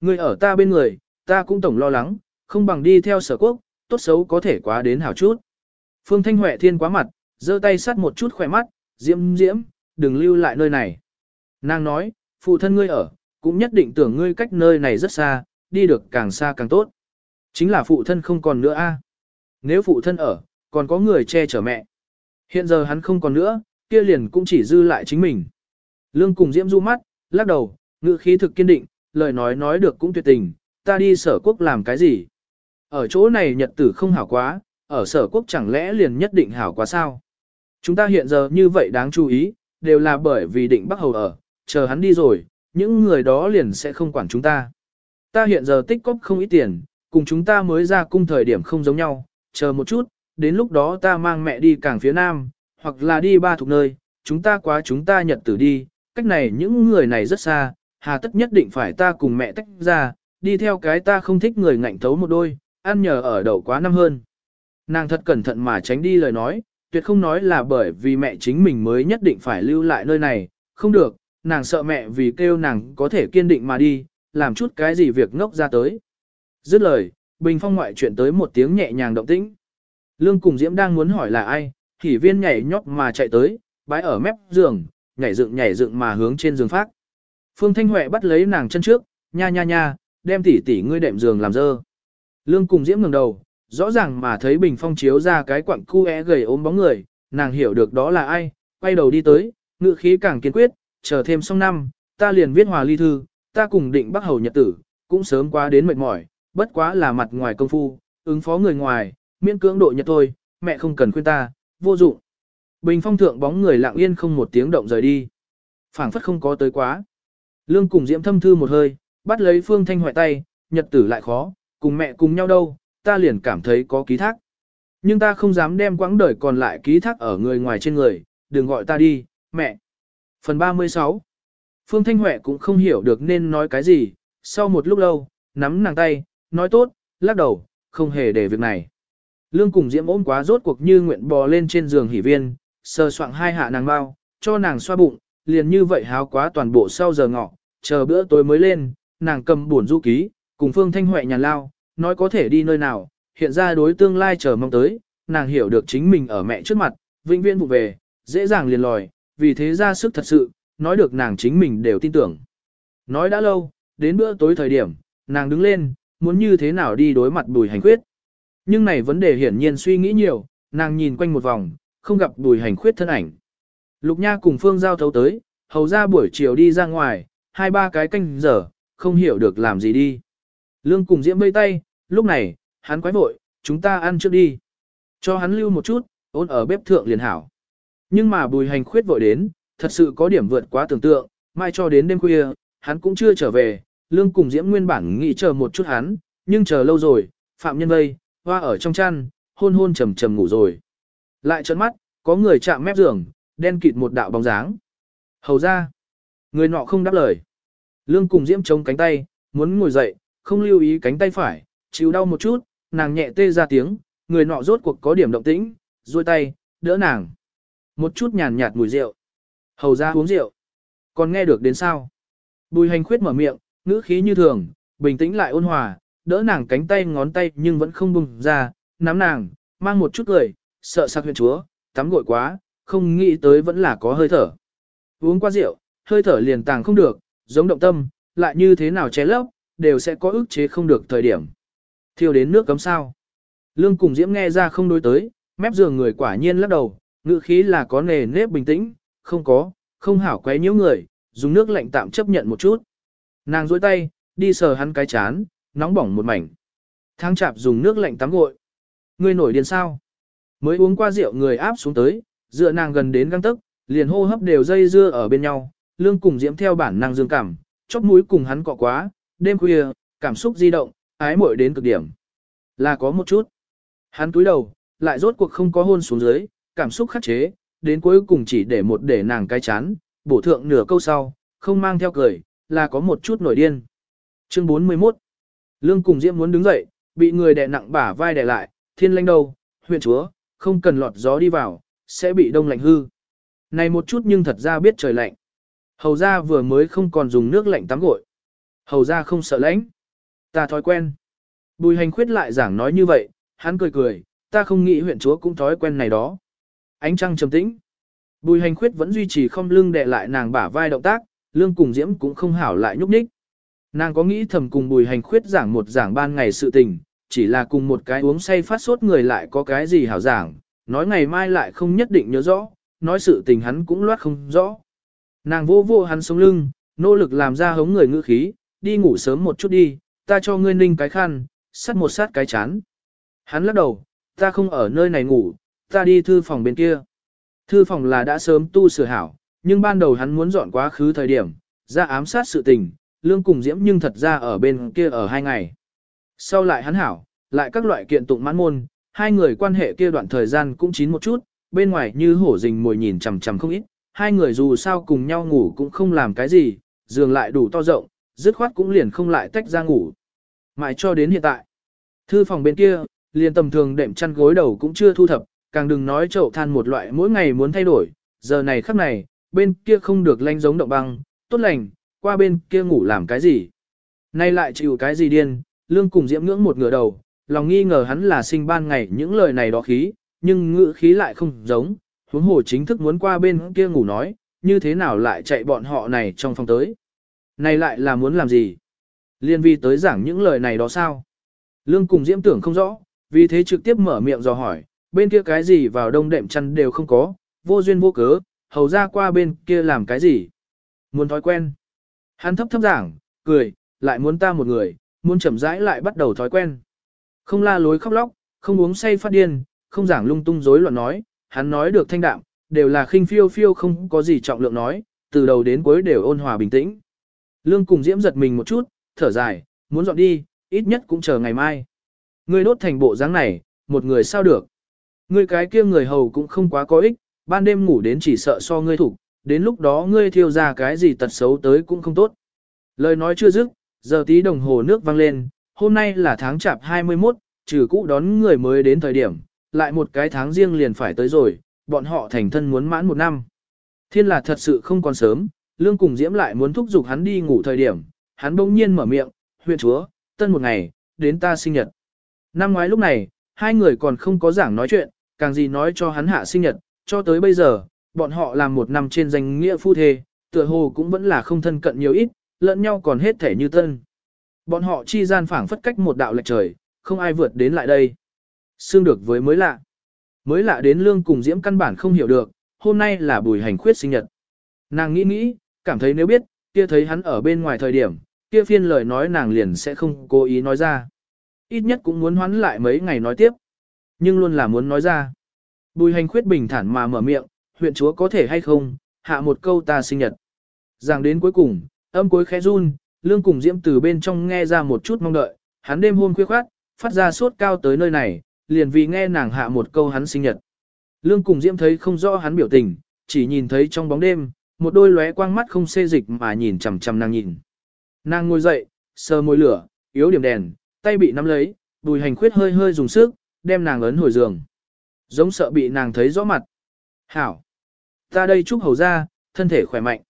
Ngươi ở ta bên người, ta cũng tổng lo lắng, không bằng đi theo sở quốc, tốt xấu có thể quá đến hảo chút. Phương Thanh Huệ thiên quá mặt, giơ tay sắt một chút khỏe mắt, diễm diễm, đừng lưu lại nơi này. Nàng nói, phụ thân ngươi ở, cũng nhất định tưởng ngươi cách nơi này rất xa, đi được càng xa càng tốt. Chính là phụ thân không còn nữa a. Nếu phụ thân ở, còn có người che chở mẹ. Hiện giờ hắn không còn nữa, kia liền cũng chỉ dư lại chính mình. Lương cùng Diễm du mắt, lắc đầu, ngữ khí thực kiên định, lời nói nói được cũng tuyệt tình, ta đi sở quốc làm cái gì? Ở chỗ này nhật tử không hảo quá, ở sở quốc chẳng lẽ liền nhất định hảo quá sao? Chúng ta hiện giờ như vậy đáng chú ý, đều là bởi vì định Bắc Hầu ở, chờ hắn đi rồi, những người đó liền sẽ không quản chúng ta. Ta hiện giờ tích cóp không ít tiền, cùng chúng ta mới ra cung thời điểm không giống nhau, chờ một chút, đến lúc đó ta mang mẹ đi cảng phía nam, hoặc là đi ba thuộc nơi, chúng ta quá chúng ta nhật tử đi, cách này những người này rất xa, hà tất nhất định phải ta cùng mẹ tách ra, đi theo cái ta không thích người ngạnh thấu một đôi, ăn nhờ ở đậu quá năm hơn. Nàng thật cẩn thận mà tránh đi lời nói, tuyệt không nói là bởi vì mẹ chính mình mới nhất định phải lưu lại nơi này, không được, nàng sợ mẹ vì kêu nàng có thể kiên định mà đi, làm chút cái gì việc ngốc ra tới. Dứt lời, Bình Phong ngoại chuyện tới một tiếng nhẹ nhàng động tĩnh. Lương cùng Diễm đang muốn hỏi là ai, thì viên nhảy nhót mà chạy tới, bái ở mép giường, nhảy dựng nhảy dựng mà hướng trên giường phát. Phương Thanh Huệ bắt lấy nàng chân trước, nha nha nha, đem tỉ tỉ ngươi đệm giường làm dơ. Lương cùng Diễm ngẩng đầu, rõ ràng mà thấy Bình Phong chiếu ra cái quặng cu é gầy ốm bóng người, nàng hiểu được đó là ai, quay đầu đi tới, ngự khí càng kiên quyết, chờ thêm xong năm, ta liền viết hòa ly thư, ta cùng định bắc hầu nhật tử, cũng sớm quá đến mệt mỏi, bất quá là mặt ngoài công phu, ứng phó người ngoài, miễn cưỡng độ nhật thôi, mẹ không cần khuyên ta, vô dụng. Bình phong thượng bóng người lặng yên không một tiếng động rời đi. phảng phất không có tới quá. Lương cùng diễm thâm thư một hơi, bắt lấy phương thanh hoại tay, nhật tử lại khó, cùng mẹ cùng nhau đâu, ta liền cảm thấy có ký thác. Nhưng ta không dám đem quãng đời còn lại ký thác ở người ngoài trên người, đừng gọi ta đi, mẹ. Phần 36 Phương Thanh Huệ cũng không hiểu được nên nói cái gì, sau một lúc lâu, nắm nàng tay, nói tốt, lắc đầu, không hề để việc này. Lương cùng Diễm ôm quá rốt cuộc như nguyện bò lên trên giường hỉ viên, sờ soạng hai hạ nàng bao, cho nàng xoa bụng, liền như vậy háo quá toàn bộ sau giờ ngọ, chờ bữa tối mới lên, nàng cầm buồn du ký, cùng Phương Thanh Huệ nhàn lao, nói có thể đi nơi nào, hiện ra đối tương lai chờ mong tới, nàng hiểu được chính mình ở mẹ trước mặt, vĩnh viễn vụ về, dễ dàng liền lòi, vì thế ra sức thật sự, nói được nàng chính mình đều tin tưởng. Nói đã lâu, đến bữa tối thời điểm, nàng đứng lên, muốn như thế nào đi đối mặt bùi hành khuyết. Nhưng này vấn đề hiển nhiên suy nghĩ nhiều, nàng nhìn quanh một vòng, không gặp bùi hành khuyết thân ảnh. Lục Nha cùng Phương Giao thấu tới, hầu ra buổi chiều đi ra ngoài, hai ba cái canh giờ, không hiểu được làm gì đi. Lương cùng Diễm mây tay, lúc này, hắn quái vội, chúng ta ăn trước đi. Cho hắn lưu một chút, ôn ở bếp thượng liền hảo. Nhưng mà bùi hành khuyết vội đến, thật sự có điểm vượt quá tưởng tượng, mai cho đến đêm khuya, hắn cũng chưa trở về, lương cùng diễm nguyên bản nghĩ chờ một chút hắn, nhưng chờ lâu rồi, phạm nhân vây, hoa ở trong chăn, hôn hôn trầm trầm ngủ rồi. Lại trợn mắt, có người chạm mép giường, đen kịt một đạo bóng dáng. Hầu ra, người nọ không đáp lời. Lương cùng diễm chống cánh tay, muốn ngồi dậy, không lưu ý cánh tay phải, chịu đau một chút, nàng nhẹ tê ra tiếng, người nọ rốt cuộc có điểm động tĩnh, duỗi tay, đỡ nàng. Một chút nhàn nhạt mùi rượu. Hầu ra uống rượu. Còn nghe được đến sao? Bùi hành khuyết mở miệng, ngữ khí như thường, bình tĩnh lại ôn hòa, đỡ nàng cánh tay ngón tay nhưng vẫn không bùng ra, nắm nàng, mang một chút cười, sợ sạc huyện chúa, tắm gội quá, không nghĩ tới vẫn là có hơi thở. Uống qua rượu, hơi thở liền tàng không được, giống động tâm, lại như thế nào che lấp, đều sẽ có ức chế không được thời điểm. Thiêu đến nước cấm sao. Lương cùng Diễm nghe ra không đối tới, mép giường người quả nhiên lắc đầu, ngữ khí là có nề nếp bình tĩnh, không có, không hảo quấy nhiễu người, dùng nước lạnh tạm chấp nhận một chút. Nàng duỗi tay, đi sờ hắn cái chán, nóng bỏng một mảnh. Thang chạp dùng nước lạnh tắm gội. Người nổi điên sao? Mới uống qua rượu người áp xuống tới, dựa nàng gần đến găng tức, liền hô hấp đều dây dưa ở bên nhau, lương cùng diễm theo bản năng dương cảm, chóp mũi cùng hắn cọ quá, đêm khuya, cảm xúc di động, ái muội đến cực điểm. Là có một chút. Hắn túi đầu, lại rốt cuộc không có hôn xuống dưới, cảm xúc khắc chế, đến cuối cùng chỉ để một để nàng cái chán, bổ thượng nửa câu sau, không mang theo cười, là có một chút nổi điên. Chương 41 Lương cùng Diễm muốn đứng dậy, bị người đè nặng bả vai đè lại, thiên lanh đầu, huyện chúa, không cần lọt gió đi vào, sẽ bị đông lạnh hư. Này một chút nhưng thật ra biết trời lạnh. Hầu ra vừa mới không còn dùng nước lạnh tắm gội. Hầu ra không sợ lãnh. Ta thói quen. Bùi hành khuyết lại giảng nói như vậy, hắn cười cười, ta không nghĩ huyện chúa cũng thói quen này đó. Ánh trăng trầm tĩnh. Bùi hành khuyết vẫn duy trì không lưng đè lại nàng bả vai động tác, lương cùng diễm cũng không hảo lại nhúc nhích. Nàng có nghĩ thầm cùng bùi hành khuyết giảng một giảng ban ngày sự tình, chỉ là cùng một cái uống say phát sốt người lại có cái gì hảo giảng, nói ngày mai lại không nhất định nhớ rõ, nói sự tình hắn cũng loát không rõ. Nàng vô vô hắn sống lưng, nỗ lực làm ra hống người ngữ khí, đi ngủ sớm một chút đi, ta cho ngươi ninh cái khăn, sắt một sát cái chán. Hắn lắc đầu, ta không ở nơi này ngủ, ta đi thư phòng bên kia. Thư phòng là đã sớm tu sửa hảo, nhưng ban đầu hắn muốn dọn quá khứ thời điểm, ra ám sát sự tình, lương cùng diễm nhưng thật ra ở bên kia ở hai ngày. Sau lại hắn hảo, lại các loại kiện tụng mãn môn, hai người quan hệ kia đoạn thời gian cũng chín một chút, bên ngoài như hổ rình mồi nhìn chằm chằm không ít, hai người dù sao cùng nhau ngủ cũng không làm cái gì, giường lại đủ to rộng, dứt khoát cũng liền không lại tách ra ngủ. Mãi cho đến hiện tại, thư phòng bên kia, liền tầm thường đệm chăn gối đầu cũng chưa thu thập, càng đừng nói chậu than một loại mỗi ngày muốn thay đổi, giờ này khắc này, bên kia không được lanh giống động băng, tốt lành, qua bên kia ngủ làm cái gì. Nay lại chịu cái gì điên, lương cùng diễm ngưỡng một ngửa đầu, lòng nghi ngờ hắn là sinh ban ngày những lời này đó khí, nhưng ngữ khí lại không giống, huống hồ chính thức muốn qua bên kia ngủ nói, như thế nào lại chạy bọn họ này trong phòng tới. Này lại là muốn làm gì? Liên vi tới giảng những lời này đó sao? Lương cùng diễm tưởng không rõ, vì thế trực tiếp mở miệng dò hỏi, bên kia cái gì vào đông đệm chăn đều không có, vô duyên vô cớ, hầu ra qua bên kia làm cái gì? Muốn thói quen. Hắn thấp thấp giảng, cười, lại muốn ta một người, muốn chậm rãi lại bắt đầu thói quen. Không la lối khóc lóc, không uống say phát điên, không giảng lung tung rối loạn nói, hắn nói được thanh đạm, đều là khinh phiêu phiêu không có gì trọng lượng nói, từ đầu đến cuối đều ôn hòa bình tĩnh. Lương cùng Diễm giật mình một chút, thở dài, muốn dọn đi, ít nhất cũng chờ ngày mai. Ngươi đốt thành bộ dáng này, một người sao được. Ngươi cái kia người hầu cũng không quá có ích, ban đêm ngủ đến chỉ sợ so ngươi thủ, đến lúc đó ngươi thiêu ra cái gì tật xấu tới cũng không tốt. Lời nói chưa dứt, giờ tí đồng hồ nước vang lên, hôm nay là tháng chạp 21, trừ cũ đón người mới đến thời điểm, lại một cái tháng riêng liền phải tới rồi, bọn họ thành thân muốn mãn một năm. Thiên là thật sự không còn sớm, Lương cùng Diễm lại muốn thúc giục hắn đi ngủ thời điểm, hắn bỗng nhiên mở miệng, huyện chúa, tân một ngày, đến ta sinh nhật. Năm ngoái lúc này, hai người còn không có giảng nói chuyện, càng gì nói cho hắn hạ sinh nhật, cho tới bây giờ, bọn họ làm một năm trên danh nghĩa phu thê, tựa hồ cũng vẫn là không thân cận nhiều ít, lẫn nhau còn hết thể như tân. Bọn họ chi gian phảng phất cách một đạo lệch trời, không ai vượt đến lại đây. Xương được với mới lạ. Mới lạ đến lương cùng diễm căn bản không hiểu được, hôm nay là bùi hành khuyết sinh nhật. Nàng nghĩ nghĩ, cảm thấy nếu biết, kia thấy hắn ở bên ngoài thời điểm, kia phiên lời nói nàng liền sẽ không cố ý nói ra. Ít nhất cũng muốn hoán lại mấy ngày nói tiếp. Nhưng luôn là muốn nói ra. Bùi hành khuyết bình thản mà mở miệng, huyện chúa có thể hay không, hạ một câu ta sinh nhật. Giảng đến cuối cùng, âm cuối khẽ run, lương cùng diễm từ bên trong nghe ra một chút mong đợi, hắn đêm hôm khuya khoát, phát ra sốt cao tới nơi này, liền vì nghe nàng hạ một câu hắn sinh nhật. Lương cùng diễm thấy không rõ hắn biểu tình, chỉ nhìn thấy trong bóng đêm, một đôi lóe quang mắt không xê dịch mà nhìn chằm chằm nàng nhìn. Nàng ngồi dậy, sờ môi lửa, yếu điểm đèn, tay bị nắm lấy, đùi hành khuyết hơi hơi dùng sức, đem nàng ấn hồi giường. Giống sợ bị nàng thấy rõ mặt. Hảo! Ta đây chúc hầu ra, thân thể khỏe mạnh.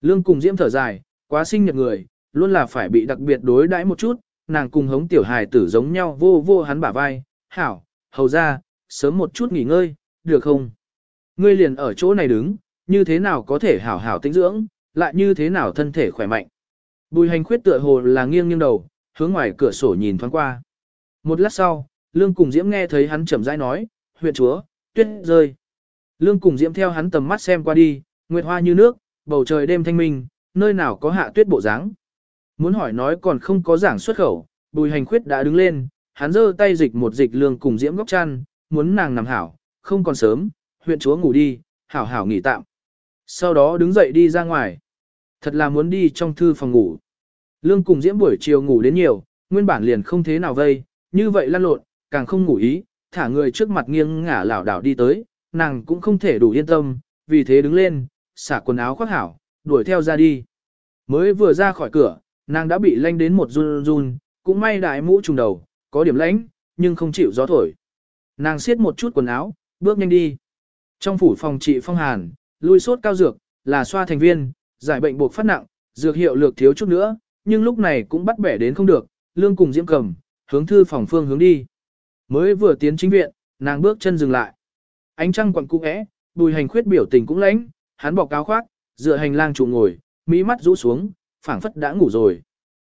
Lương cùng diễm thở dài, quá sinh nhật người, luôn là phải bị đặc biệt đối đãi một chút, nàng cùng hống tiểu hài tử giống nhau vô vô hắn bả vai, hảo, hầu ra, sớm một chút nghỉ ngơi, được không? Ngươi liền ở chỗ này đứng, như thế nào có thể hảo hảo tĩnh dưỡng, lại như thế nào thân thể khỏe mạnh. Bùi hành khuyết tựa hồ là nghiêng nghiêng đầu, hướng ngoài cửa sổ nhìn thoáng qua. Một lát sau, Lương cùng Diễm nghe thấy hắn chậm rãi nói, huyện chúa, tuyết rơi. Lương cùng Diễm theo hắn tầm mắt xem qua đi, nguyệt hoa như nước, bầu trời đêm thanh minh, nơi nào có hạ tuyết bộ dáng. Muốn hỏi nói còn không có giảng xuất khẩu, bùi hành khuyết đã đứng lên, hắn giơ tay dịch một dịch lương cùng Diễm góc chăn, muốn nàng nằm hảo, không còn sớm, huyện chúa ngủ đi, hảo hảo nghỉ tạm. Sau đó đứng dậy đi ra ngoài. Thật là muốn đi trong thư phòng ngủ. Lương cùng Diễm buổi chiều ngủ đến nhiều, nguyên bản liền không thế nào vây, như vậy lăn lộn, càng không ngủ ý, thả người trước mặt nghiêng ngả lảo đảo đi tới, nàng cũng không thể đủ yên tâm, vì thế đứng lên, xả quần áo khoác hảo, đuổi theo ra đi. Mới vừa ra khỏi cửa, nàng đã bị lanh đến một run run, cũng may đại mũ trùng đầu, có điểm lãnh, nhưng không chịu gió thổi. Nàng siết một chút quần áo, bước nhanh đi. Trong phủ phòng trị phong hàn, lui sốt cao dược, là xoa thành viên, giải bệnh buộc phát nặng, dược hiệu lược thiếu chút nữa, nhưng lúc này cũng bắt bẻ đến không được, lương cùng diễm cầm, hướng thư phòng phương hướng đi. Mới vừa tiến chính viện, nàng bước chân dừng lại. Ánh trăng quặn cung é bùi hành khuyết biểu tình cũng lãnh, hắn bọc áo khoác, dựa hành lang trụ ngồi, mỹ mắt rũ xuống, phảng phất đã ngủ rồi.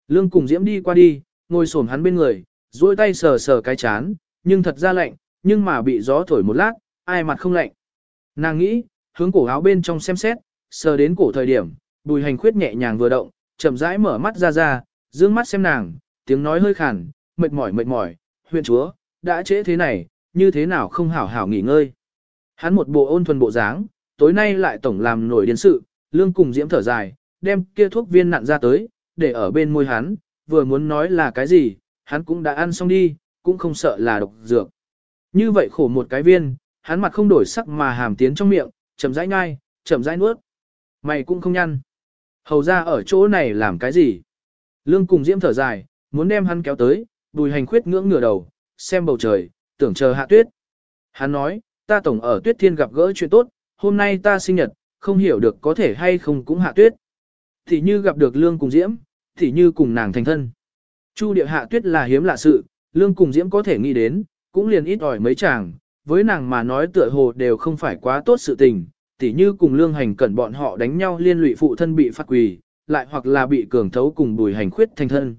Lương cùng diễm đi qua đi, ngồi xổm hắn bên người, duỗi tay sờ sờ cái chán, nhưng thật ra lạnh, nhưng mà bị gió thổi một lát, ai mặt không lạnh. Nàng nghĩ, hướng cổ áo bên trong xem xét, sờ đến cổ thời điểm, bùi hành khuyết nhẹ nhàng vừa động, chậm rãi mở mắt ra ra, dương mắt xem nàng, tiếng nói hơi khàn, mệt mỏi mệt mỏi, huyện chúa, đã trễ thế này, như thế nào không hảo hảo nghỉ ngơi. Hắn một bộ ôn thuần bộ dáng, tối nay lại tổng làm nổi điên sự, lương cùng diễm thở dài, đem kia thuốc viên nặn ra tới, để ở bên môi hắn, vừa muốn nói là cái gì, hắn cũng đã ăn xong đi, cũng không sợ là độc dược. Như vậy khổ một cái viên, hắn mặt không đổi sắc mà hàm tiến trong miệng, chậm rãi nhai, chậm rãi nuốt. Mày cũng không nhăn. Hầu ra ở chỗ này làm cái gì? Lương cùng diễm thở dài, muốn đem hắn kéo tới, đùi hành khuyết ngưỡng ngửa đầu, xem bầu trời, tưởng chờ hạ tuyết. Hắn nói, ta tổng ở tuyết thiên gặp gỡ chuyện tốt, hôm nay ta sinh nhật, không hiểu được có thể hay không cũng hạ tuyết. Thì như gặp được lương cùng diễm, thì như cùng nàng thành thân. Chu địa hạ tuyết là hiếm lạ sự, lương cùng diễm có thể nghĩ đến, cũng liền ít ỏi mấy chàng, với nàng mà nói tựa hồ đều không phải quá tốt sự tình, tỉ như cùng lương hành cẩn bọn họ đánh nhau liên lụy phụ thân bị phát quỳ, lại hoặc là bị cường thấu cùng bùi hành khuyết thành thân.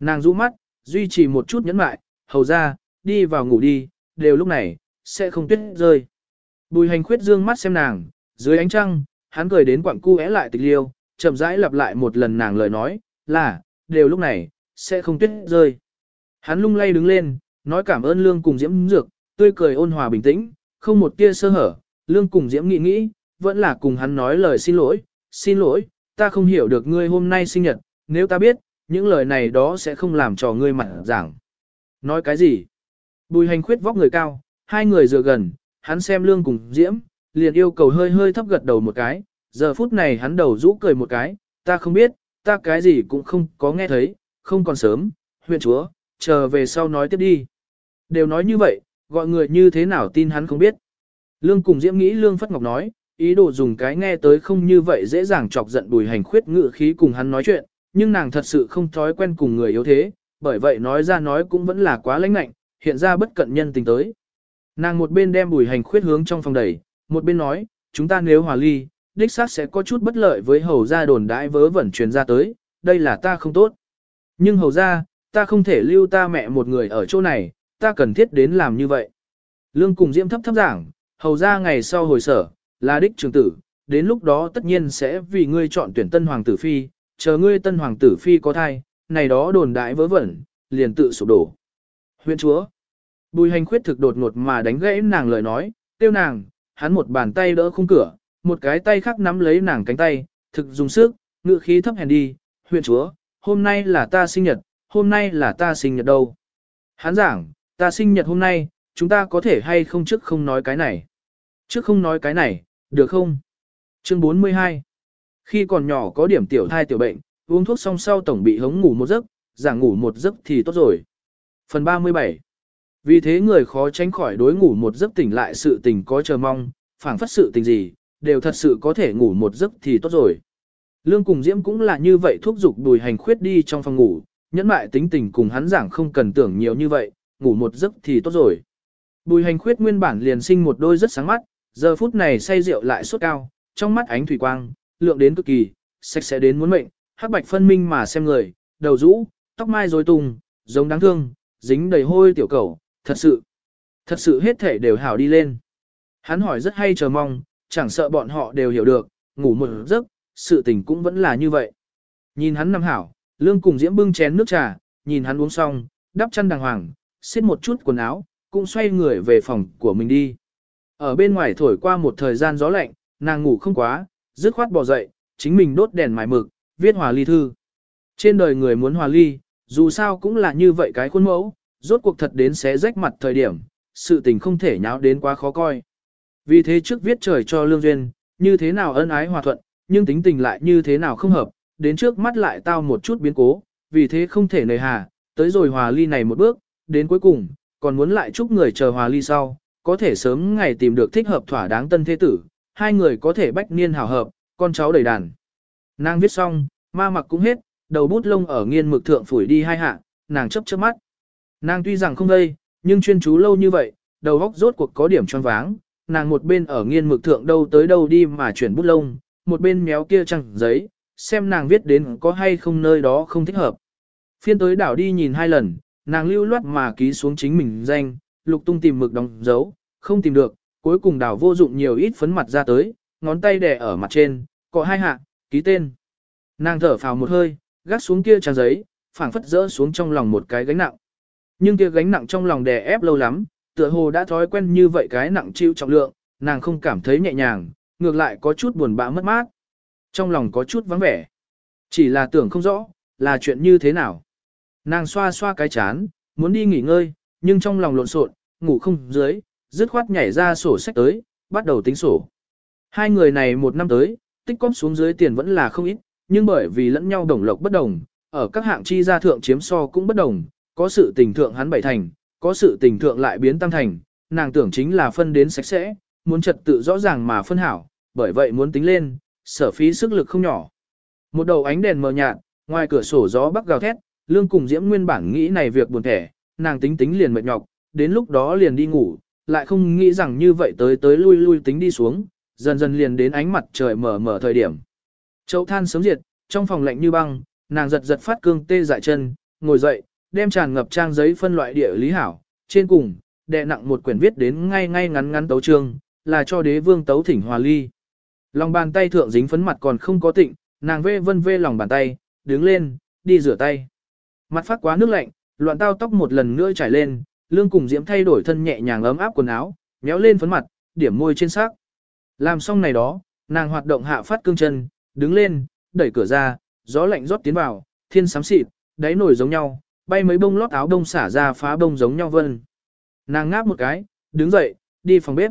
Nàng rũ mắt, duy trì một chút nhẫn mại, hầu ra, đi vào ngủ đi, đều lúc này, sẽ không tuyết rơi. Bùi hành khuyết dương mắt xem nàng, dưới ánh trăng, hắn cười đến quặng cu é lại tịch liêu, chậm rãi lặp lại một lần nàng lời nói, là, đều lúc này, sẽ không tuyết rơi. Hắn lung lay đứng lên, nói cảm ơn lương cùng diễm dược, tươi cười ôn hòa bình tĩnh, không một tia sơ hở, lương cùng diễm nghĩ nghĩ, vẫn là cùng hắn nói lời xin lỗi, xin lỗi, ta không hiểu được ngươi hôm nay sinh nhật, nếu ta biết, những lời này đó sẽ không làm cho ngươi mặt giảng. Nói cái gì? Bùi hành khuyết vóc người cao, hai người dựa gần, hắn xem lương cùng diễm, liền yêu cầu hơi hơi thấp gật đầu một cái, giờ phút này hắn đầu rũ cười một cái, ta không biết, ta cái gì cũng không có nghe thấy, không còn sớm, huyện chúa, chờ về sau nói tiếp đi. Đều nói như vậy, gọi người như thế nào tin hắn không biết. Lương cùng Diễm nghĩ Lương Phất Ngọc nói, ý đồ dùng cái nghe tới không như vậy dễ dàng chọc giận bùi hành khuyết ngự khí cùng hắn nói chuyện, nhưng nàng thật sự không thói quen cùng người yếu thế, bởi vậy nói ra nói cũng vẫn là quá lãnh lạnh, hiện ra bất cận nhân tình tới. Nàng một bên đem bùi hành khuyết hướng trong phòng đẩy, một bên nói, chúng ta nếu hòa ly, đích xác sẽ có chút bất lợi với hầu gia đồn đãi vớ vẩn truyền ra tới, đây là ta không tốt. Nhưng hầu gia, ta không thể lưu ta mẹ một người ở chỗ này, ta cần thiết đến làm như vậy. Lương cùng diễm thấp thấp giảng, hầu ra ngày sau hồi sở, là đích trường tử, đến lúc đó tất nhiên sẽ vì ngươi chọn tuyển tân hoàng tử phi, chờ ngươi tân hoàng tử phi có thai, này đó đồn đại vớ vẩn, liền tự sụp đổ. Huyện chúa, bùi hành khuyết thực đột ngột mà đánh gãy nàng lời nói, tiêu nàng, hắn một bàn tay đỡ khung cửa, một cái tay khác nắm lấy nàng cánh tay, thực dùng sức, ngựa khí thấp hèn đi, huyện chúa, hôm nay là ta sinh nhật, hôm nay là ta sinh nhật đâu. Hắn giảng, ta sinh nhật hôm nay, chúng ta có thể hay không trước không nói cái này. Trước không nói cái này, được không? Chương 42 Khi còn nhỏ có điểm tiểu thai tiểu bệnh, uống thuốc xong sau tổng bị hống ngủ một giấc, giảng ngủ một giấc thì tốt rồi. Phần 37 Vì thế người khó tránh khỏi đối ngủ một giấc tỉnh lại sự tình có chờ mong, phảng phất sự tình gì, đều thật sự có thể ngủ một giấc thì tốt rồi. Lương cùng Diễm cũng là như vậy thúc giục đùi hành khuyết đi trong phòng ngủ, nhẫn mại tính tình cùng hắn giảng không cần tưởng nhiều như vậy, ngủ một giấc thì tốt rồi. Bùi hành khuyết nguyên bản liền sinh một đôi rất sáng mắt, giờ phút này say rượu lại sốt cao, trong mắt ánh thủy quang, lượng đến cực kỳ, sạch sẽ đến muốn mệnh, hắc bạch phân minh mà xem người, đầu rũ, tóc mai rối tung, giống đáng thương, dính đầy hôi tiểu cầu, thật sự, thật sự hết thể đều hảo đi lên. Hắn hỏi rất hay chờ mong, chẳng sợ bọn họ đều hiểu được, ngủ một giấc, sự tình cũng vẫn là như vậy. Nhìn hắn nằm hảo, lương cùng diễm bưng chén nước trà, nhìn hắn uống xong, đắp chăn đàng hoàng, xiết một chút quần áo, cũng xoay người về phòng của mình đi. Ở bên ngoài thổi qua một thời gian gió lạnh, nàng ngủ không quá, dứt khoát bỏ dậy, chính mình đốt đèn mài mực, viết hòa ly thư. Trên đời người muốn hòa ly, dù sao cũng là như vậy cái khuôn mẫu, rốt cuộc thật đến xé rách mặt thời điểm, sự tình không thể nháo đến quá khó coi. Vì thế trước viết trời cho lương duyên, như thế nào ân ái hòa thuận, nhưng tính tình lại như thế nào không hợp, đến trước mắt lại tao một chút biến cố, vì thế không thể nề hà, tới rồi hòa ly này một bước, đến cuối cùng, còn muốn lại chúc người chờ hòa ly sau, có thể sớm ngày tìm được thích hợp thỏa đáng tân thế tử, hai người có thể bách niên hào hợp, con cháu đầy đàn. Nàng viết xong, ma mặc cũng hết, đầu bút lông ở nghiên mực thượng phủi đi hai hạ, nàng chấp chớp mắt. Nàng tuy rằng không đây, nhưng chuyên chú lâu như vậy, đầu óc rốt cuộc có điểm tròn váng, nàng một bên ở nghiên mực thượng đâu tới đâu đi mà chuyển bút lông, một bên méo kia trăng giấy, xem nàng viết đến có hay không nơi đó không thích hợp. Phiên tới đảo đi nhìn hai lần, nàng lưu loát mà ký xuống chính mình danh, lục tung tìm mực đóng dấu, không tìm được, cuối cùng đảo vô dụng nhiều ít phấn mặt ra tới, ngón tay đè ở mặt trên, có hai hạ, ký tên. Nàng thở phào một hơi, gác xuống kia trang giấy, phảng phất rỡ xuống trong lòng một cái gánh nặng. Nhưng kia gánh nặng trong lòng đè ép lâu lắm, tựa hồ đã thói quen như vậy cái nặng chịu trọng lượng, nàng không cảm thấy nhẹ nhàng, ngược lại có chút buồn bã mất mát. Trong lòng có chút vắng vẻ. Chỉ là tưởng không rõ, là chuyện như thế nào. Nàng xoa xoa cái chán, muốn đi nghỉ ngơi, nhưng trong lòng lộn xộn, ngủ không dưới, dứt khoát nhảy ra sổ sách tới, bắt đầu tính sổ. Hai người này một năm tới, tích cóp xuống dưới tiền vẫn là không ít, nhưng bởi vì lẫn nhau đồng lộc bất đồng, ở các hạng chi gia thượng chiếm so cũng bất đồng, có sự tình thượng hắn bảy thành, có sự tình thượng lại biến tam thành, nàng tưởng chính là phân đến sạch sẽ, muốn trật tự rõ ràng mà phân hảo, bởi vậy muốn tính lên, sở phí sức lực không nhỏ. Một đầu ánh đèn mờ nhạt, ngoài cửa sổ gió bắc gào thét, lương cùng diễm nguyên bản nghĩ này việc buồn thẻ, nàng tính tính liền mệt nhọc, đến lúc đó liền đi ngủ, lại không nghĩ rằng như vậy tới tới lui lui tính đi xuống, dần dần liền đến ánh mặt trời mở mở thời điểm. Chậu than sớm diệt, trong phòng lạnh như băng, nàng giật giật phát cương tê dại chân, ngồi dậy, đem tràn ngập trang giấy phân loại địa lý hảo, trên cùng, đè nặng một quyển viết đến ngay ngay ngắn ngắn tấu chương, là cho đế vương tấu thỉnh hòa ly. Lòng bàn tay thượng dính phấn mặt còn không có tịnh, nàng vê vân vê lòng bàn tay, đứng lên, đi rửa tay. Mặt phát quá nước lạnh, loạn tao tóc một lần nữa trải lên, lương cùng diễm thay đổi thân nhẹ nhàng ấm áp quần áo, méo lên phấn mặt, điểm môi trên sắc. Làm xong này đó, nàng hoạt động hạ phát cương chân, đứng lên, đẩy cửa ra, gió lạnh rót tiến vào, thiên sám xịt, đáy nổi giống nhau, bay mấy bông lót áo đông xả ra phá bông giống nhau vân. Nàng ngáp một cái, đứng dậy, đi phòng bếp.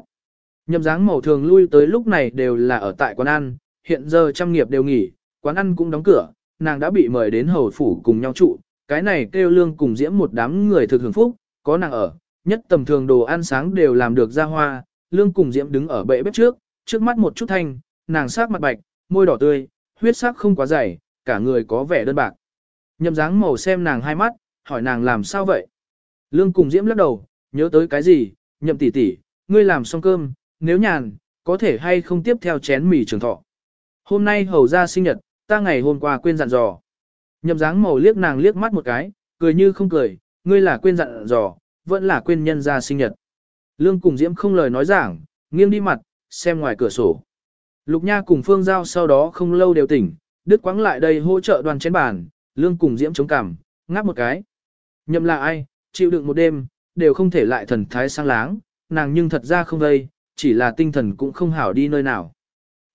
Nhậm dáng màu thường lui tới lúc này đều là ở tại quán ăn, hiện giờ trăm nghiệp đều nghỉ, quán ăn cũng đóng cửa, nàng đã bị mời đến hầu phủ cùng nhau trụ, cái này kêu lương cùng diễm một đám người thực hưởng phúc, có nàng ở, nhất tầm thường đồ ăn sáng đều làm được ra hoa, lương cùng diễm đứng ở bệ bếp trước, trước mắt một chút thanh, nàng sắc mặt bạch, môi đỏ tươi, huyết sắc không quá dày, cả người có vẻ đơn bạc. Nhậm dáng màu xem nàng hai mắt, hỏi nàng làm sao vậy. Lương cùng diễm lắc đầu, nhớ tới cái gì, nhậm tỷ tỷ, ngươi làm xong cơm, nếu nhàn, có thể hay không tiếp theo chén mì trường thọ. Hôm nay hầu ra sinh nhật, ta ngày hôm qua quên dặn dò. Nhậm dáng màu liếc nàng liếc mắt một cái, cười như không cười, ngươi là quên dặn dò, vẫn là quên nhân ra sinh nhật. Lương cùng diễm không lời nói giảng, nghiêng đi mặt, xem ngoài cửa sổ. Lục Nha cùng Phương Giao sau đó không lâu đều tỉnh, đứt Quáng lại đây hỗ trợ đoàn chén bàn, lương cùng diễm chống cằm, ngáp một cái. Nhậm là ai, chịu đựng một đêm, đều không thể lại thần thái sang láng, nàng nhưng thật ra không vây, chỉ là tinh thần cũng không hảo đi nơi nào.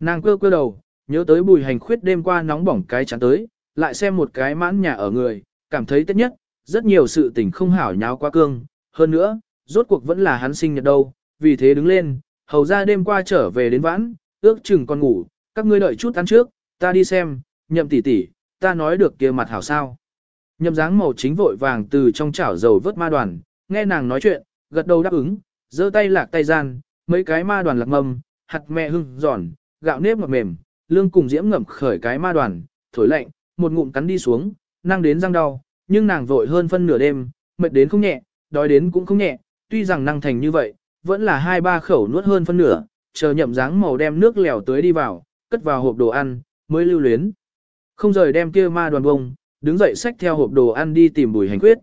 Nàng cơ cơ đầu, nhớ tới bùi hành khuyết đêm qua nóng bỏng cái chán tới, lại xem một cái mãn nhà ở người, cảm thấy tất nhất, rất nhiều sự tình không hảo nháo quá cương. Hơn nữa, rốt cuộc vẫn là hắn sinh nhật đâu, vì thế đứng lên, hầu ra đêm qua trở về đến vãn, ước chừng còn ngủ, các ngươi đợi chút ăn trước, ta đi xem, nhậm tỷ tỷ, ta nói được kia mặt hảo sao. Nhậm dáng màu chính vội vàng từ trong chảo dầu vớt ma đoàn, nghe nàng nói chuyện, gật đầu đáp ứng, giơ tay lạc tay gian, mấy cái ma đoàn lạc mâm, hạt mẹ hưng giòn, gạo nếp ngọt mềm, lương cùng diễm ngậm khởi cái ma đoàn, thổi lạnh, một ngụm cắn đi xuống, năng đến răng đau, nhưng nàng vội hơn phân nửa đêm, mệt đến không nhẹ, đói đến cũng không nhẹ, tuy rằng năng thành như vậy, vẫn là hai ba khẩu nuốt hơn phân nửa, chờ nhậm dáng màu đem nước lèo tới đi vào, cất vào hộp đồ ăn, mới lưu luyến. Không rời đem kia ma đoàn bông, đứng dậy xách theo hộp đồ ăn đi tìm bùi hành quyết.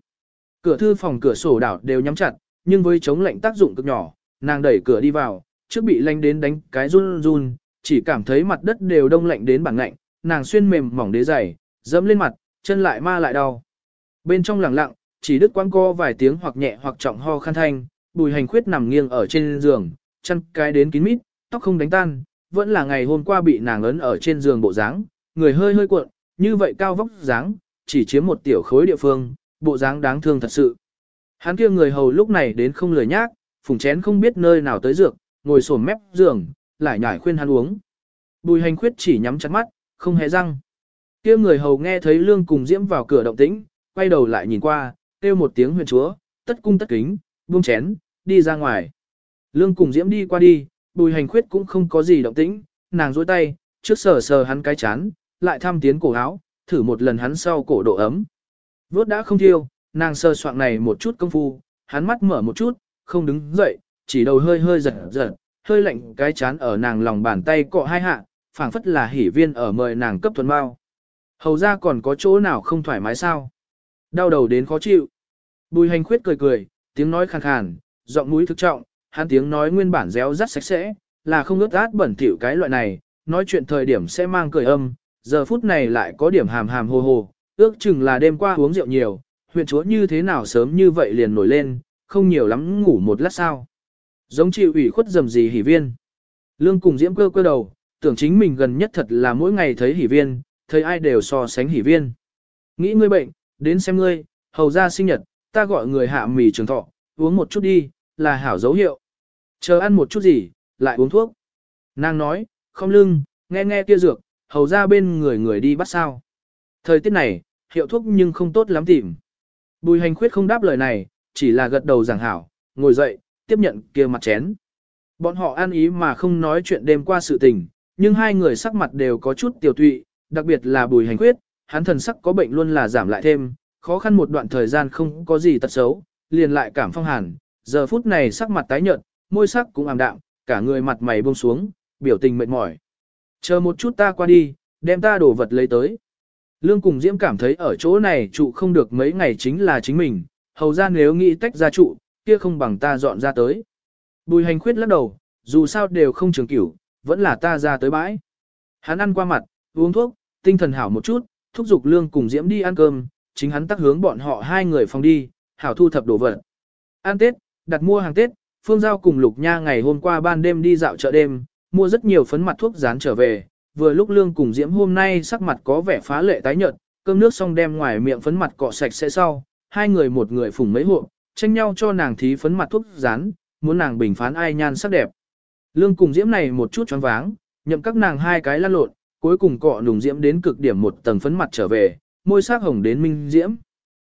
Cửa thư phòng cửa sổ đảo đều nhắm chặt, nhưng với chống lạnh tác dụng cực nhỏ, nàng đẩy cửa đi vào, trước bị lanh đến đánh cái run run, chỉ cảm thấy mặt đất đều đông lạnh đến bản lạnh, nàng xuyên mềm mỏng đế giày, dẫm lên mặt, chân lại ma lại đau. Bên trong lặng lặng, chỉ đứt quang co vài tiếng hoặc nhẹ hoặc trọng ho khan thanh, bùi hành khuyết nằm nghiêng ở trên giường, chân cái đến kín mít, tóc không đánh tan, vẫn là ngày hôm qua bị nàng ấn ở trên giường bộ dáng, người hơi hơi cuộn, như vậy cao vóc dáng, chỉ chiếm một tiểu khối địa phương, bộ dáng đáng thương thật sự. Hắn kia người hầu lúc này đến không lười nhác, phùng chén không biết nơi nào tới dược, ngồi xổm mép giường, lại nhải khuyên hắn uống. Bùi hành khuyết chỉ nhắm chặt mắt, không hề răng. Kia người hầu nghe thấy lương cùng diễm vào cửa động tĩnh, quay đầu lại nhìn qua, kêu một tiếng huyền chúa, tất cung tất kính, buông chén, đi ra ngoài. Lương cùng diễm đi qua đi, bùi hành khuyết cũng không có gì động tĩnh, nàng dối tay, trước sờ sờ hắn cái chán, lại thăm tiến cổ áo, thử một lần hắn sau cổ độ ấm. Vốt đã không thiêu, nàng sơ soạn này một chút công phu, hắn mắt mở một chút, không đứng dậy, chỉ đầu hơi hơi giật giật, hơi lạnh cái chán ở nàng lòng bàn tay cọ hai hạ, phảng phất là hỉ viên ở mời nàng cấp thuần bao. Hầu ra còn có chỗ nào không thoải mái sao? Đau đầu đến khó chịu. Bùi hành khuyết cười cười, tiếng nói khàn khàn, giọng mũi thực trọng, hắn tiếng nói nguyên bản réo rắt sạch sẽ, là không ướt át bẩn thỉu cái loại này, nói chuyện thời điểm sẽ mang cười âm, giờ phút này lại có điểm hàm hàm hồ hồ, ước chừng là đêm qua uống rượu nhiều, huyện chúa như thế nào sớm như vậy liền nổi lên, không nhiều lắm ngủ một lát sao. Giống chịu ủy khuất dầm gì hỉ viên. Lương cùng diễm cơ cơ đầu, tưởng chính mình gần nhất thật là mỗi ngày thấy hỉ viên, thấy ai đều so sánh hỉ viên. Nghĩ ngươi bệnh, đến xem ngươi, hầu ra sinh nhật, ta gọi người hạ mì trường thọ, uống một chút đi, là hảo dấu hiệu. Chờ ăn một chút gì, lại uống thuốc. Nàng nói, không lưng, nghe nghe kia dược, hầu ra bên người người đi bắt sao. Thời tiết này, hiệu thuốc nhưng không tốt lắm tìm. Bùi hành khuyết không đáp lời này, chỉ là gật đầu giảng hảo, ngồi dậy, tiếp nhận kia mặt chén. Bọn họ ăn ý mà không nói chuyện đêm qua sự tình, nhưng hai người sắc mặt đều có chút tiểu tụy, đặc biệt là bùi hành khuyết, hắn thần sắc có bệnh luôn là giảm lại thêm, khó khăn một đoạn thời gian không có gì tật xấu, liền lại cảm phong hàn, giờ phút này sắc mặt tái nhợt, môi sắc cũng ảm đạm, cả người mặt mày buông xuống, biểu tình mệt mỏi. Chờ một chút ta qua đi, đem ta đổ vật lấy tới. Lương cùng Diễm cảm thấy ở chỗ này trụ không được mấy ngày chính là chính mình, hầu ra nếu nghĩ tách ra trụ, kia không bằng ta dọn ra tới. Bùi hành khuyết lắc đầu, dù sao đều không trường cửu, vẫn là ta ra tới bãi. Hắn ăn qua mặt, uống thuốc, tinh thần hảo một chút, thúc giục lương cùng diễm đi ăn cơm, chính hắn tắt hướng bọn họ hai người phòng đi, hảo thu thập đồ vật. Ăn Tết, đặt mua hàng Tết, Phương Giao cùng Lục Nha ngày hôm qua ban đêm đi dạo chợ đêm, mua rất nhiều phấn mặt thuốc dán trở về, vừa lúc lương cùng diễm hôm nay sắc mặt có vẻ phá lệ tái nhợt, cơm nước xong đem ngoài miệng phấn mặt cọ sạch sẽ sau, hai người một người phủng mấy hộp, tranh nhau cho nàng thí phấn mặt thuốc dán, muốn nàng bình phán ai nhan sắc đẹp. Lương cùng diễm này một chút choáng váng, nhậm các nàng hai cái lăn lộn, cuối cùng cọ nùng diễm đến cực điểm một tầng phấn mặt trở về, môi sắc hồng đến minh diễm.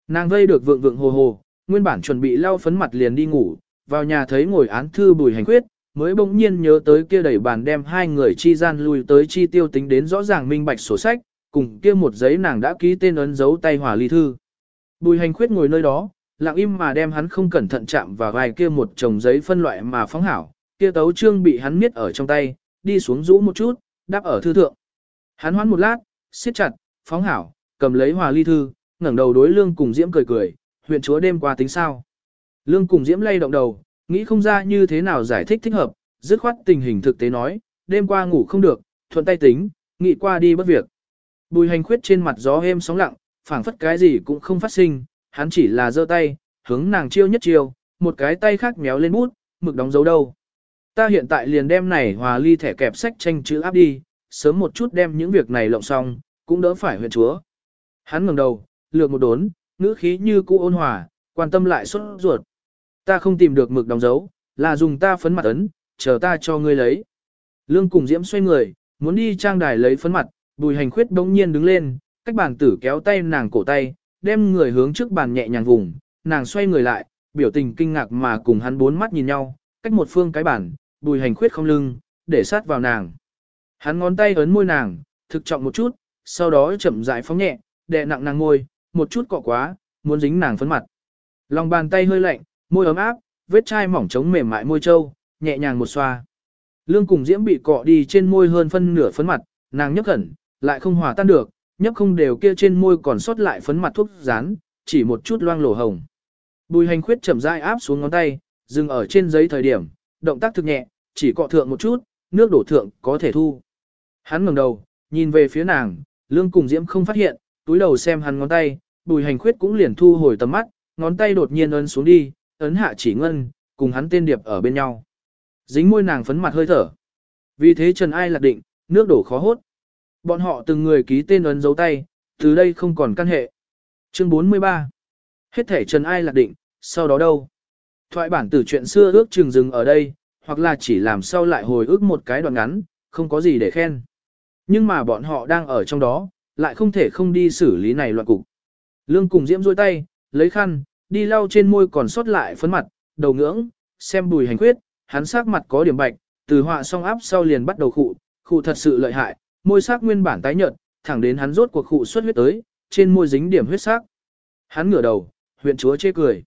Nàng vây được vượng vượng hồ hồ, nguyên bản chuẩn bị lau phấn mặt liền đi ngủ, vào nhà thấy ngồi án thư bùi hành quyết, mới bỗng nhiên nhớ tới kia đẩy bàn đem hai người chi gian lui tới chi tiêu tính đến rõ ràng minh bạch sổ sách, cùng kia một giấy nàng đã ký tên ấn dấu tay hòa ly thư. Bùi hành khuyết ngồi nơi đó, lặng im mà đem hắn không cẩn thận chạm vào vài kia một chồng giấy phân loại mà phóng hảo, kia tấu trương bị hắn miết ở trong tay, đi xuống rũ một chút, đáp ở thư thượng. Hắn hoán một lát, siết chặt, phóng hảo, cầm lấy hòa ly thư, ngẩng đầu đối lương cùng diễm cười cười, huyện chúa đêm qua tính sao. Lương cùng diễm lay động đầu, nghĩ không ra như thế nào giải thích thích hợp, dứt khoát tình hình thực tế nói, đêm qua ngủ không được, thuận tay tính, nghĩ qua đi bất việc. Bùi hành khuyết trên mặt gió êm sóng lặng, phảng phất cái gì cũng không phát sinh, hắn chỉ là giơ tay, hướng nàng chiêu nhất chiêu, một cái tay khác méo lên bút, mực đóng dấu đâu. Ta hiện tại liền đem này hòa ly thẻ kẹp sách tranh chữ áp đi, sớm một chút đem những việc này lộng xong, cũng đỡ phải huyện chúa. Hắn ngẩng đầu, lược một đốn, ngữ khí như cũ ôn hòa, quan tâm lại xuất ruột. Ta không tìm được mực đóng dấu, là dùng ta phấn mặt ấn, chờ ta cho ngươi lấy. Lương cùng Diễm xoay người, muốn đi trang đài lấy phấn mặt, bùi hành khuyết bỗng nhiên đứng lên, cách bàn tử kéo tay nàng cổ tay, đem người hướng trước bàn nhẹ nhàng vùng, nàng xoay người lại, biểu tình kinh ngạc mà cùng hắn bốn mắt nhìn nhau, cách một phương cái bàn, bùi hành khuyết không lưng, để sát vào nàng. Hắn ngón tay ấn môi nàng, thực trọng một chút, sau đó chậm rãi phóng nhẹ, đè nặng nàng môi, một chút cọ quá, muốn dính nàng phấn mặt. Lòng bàn tay hơi lạnh, môi ấm áp, vết chai mỏng trống mềm mại môi trâu, nhẹ nhàng một xoa. Lương cùng diễm bị cọ đi trên môi hơn phân nửa phấn mặt, nàng nhấp khẩn, lại không hòa tan được, nhấp không đều kia trên môi còn sót lại phấn mặt thuốc dán, chỉ một chút loang lổ hồng. Bùi hành khuyết chậm rãi áp xuống ngón tay, dừng ở trên giấy thời điểm, động tác thực nhẹ, chỉ cọ thượng một chút, nước đổ thượng có thể thu. Hắn ngẩng đầu, nhìn về phía nàng, lương cùng diễm không phát hiện, túi đầu xem hắn ngón tay, bùi hành khuyết cũng liền thu hồi tầm mắt, ngón tay đột nhiên ấn xuống đi, ấn hạ chỉ ngân, cùng hắn tên điệp ở bên nhau. Dính môi nàng phấn mặt hơi thở. Vì thế Trần Ai lạc định, nước đổ khó hốt. Bọn họ từng người ký tên ấn dấu tay, từ đây không còn căn hệ. Chương 43 Hết thể Trần Ai lạc định, sau đó đâu? Thoại bản từ chuyện xưa ước chừng dừng ở đây, hoặc là chỉ làm sau lại hồi ức một cái đoạn ngắn, không có gì để khen. Nhưng mà bọn họ đang ở trong đó, lại không thể không đi xử lý này loạn cục. Lương cùng Diễm dôi tay, lấy khăn, đi lau trên môi còn sót lại phấn mặt, đầu ngưỡng, xem bùi hành quyết, hắn sắc mặt có điểm bạch, từ họa song áp sau liền bắt đầu khụ, khụ thật sự lợi hại, môi sắc nguyên bản tái nhợt, thẳng đến hắn rốt cuộc khụ xuất huyết tới, trên môi dính điểm huyết sắc. Hắn ngửa đầu, huyện chúa chê cười.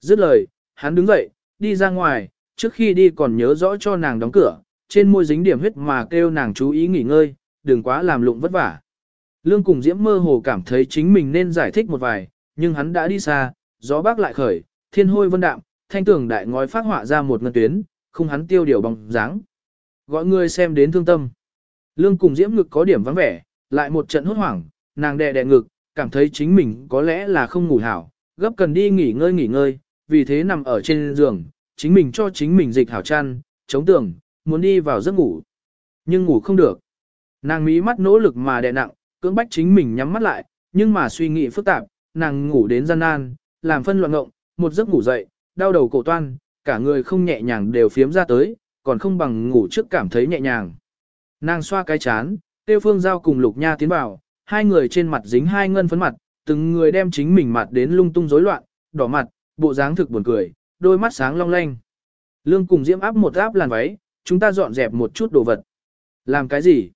Dứt lời, hắn đứng dậy, đi ra ngoài, trước khi đi còn nhớ rõ cho nàng đóng cửa, trên môi dính điểm huyết mà kêu nàng chú ý nghỉ ngơi, đừng quá làm lụng vất vả. Lương cùng Diễm mơ hồ cảm thấy chính mình nên giải thích một vài, nhưng hắn đã đi xa, gió bác lại khởi, thiên hôi vân đạm, thanh tường đại ngói phát họa ra một ngân tuyến, không hắn tiêu điều bóng dáng. Gọi người xem đến thương tâm. Lương cùng Diễm ngực có điểm vắng vẻ, lại một trận hốt hoảng, nàng đè đè ngực, cảm thấy chính mình có lẽ là không ngủ hảo, gấp cần đi nghỉ ngơi nghỉ ngơi, vì thế nằm ở trên giường, chính mình cho chính mình dịch hảo chăn, chống tường, muốn đi vào giấc ngủ. Nhưng ngủ không được. Nàng mí mắt nỗ lực mà đè nặng, cưỡng bách chính mình nhắm mắt lại, nhưng mà suy nghĩ phức tạp, nàng ngủ đến gian nan, làm phân loạn ngộng, một giấc ngủ dậy, đau đầu cổ toan, cả người không nhẹ nhàng đều phiếm ra tới, còn không bằng ngủ trước cảm thấy nhẹ nhàng. Nàng xoa cái chán, tiêu phương giao cùng lục nha tiến vào, hai người trên mặt dính hai ngân phấn mặt, từng người đem chính mình mặt đến lung tung rối loạn, đỏ mặt, bộ dáng thực buồn cười, đôi mắt sáng long lanh. Lương cùng diễm áp một áp làn váy, chúng ta dọn dẹp một chút đồ vật. Làm cái gì?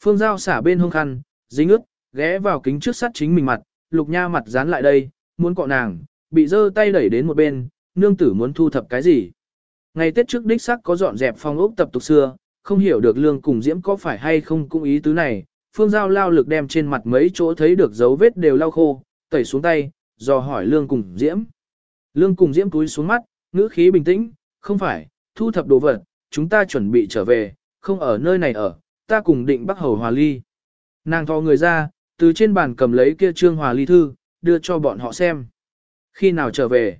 Phương Giao xả bên hông khăn, dính ướt, ghé vào kính trước sắt chính mình mặt, lục nha mặt dán lại đây, muốn cọ nàng, bị dơ tay đẩy đến một bên, nương tử muốn thu thập cái gì. Ngày Tết trước đích sắc có dọn dẹp phong ốc tập tục xưa, không hiểu được lương cùng diễm có phải hay không cũng ý tứ này, phương giao lao lực đem trên mặt mấy chỗ thấy được dấu vết đều lau khô, tẩy xuống tay, dò hỏi lương cùng diễm. Lương cùng diễm túi xuống mắt, ngữ khí bình tĩnh, không phải, thu thập đồ vật, chúng ta chuẩn bị trở về, không ở nơi này ở, ta cùng định bắt hầu hòa ly. Nàng thò người ra, từ trên bàn cầm lấy kia trương hòa ly thư, đưa cho bọn họ xem. Khi nào trở về?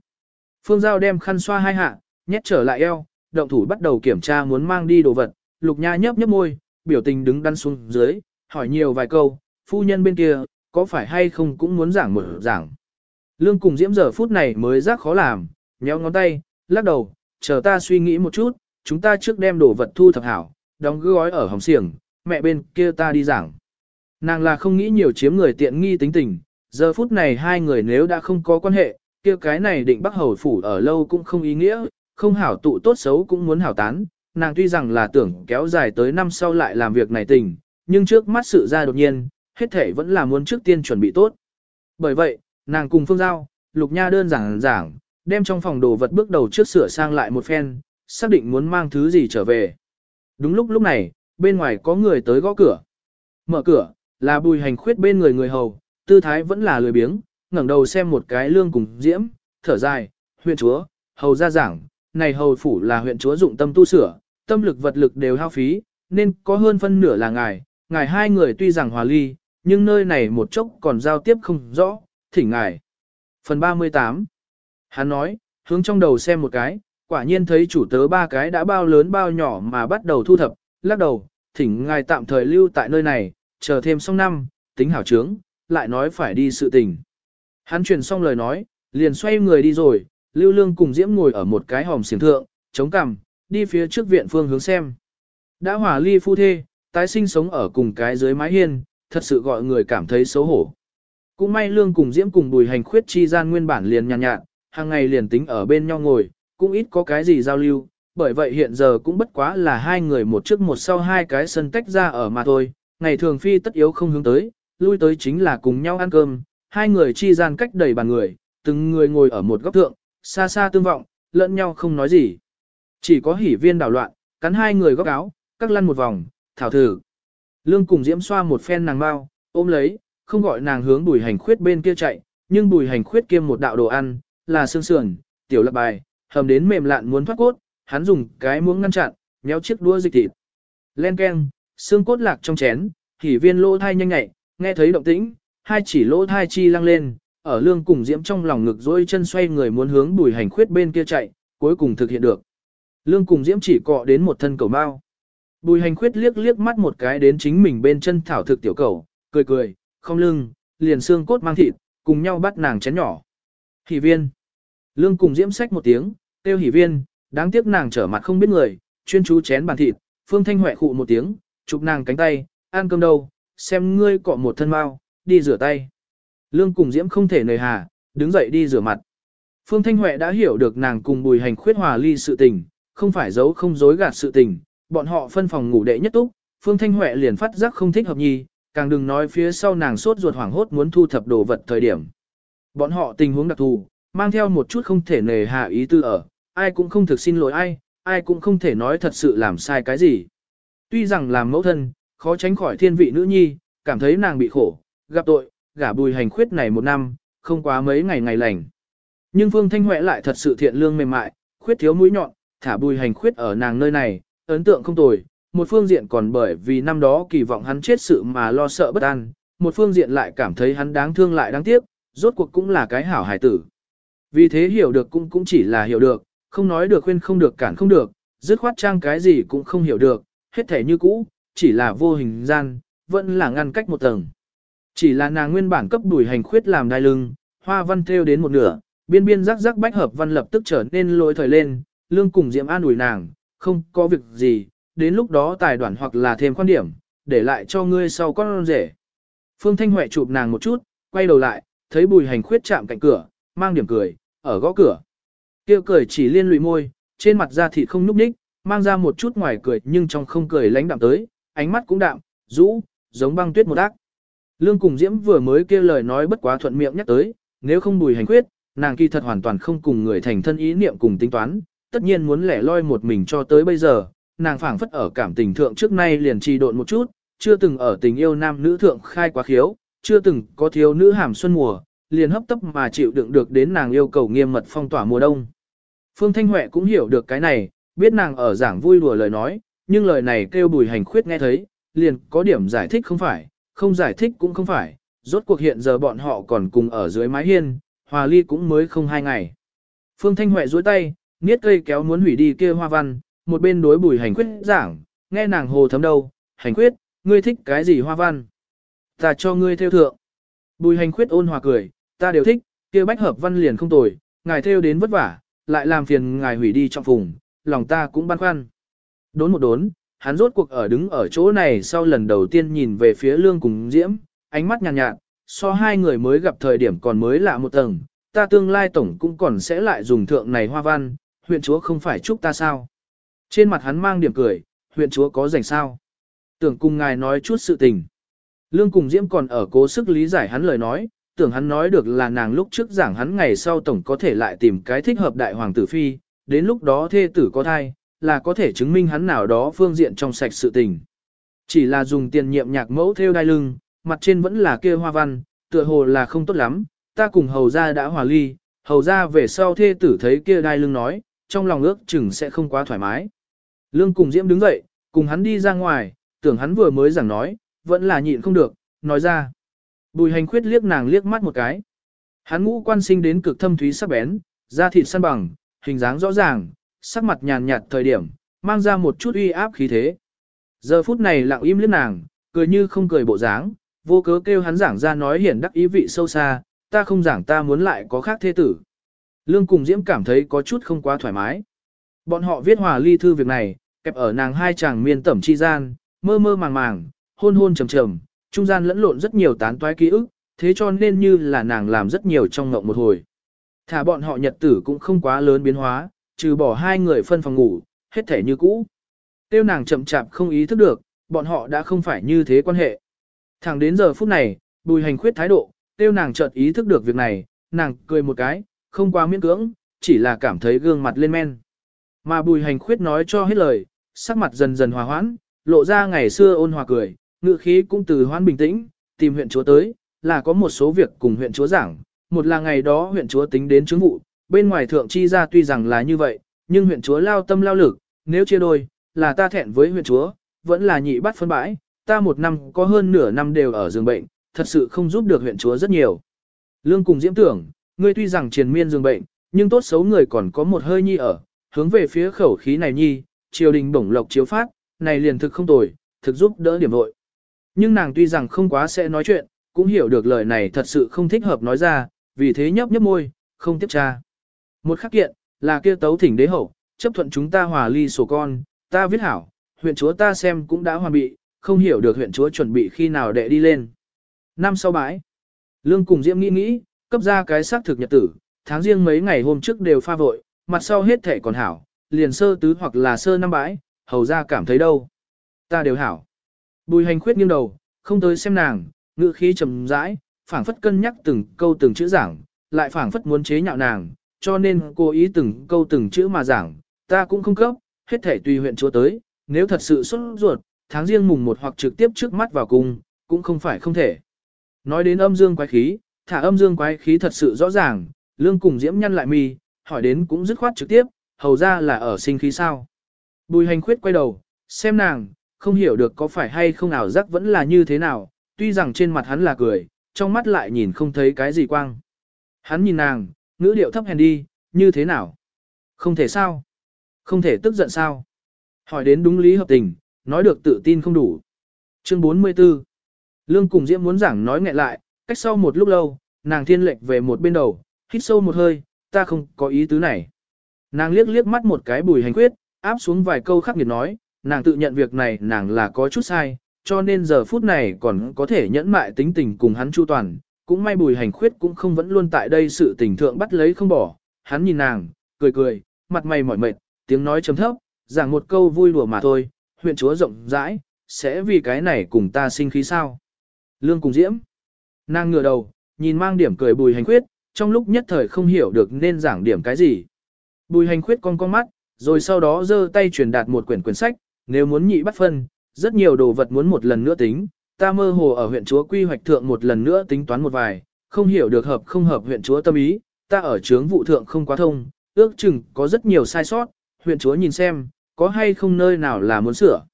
Phương Giao đem khăn xoa hai hạ, nhét trở lại eo, động thủ bắt đầu kiểm tra muốn mang đi đồ vật, lục nha nhấp nhấp môi, biểu tình đứng đắn xuống dưới, hỏi nhiều vài câu, phu nhân bên kia, có phải hay không cũng muốn giảng một giảng. Lương cùng diễm giờ phút này mới giác khó làm, nhéo ngón tay, lắc đầu, chờ ta suy nghĩ một chút, chúng ta trước đem đồ vật thu thập hảo, đóng gói ở hồng xiềng, mẹ bên kia ta đi giảng. Nàng là không nghĩ nhiều chiếm người tiện nghi tính tình, giờ phút này hai người nếu đã không có quan hệ, kia cái này định bắt hầu phủ ở lâu cũng không ý nghĩa, không hảo tụ tốt xấu cũng muốn hảo tán, nàng tuy rằng là tưởng kéo dài tới năm sau lại làm việc này tình, nhưng trước mắt sự ra đột nhiên, hết thể vẫn là muốn trước tiên chuẩn bị tốt. Bởi vậy, nàng cùng Phương Giao, Lục Nha đơn giản giảng, đem trong phòng đồ vật bước đầu trước sửa sang lại một phen, xác định muốn mang thứ gì trở về. Đúng lúc lúc này, bên ngoài có người tới gõ cửa. Mở cửa, là bùi hành khuyết bên người người hầu, tư thái vẫn là lười biếng, ngẩng đầu xem một cái lương cùng diễm, thở dài, huyện chúa, hầu ra giảng, này hầu phủ là huyện chúa dụng tâm tu sửa, tâm lực vật lực đều hao phí, nên có hơn phân nửa là ngài, ngài hai người tuy rằng hòa ly, nhưng nơi này một chốc còn giao tiếp không rõ, thỉnh ngài. Phần 38 Hắn nói, hướng trong đầu xem một cái, quả nhiên thấy chủ tớ ba cái đã bao lớn bao nhỏ mà bắt đầu thu thập, lắc đầu, thỉnh ngài tạm thời lưu tại nơi này, chờ thêm xong năm, tính hảo trướng, lại nói phải đi sự tình. Hắn truyền xong lời nói, liền xoay người đi rồi, Lưu Lương cùng Diễm ngồi ở một cái hòm xiềng thượng, chống cằm, đi phía trước viện phương hướng xem. Đã hỏa ly phu thê, tái sinh sống ở cùng cái dưới mái hiên, thật sự gọi người cảm thấy xấu hổ. Cũng may Lương cùng Diễm cùng bùi hành khuyết chi gian nguyên bản liền nhàn nhạt, hàng ngày liền tính ở bên nhau ngồi, cũng ít có cái gì giao lưu, bởi vậy hiện giờ cũng bất quá là hai người một trước một sau hai cái sân tách ra ở mà thôi, ngày thường phi tất yếu không hướng tới, lui tới chính là cùng nhau ăn cơm, hai người chi gian cách đầy bàn người, từng người ngồi ở một góc thượng, xa xa tương vọng, lẫn nhau không nói gì. Chỉ có hỉ viên đảo loạn, cắn hai người góc áo, các lăn một vòng, thảo thử. Lương cùng diễm xoa một phen nàng bao, ôm lấy, không gọi nàng hướng bùi hành khuyết bên kia chạy, nhưng bùi hành khuyết kiêm một đạo đồ ăn, là xương sườn, tiểu lập bài, hầm đến mềm lạn muốn thoát cốt, hắn dùng cái muỗng ngăn chặn, nhéo chiếc đũa dịch thịt. Len keng, xương cốt lạc trong chén, hỉ viên lỗ thai nhanh nhẹ, nghe thấy động tĩnh, hai chỉ lỗ thai chi lăng lên, ở lương cùng diễm trong lòng ngực dối chân xoay người muốn hướng bùi hành khuyết bên kia chạy, cuối cùng thực hiện được. Lương cùng diễm chỉ cọ đến một thân cầu bao. Bùi hành khuyết liếc liếc mắt một cái đến chính mình bên chân thảo thực tiểu cầu, cười cười, không lưng, liền xương cốt mang thịt, cùng nhau bắt nàng chén nhỏ. Hỷ viên. Lương cùng diễm sách một tiếng, tiêu hỷ viên, đáng tiếc nàng trở mặt không biết người, chuyên chú chén bàn thịt, phương thanh huệ khụ một tiếng, chụp nàng cánh tay, ăn cơm đâu, xem ngươi cọ một thân mau, đi rửa tay. Lương cùng diễm không thể nời hà, đứng dậy đi rửa mặt. Phương Thanh Huệ đã hiểu được nàng cùng bùi hành khuyết hòa ly sự tình, không phải giấu không dối gạt sự tình, bọn họ phân phòng ngủ đệ nhất túc, Phương Thanh Huệ liền phát giác không thích hợp nhi, càng đừng nói phía sau nàng sốt ruột hoảng hốt muốn thu thập đồ vật thời điểm. Bọn họ tình huống đặc thù, mang theo một chút không thể nề hạ ý tư ở, ai cũng không thực xin lỗi ai, ai cũng không thể nói thật sự làm sai cái gì. Tuy rằng làm mẫu thân, khó tránh khỏi thiên vị nữ nhi, cảm thấy nàng bị khổ, gặp tội, gả bùi hành khuyết này một năm, không quá mấy ngày ngày lành. Nhưng Phương Thanh Huệ lại thật sự thiện lương mềm mại, khuyết thiếu mũi nhọn, thả bùi hành khuyết ở nàng nơi này, ấn tượng không tồi, một phương diện còn bởi vì năm đó kỳ vọng hắn chết sự mà lo sợ bất an, một phương diện lại cảm thấy hắn đáng thương lại đáng tiếc, rốt cuộc cũng là cái hảo hài tử. Vì thế hiểu được cũng cũng chỉ là hiểu được, không nói được khuyên không được cản không được, dứt khoát trang cái gì cũng không hiểu được, hết thể như cũ, chỉ là vô hình gian, vẫn là ngăn cách một tầng. Chỉ là nàng nguyên bản cấp đuổi hành khuyết làm đai lưng, hoa văn theo đến một nửa, biên biên rắc rắc bách hợp văn lập tức trở nên lôi thời lên, lương cùng diệm an ủi nàng, không có việc gì, đến lúc đó tài đoạn hoặc là thêm quan điểm, để lại cho ngươi sau con rể. Phương Thanh Huệ chụp nàng một chút, quay đầu lại, thấy bùi hành khuyết chạm cạnh cửa, mang điểm cười, ở gõ cửa. kia cười chỉ liên lụy môi, trên mặt da thịt không núp ních, mang ra một chút ngoài cười nhưng trong không cười lánh đạm tới, ánh mắt cũng đạm, rũ, giống băng tuyết một ác. Lương cùng Diễm vừa mới kêu lời nói bất quá thuận miệng nhắc tới, nếu không bùi hành khuyết, nàng kỳ thật hoàn toàn không cùng người thành thân ý niệm cùng tính toán, tất nhiên muốn lẻ loi một mình cho tới bây giờ, nàng phảng phất ở cảm tình thượng trước nay liền trì độn một chút, chưa từng ở tình yêu nam nữ thượng khai quá khiếu, chưa từng có thiếu nữ hàm xuân mùa, liền hấp tấp mà chịu đựng được đến nàng yêu cầu nghiêm mật phong tỏa mùa đông. Phương Thanh Huệ cũng hiểu được cái này, biết nàng ở giảng vui đùa lời nói, nhưng lời này kêu bùi hành khuyết nghe thấy, liền có điểm giải thích không phải, không giải thích cũng không phải, rốt cuộc hiện giờ bọn họ còn cùng ở dưới mái hiên, hòa ly cũng mới không hai ngày. Phương Thanh Huệ duỗi tay, niết cây kéo muốn hủy đi kia hoa văn, một bên đối bùi hành quyết giảng, nghe nàng hồ thấm đâu, hành quyết, ngươi thích cái gì hoa văn? Ta cho ngươi theo thượng. Bùi hành quyết ôn hòa cười, ta đều thích, kia bách hợp văn liền không tồi, ngài theo đến vất vả, lại làm phiền ngài hủy đi trong phùng, lòng ta cũng băn khoăn. Đốn một đốn, hắn rốt cuộc ở đứng ở chỗ này sau lần đầu tiên nhìn về phía lương cùng diễm, ánh mắt nhàn nhạt, nhạt, so hai người mới gặp thời điểm còn mới lạ một tầng, ta tương lai tổng cũng còn sẽ lại dùng thượng này hoa văn, huyện chúa không phải chúc ta sao. Trên mặt hắn mang điểm cười, huyện chúa có rảnh sao. Tưởng cùng ngài nói chút sự tình. Lương cùng Diễm còn ở cố sức lý giải hắn lời nói, tưởng hắn nói được là nàng lúc trước giảng hắn ngày sau tổng có thể lại tìm cái thích hợp đại hoàng tử phi, đến lúc đó thê tử có thai, là có thể chứng minh hắn nào đó phương diện trong sạch sự tình. Chỉ là dùng tiền nhiệm nhạc mẫu theo đai lưng, mặt trên vẫn là kia hoa văn, tựa hồ là không tốt lắm, ta cùng hầu gia đã hòa ly, hầu gia về sau thê tử thấy kia đai lưng nói, trong lòng ước chừng sẽ không quá thoải mái. Lương cùng Diễm đứng dậy, cùng hắn đi ra ngoài, tưởng hắn vừa mới giảng nói, vẫn là nhịn không được, nói ra. Bùi hành khuyết liếc nàng liếc mắt một cái. Hắn ngũ quan sinh đến cực thâm thúy sắc bén, da thịt săn bằng, hình dáng rõ ràng, sắc mặt nhàn nhạt thời điểm, mang ra một chút uy áp khí thế. Giờ phút này lặng im liếc nàng, cười như không cười bộ dáng, vô cớ kêu hắn giảng ra nói hiển đắc ý vị sâu xa, ta không giảng ta muốn lại có khác thế tử. Lương cùng Diễm cảm thấy có chút không quá thoải mái. Bọn họ viết hòa ly thư việc này, kẹp ở nàng hai chàng miên tẩm chi gian, mơ mơ màng màng, hôn hôn trầm trầm, trung gian lẫn lộn rất nhiều tán toái ký ức, thế cho nên như là nàng làm rất nhiều trong ngộng một hồi. Thả bọn họ nhật tử cũng không quá lớn biến hóa, trừ bỏ hai người phân phòng ngủ, hết thể như cũ. Tiêu nàng chậm chạp không ý thức được, bọn họ đã không phải như thế quan hệ. Thẳng đến giờ phút này, bùi hành khuyết thái độ, tiêu nàng chợt ý thức được việc này, nàng cười một cái, không quá miễn cưỡng, chỉ là cảm thấy gương mặt lên men. Mà bùi hành khuyết nói cho hết lời, sắc mặt dần dần hòa hoãn, lộ ra ngày xưa ôn hòa cười, ngự khí cũng từ hoãn bình tĩnh, tìm huyện chúa tới, là có một số việc cùng huyện chúa giảng, một là ngày đó huyện chúa tính đến chứng vụ, bên ngoài thượng chi ra tuy rằng là như vậy, nhưng huyện chúa lao tâm lao lực, nếu chia đôi, là ta thẹn với huyện chúa, vẫn là nhị bắt phân bãi, ta một năm có hơn nửa năm đều ở giường bệnh, thật sự không giúp được huyện chúa rất nhiều. Lương cùng diễm tưởng, ngươi tuy rằng triền miên dương bệnh, nhưng tốt xấu người còn có một hơi nhi ở, hướng về phía khẩu khí này nhi, triều đình bổng lộc chiếu phát, này liền thực không tồi, thực giúp đỡ điểm vội. Nhưng nàng tuy rằng không quá sẽ nói chuyện, cũng hiểu được lời này thật sự không thích hợp nói ra, vì thế nhấp nhấp môi, không tiếp tra. Một khắc kiện, là kia tấu thỉnh đế hậu, chấp thuận chúng ta hòa ly sổ con, ta viết hảo, huyện chúa ta xem cũng đã hoàn bị, không hiểu được huyện chúa chuẩn bị khi nào đệ đi lên. Năm sau bãi, Lương cùng Diễm nghĩ nghĩ, cấp ra cái xác thực nhật tử, tháng riêng mấy ngày hôm trước đều pha vội, mặt sau hết thể còn hảo, liền sơ tứ hoặc là sơ năm bãi, hầu ra cảm thấy đâu. Ta đều hảo. Bùi hành khuyết nghiêng đầu, Không tới xem nàng, ngữ khí trầm rãi, phảng phất cân nhắc từng câu từng chữ giảng, lại phảng phất muốn chế nhạo nàng, cho nên cô ý từng câu từng chữ mà giảng, ta cũng không cấp, hết thể tùy huyện chúa tới, nếu thật sự xuất ruột, tháng riêng mùng một hoặc trực tiếp trước mắt vào cung, cũng không phải không thể. Nói đến âm dương quái khí, thả âm dương quái khí thật sự rõ ràng, lương cùng diễm nhăn lại mi, hỏi đến cũng dứt khoát trực tiếp, hầu ra là ở sinh khí sao. Bùi hành khuyết quay đầu, xem nàng, không hiểu được có phải hay không ảo giác vẫn là như thế nào, tuy rằng trên mặt hắn là cười, trong mắt lại nhìn không thấy cái gì quang. Hắn nhìn nàng, ngữ điệu thấp hèn đi, như thế nào? Không thể sao? Không thể tức giận sao? Hỏi đến đúng lý hợp tình, nói được tự tin không đủ. Chương 44 Lương cùng Diễm muốn giảng nói nghẹn lại, cách sau một lúc lâu, nàng thiên lệch về một bên đầu, hít sâu một hơi, ta không có ý tứ này. Nàng liếc liếc mắt một cái bùi hành quyết, áp xuống vài câu khắc nghiệt nói, nàng tự nhận việc này nàng là có chút sai, cho nên giờ phút này còn có thể nhẫn mại tính tình cùng hắn chu toàn. Cũng may bùi hành khuyết cũng không vẫn luôn tại đây sự tình thượng bắt lấy không bỏ, hắn nhìn nàng, cười cười, mặt mày mỏi mệt, tiếng nói chấm thấp, giảng một câu vui đùa mà thôi, huyện chúa rộng rãi, sẽ vì cái này cùng ta sinh khí sao. Lương cùng diễm, nàng ngửa đầu, nhìn mang điểm cười bùi hành khuyết, trong lúc nhất thời không hiểu được nên giảng điểm cái gì. Bùi hành khuyết con con mắt, rồi sau đó giơ tay truyền đạt một quyển quyển sách, nếu muốn nhị bắt phân, rất nhiều đồ vật muốn một lần nữa tính, ta mơ hồ ở huyện chúa quy hoạch thượng một lần nữa tính toán một vài, không hiểu được hợp không hợp huyện chúa tâm ý, ta ở trướng vụ thượng không quá thông, ước chừng có rất nhiều sai sót, huyện chúa nhìn xem, có hay không nơi nào là muốn sửa.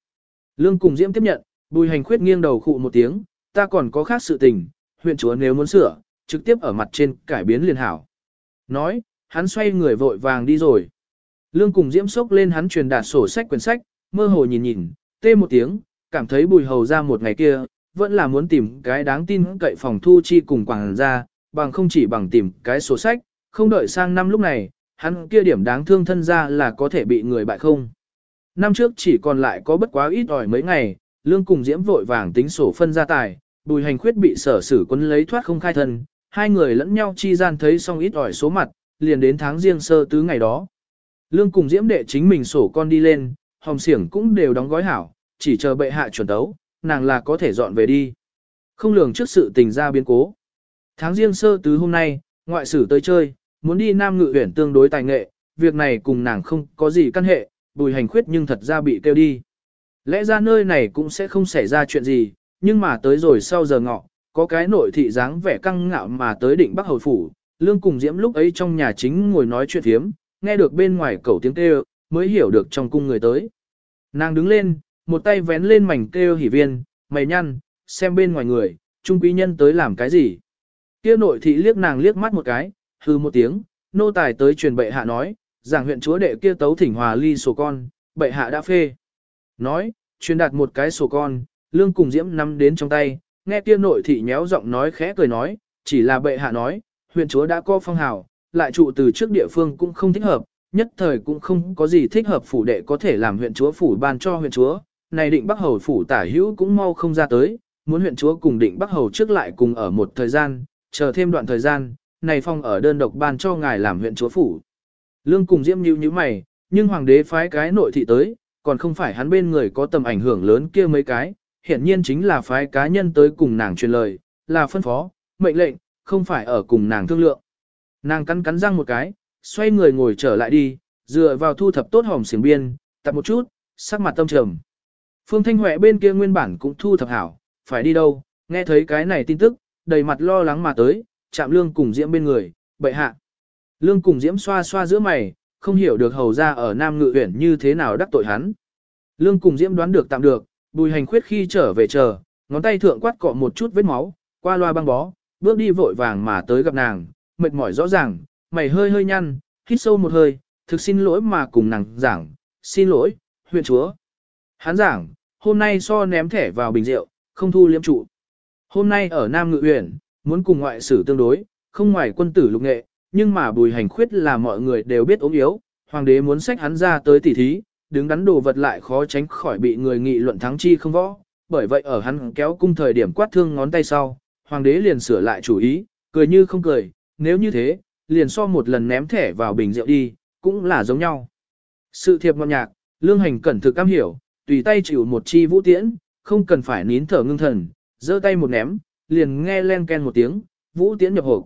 Lương cùng Diễm tiếp nhận, bùi hành khuyết nghiêng đầu khụ một tiếng, ta còn có khác sự tình, huyện chúa nếu muốn sửa, trực tiếp ở mặt trên cải biến liền hảo. Nói, hắn xoay người vội vàng đi rồi. Lương cùng Diễm sốc lên hắn truyền đạt sổ sách quyển sách, mơ hồ nhìn nhìn, tê một tiếng, cảm thấy bùi hầu ra một ngày kia, vẫn là muốn tìm cái đáng tin cậy phòng thu chi cùng quảng ra, bằng không chỉ bằng tìm cái sổ sách, không đợi sang năm lúc này, hắn kia điểm đáng thương thân ra là có thể bị người bại không. Năm trước chỉ còn lại có bất quá ít ỏi mấy ngày, lương cùng diễm vội vàng tính sổ phân gia tài, bùi hành khuyết bị sở xử quân lấy thoát không khai thân, hai người lẫn nhau chi gian thấy xong ít ỏi số mặt, liền đến tháng riêng sơ tứ ngày đó. Lương cùng diễm đệ chính mình sổ con đi lên, hồng siểng cũng đều đóng gói hảo, chỉ chờ bệ hạ chuẩn tấu, nàng là có thể dọn về đi. Không lường trước sự tình ra biến cố. Tháng riêng sơ tứ hôm nay, ngoại sử tới chơi, muốn đi Nam Ngự huyển tương đối tài nghệ, việc này cùng nàng không có gì căn hệ, bùi hành khuyết nhưng thật ra bị kêu đi. Lẽ ra nơi này cũng sẽ không xảy ra chuyện gì, nhưng mà tới rồi sau giờ ngọ, có cái nội thị dáng vẻ căng ngạo mà tới định Bắc Hầu Phủ, Lương cùng Diễm lúc ấy trong nhà chính ngồi nói chuyện thiếm, nghe được bên ngoài cầu tiếng kêu, mới hiểu được trong cung người tới. Nàng đứng lên, một tay vén lên mảnh kêu hỉ viên, mày nhăn, xem bên ngoài người, trung quý nhân tới làm cái gì. Kia nội thị liếc nàng liếc mắt một cái, hư một tiếng, nô tài tới truyền bệ hạ nói, giảng huyện chúa đệ kia tấu thỉnh hòa ly sổ con, bệ hạ đã phê. Nói, truyền đạt một cái sổ con, lương cùng diễm nắm đến trong tay, nghe kia nội thị nhéo giọng nói khẽ cười nói, chỉ là bệ hạ nói, huyện chúa đã có phong hào, lại trụ từ trước địa phương cũng không thích hợp, nhất thời cũng không có gì thích hợp phủ đệ có thể làm huyện chúa phủ ban cho huyện chúa, này định Bắc Hầu phủ tả hữu cũng mau không ra tới, muốn huyện chúa cùng định Bắc Hầu trước lại cùng ở một thời gian, chờ thêm đoạn thời gian, này phong ở đơn độc ban cho ngài làm huyện chúa phủ. Lương cùng diễm nhíu như mày, nhưng hoàng đế phái cái nội thị tới, còn không phải hắn bên người có tầm ảnh hưởng lớn kia mấy cái, hiển nhiên chính là phái cá nhân tới cùng nàng truyền lời, là phân phó, mệnh lệnh, không phải ở cùng nàng thương lượng. Nàng cắn cắn răng một cái, xoay người ngồi trở lại đi, dựa vào thu thập tốt hòm xiềng biên, tập một chút, sắc mặt tâm trầm. Phương Thanh Huệ bên kia nguyên bản cũng thu thập hảo, phải đi đâu, nghe thấy cái này tin tức, đầy mặt lo lắng mà tới, chạm lương cùng diễm bên người, bậy hạ. Lương cùng diễm xoa xoa giữa mày, không hiểu được hầu ra ở Nam Ngự huyện như thế nào đắc tội hắn. Lương cùng diễm đoán được tạm được, bùi hành khuyết khi trở về chờ, ngón tay thượng quát cọ một chút vết máu, qua loa băng bó, bước đi vội vàng mà tới gặp nàng, mệt mỏi rõ ràng, mày hơi hơi nhăn, hít sâu một hơi, thực xin lỗi mà cùng nàng giảng, xin lỗi, huyện chúa. Hắn giảng, hôm nay so ném thẻ vào bình rượu, không thu liếm trụ. Hôm nay ở Nam Ngự huyện, muốn cùng ngoại sử tương đối, không ngoài quân tử lục nghệ, nhưng mà bùi hành khuyết là mọi người đều biết ốm yếu, hoàng đế muốn sách hắn ra tới tỉ thí, đứng đắn đồ vật lại khó tránh khỏi bị người nghị luận thắng chi không võ, bởi vậy ở hắn kéo cung thời điểm quát thương ngón tay sau, hoàng đế liền sửa lại chủ ý, cười như không cười, nếu như thế, liền so một lần ném thẻ vào bình rượu đi, cũng là giống nhau. Sự thiệp ngọt nhạc, lương hành cẩn thực cam hiểu, tùy tay chịu một chi vũ tiễn, không cần phải nín thở ngưng thần, giơ tay một ném, liền nghe len ken một tiếng, vũ tiễn nhập hộp.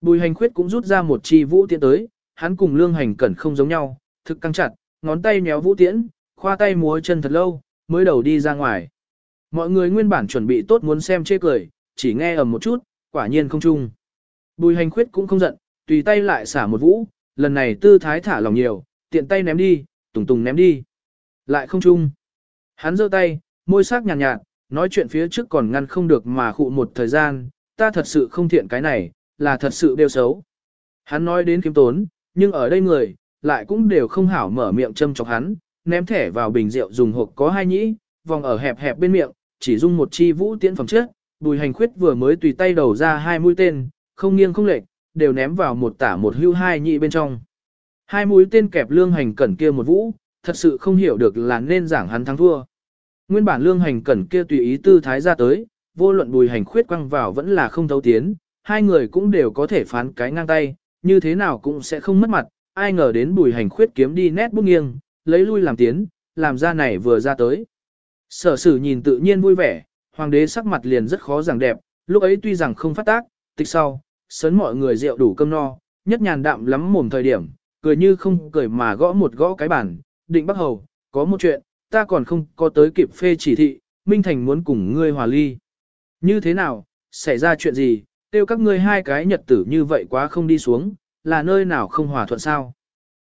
Bùi hành khuyết cũng rút ra một chi vũ tiễn tới, hắn cùng lương hành cẩn không giống nhau, thực căng chặt, ngón tay nhéo vũ tiễn, khoa tay múa chân thật lâu, mới đầu đi ra ngoài. Mọi người nguyên bản chuẩn bị tốt muốn xem chê cười, chỉ nghe ầm một chút, quả nhiên không chung. Bùi hành khuyết cũng không giận, tùy tay lại xả một vũ, lần này tư thái thả lòng nhiều, tiện tay ném đi, tùng tùng ném đi. Lại không chung. Hắn giơ tay, môi sắc nhàn nhạt, nhạt, nói chuyện phía trước còn ngăn không được mà khụ một thời gian, ta thật sự không thiện cái này, là thật sự đều xấu. Hắn nói đến kiếm tốn, nhưng ở đây người, lại cũng đều không hảo mở miệng châm chọc hắn, ném thẻ vào bình rượu dùng hộp có hai nhĩ, vòng ở hẹp hẹp bên miệng, chỉ dung một chi vũ tiễn phẩm trước, bùi hành khuyết vừa mới tùy tay đầu ra hai mũi tên, không nghiêng không lệch, đều ném vào một tả một hưu hai nhị bên trong. Hai mũi tên kẹp lương hành cẩn kia một vũ, thật sự không hiểu được là nên giảng hắn thắng thua. Nguyên bản lương hành cẩn kia tùy ý tư thái ra tới, vô luận bùi hành khuyết quăng vào vẫn là không thấu tiến, hai người cũng đều có thể phán cái ngang tay, như thế nào cũng sẽ không mất mặt, ai ngờ đến bùi hành khuyết kiếm đi nét bút nghiêng, lấy lui làm tiến, làm ra này vừa ra tới. Sở sử nhìn tự nhiên vui vẻ, hoàng đế sắc mặt liền rất khó giảng đẹp, lúc ấy tuy rằng không phát tác, tịch sau, sớn mọi người rượu đủ cơm no, nhất nhàn đạm lắm mồm thời điểm, cười như không cười mà gõ một gõ cái bản, định bắc hầu, có một chuyện, ta còn không có tới kịp phê chỉ thị, Minh Thành muốn cùng ngươi hòa ly. Như thế nào, xảy ra chuyện gì, tiêu các ngươi hai cái nhật tử như vậy quá không đi xuống, là nơi nào không hòa thuận sao.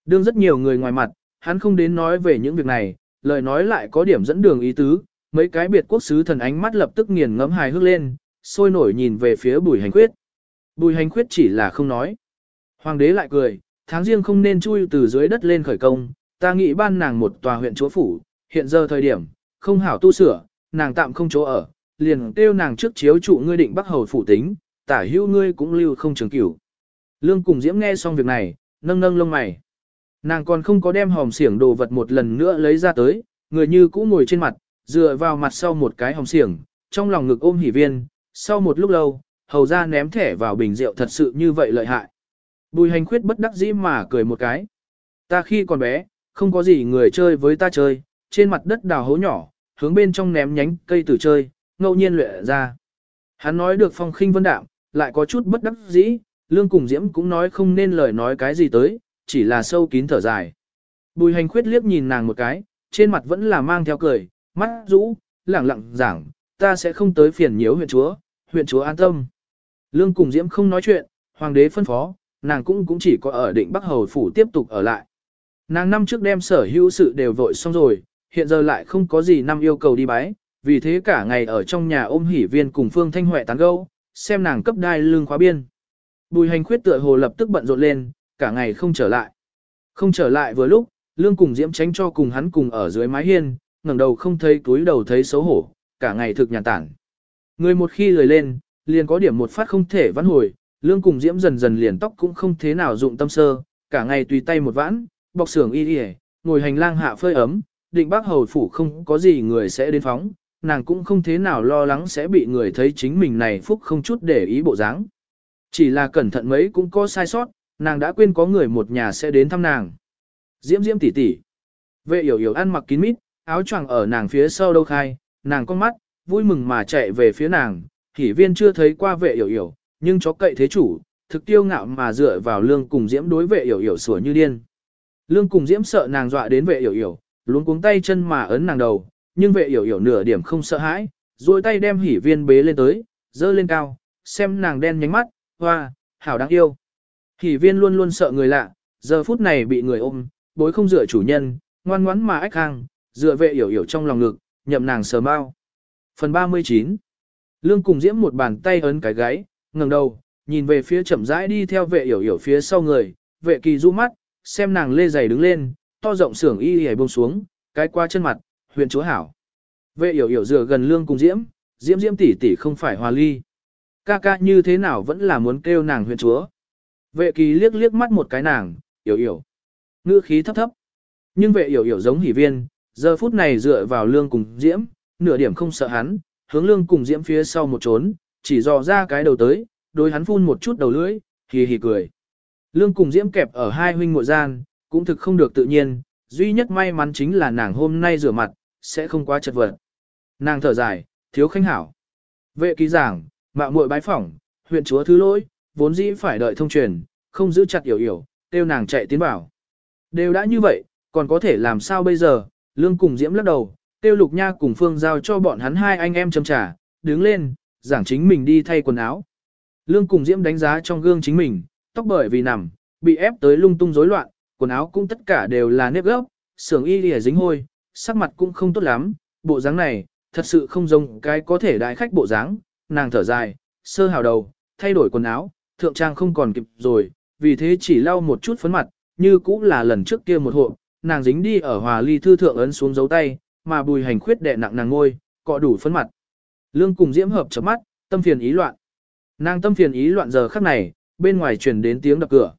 Đương rất nhiều người ngoài mặt, hắn không đến nói về những việc này, lời nói lại có điểm dẫn đường ý tứ, mấy cái biệt quốc sứ thần ánh mắt lập tức nghiền ngẫm hài hước lên, sôi nổi nhìn về phía bùi hành khuyết. Bùi hành khuyết chỉ là không nói. Hoàng đế lại cười, tháng riêng không nên chui từ dưới đất lên khởi công, ta nghĩ ban nàng một tòa huyện chúa phủ, hiện giờ thời điểm, không hảo tu sửa, nàng tạm không chỗ ở, liền kêu nàng trước chiếu trụ ngươi định bắc hầu phủ tính, tả hữu ngươi cũng lưu không trường cửu. Lương cùng diễm nghe xong việc này, nâng nâng lông mày. Nàng còn không có đem hòm xiển đồ vật một lần nữa lấy ra tới, người như cũ ngồi trên mặt, dựa vào mặt sau một cái hòm xiển, trong lòng ngực ôm hỉ viên, sau một lúc lâu, hầu ra ném thẻ vào bình rượu thật sự như vậy lợi hại. Bùi hành khuyết bất đắc dĩ mà cười một cái. Ta khi còn bé, không có gì người chơi với ta chơi, trên mặt đất đào hố nhỏ, hướng bên trong ném nhánh cây tử chơi, ngẫu nhiên luyện ra. Hắn nói được phong khinh vân đạm, lại có chút bất đắc dĩ, lương cùng diễm cũng nói không nên lời nói cái gì tới, chỉ là sâu kín thở dài. Bùi hành khuyết liếc nhìn nàng một cái, trên mặt vẫn là mang theo cười, mắt rũ, lẳng lặng giảng, ta sẽ không tới phiền nhiễu huyện chúa, huyện chúa an tâm. Lương cùng diễm không nói chuyện, hoàng đế phân phó, nàng cũng cũng chỉ có ở định Bắc Hầu Phủ tiếp tục ở lại. Nàng năm trước đem sở hữu sự đều vội xong rồi, hiện giờ lại không có gì năm yêu cầu đi bái, vì thế cả ngày ở trong nhà ôm hỉ viên cùng Phương Thanh Huệ tán gẫu, xem nàng cấp đai lương khóa biên. Bùi hành khuyết tựa hồ lập tức bận rộn lên, cả ngày không trở lại. Không trở lại vừa lúc, lương cùng diễm tránh cho cùng hắn cùng ở dưới mái hiên, ngẩng đầu không thấy túi đầu thấy xấu hổ, cả ngày thực nhàn tản. Người một khi lười lên, liền có điểm một phát không thể vãn hồi, lương cùng diễm dần dần liền tóc cũng không thế nào dụng tâm sơ, cả ngày tùy tay một vãn, bọc xưởng y y, ngồi hành lang hạ phơi ấm, định bác hầu phủ không có gì người sẽ đến phóng, nàng cũng không thế nào lo lắng sẽ bị người thấy chính mình này phúc không chút để ý bộ dáng. Chỉ là cẩn thận mấy cũng có sai sót, nàng đã quên có người một nhà sẽ đến thăm nàng. Diễm diễm tỉ tỉ. Vệ hiểu hiểu ăn mặc kín mít, áo choàng ở nàng phía sau đâu khai, nàng con mắt, vui mừng mà chạy về phía nàng, hỉ viên chưa thấy qua vệ hiểu hiểu nhưng chó cậy thế chủ, thực tiêu ngạo mà dựa vào lương cùng diễm đối vệ hiểu hiểu sủa như điên. Lương cùng diễm sợ nàng dọa đến vệ hiểu hiểu luống cuống tay chân mà ấn nàng đầu, nhưng vệ hiểu hiểu nửa điểm không sợ hãi, duỗi tay đem hỉ viên bế lên tới, dơ lên cao, xem nàng đen nhánh mắt, hoa, hảo đáng yêu. Hỷ viên luôn luôn sợ người lạ, giờ phút này bị người ôm, bối không dựa chủ nhân, ngoan ngoãn mà ách hàng, dựa vệ hiểu hiểu trong lòng ngực, nhậm nàng sờ mau. Phần 39 Lương cùng diễm một bàn tay ấn cái gáy, ngẩng đầu, nhìn về phía chậm rãi đi theo vệ hiểu hiểu phía sau người, vệ kỳ du mắt, xem nàng lê giày đứng lên, to rộng sưởng y y buông xuống, cái qua chân mặt, huyền chúa hảo. Vệ hiểu hiểu dựa gần lương cùng diễm, diễm diễm tỷ tỷ không phải hòa ly. Ca ca như thế nào vẫn là muốn kêu nàng huyền chúa. Vệ kỳ liếc liếc mắt một cái nàng, yểu yểu. Ngữ khí thấp thấp. Nhưng vệ yểu yểu giống hỉ viên, giờ phút này dựa vào lương cùng diễm, nửa điểm không sợ hắn, hướng lương cùng diễm phía sau một trốn, chỉ dò ra cái đầu tới, đối hắn phun một chút đầu lưỡi, hì hì cười. Lương cùng diễm kẹp ở hai huynh muội gian, cũng thực không được tự nhiên, duy nhất may mắn chính là nàng hôm nay rửa mặt, sẽ không quá chật vật. Nàng thở dài, thiếu khanh hảo. Vệ ký giảng, mạo muội bái phỏng, huyện chúa thứ lỗi, vốn dĩ phải đợi thông truyền, không giữ chặt hiểu hiểu, tiêu nàng chạy tiến bảo. Đều đã như vậy, còn có thể làm sao bây giờ, lương cùng diễm lắc đầu, tiêu lục nha cùng phương giao cho bọn hắn hai anh em châm trà, đứng lên, giảng chính mình đi thay quần áo. Lương cùng diễm đánh giá trong gương chính mình, tóc bởi vì nằm, bị ép tới lung tung rối loạn, quần áo cũng tất cả đều là nếp gốc, sưởng y lìa dính hôi, sắc mặt cũng không tốt lắm, bộ dáng này, thật sự không giống cái có thể đại khách bộ dáng, nàng thở dài, sơ hào đầu, thay đổi quần áo, thượng trang không còn kịp rồi, vì thế chỉ lau một chút phấn mặt, như cũng là lần trước kia một hộ, nàng dính đi ở hòa ly thư thượng ấn xuống dấu tay, mà bùi hành khuyết đè nặng nàng ngôi, cọ đủ phấn mặt. Lương cùng diễm hợp chớp mắt, tâm phiền ý loạn. Nàng tâm phiền ý loạn giờ khắc này, bên ngoài truyền đến tiếng đập cửa.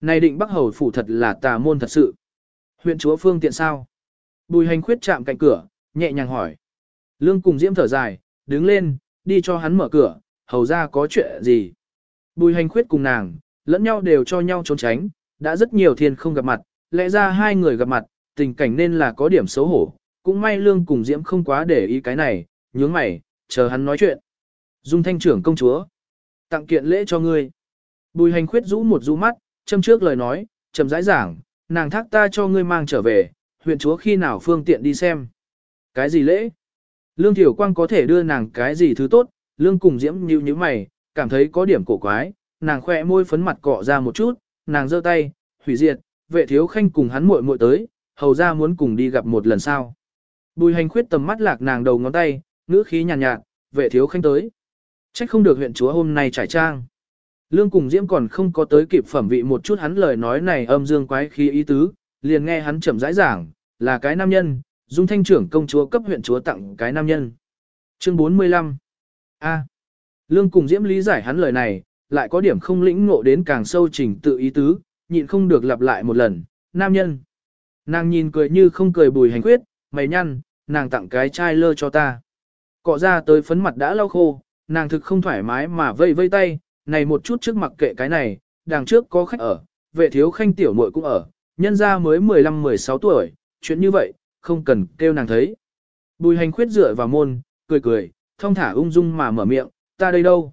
Này định bắc hầu phủ thật là tà môn thật sự. Huyện chúa phương tiện sao? Bùi hành khuyết chạm cạnh cửa, nhẹ nhàng hỏi. Lương cùng diễm thở dài, đứng lên, đi cho hắn mở cửa, hầu ra có chuyện gì. Bùi hành khuyết cùng nàng, lẫn nhau đều cho nhau trốn tránh, đã rất nhiều thiên không gặp mặt, lẽ ra hai người gặp mặt, tình cảnh nên là có điểm xấu hổ, cũng may lương cùng diễm không quá để ý cái này, nhướng mày, chờ hắn nói chuyện. Dung thanh trưởng công chúa, tặng kiện lễ cho ngươi. Bùi hành khuyết rũ một rũ mắt, châm trước lời nói, chậm rãi giảng, nàng thác ta cho ngươi mang trở về, huyện chúa khi nào phương tiện đi xem. Cái gì lễ? Lương Thiểu Quang có thể đưa nàng cái gì thứ tốt, Lương cùng Diễm như như mày, cảm thấy có điểm cổ quái, nàng khoe môi phấn mặt cọ ra một chút, nàng giơ tay, hủy diệt, vệ thiếu khanh cùng hắn muội muội tới, hầu ra muốn cùng đi gặp một lần sau. Bùi hành khuyết tầm mắt lạc nàng đầu ngón tay, ngữ khí nhàn nhạt, nhạt, vệ thiếu khanh tới. Trách không được huyện chúa hôm nay trải trang. Lương cùng Diễm còn không có tới kịp phẩm vị một chút hắn lời nói này âm dương quái khí ý tứ, liền nghe hắn chậm rãi giảng, là cái nam nhân, dung thanh trưởng công chúa cấp huyện chúa tặng cái nam nhân. Chương 45 A. Lương cùng Diễm lý giải hắn lời này, lại có điểm không lĩnh ngộ đến càng sâu trình tự ý tứ, nhịn không được lặp lại một lần, nam nhân. Nàng nhìn cười như không cười bùi hành quyết, mày nhăn, nàng tặng cái chai lơ cho ta. Cọ ra tới phấn mặt đã lau khô, nàng thực không thoải mái mà vây vây tay, này một chút trước mặc kệ cái này, đằng trước có khách ở, vệ thiếu khanh tiểu muội cũng ở, nhân ra mới 15-16 tuổi, chuyện như vậy, không cần kêu nàng thấy. Bùi hành khuyết dựa vào môn, cười cười, thông thả ung dung mà mở miệng, ta đây đâu?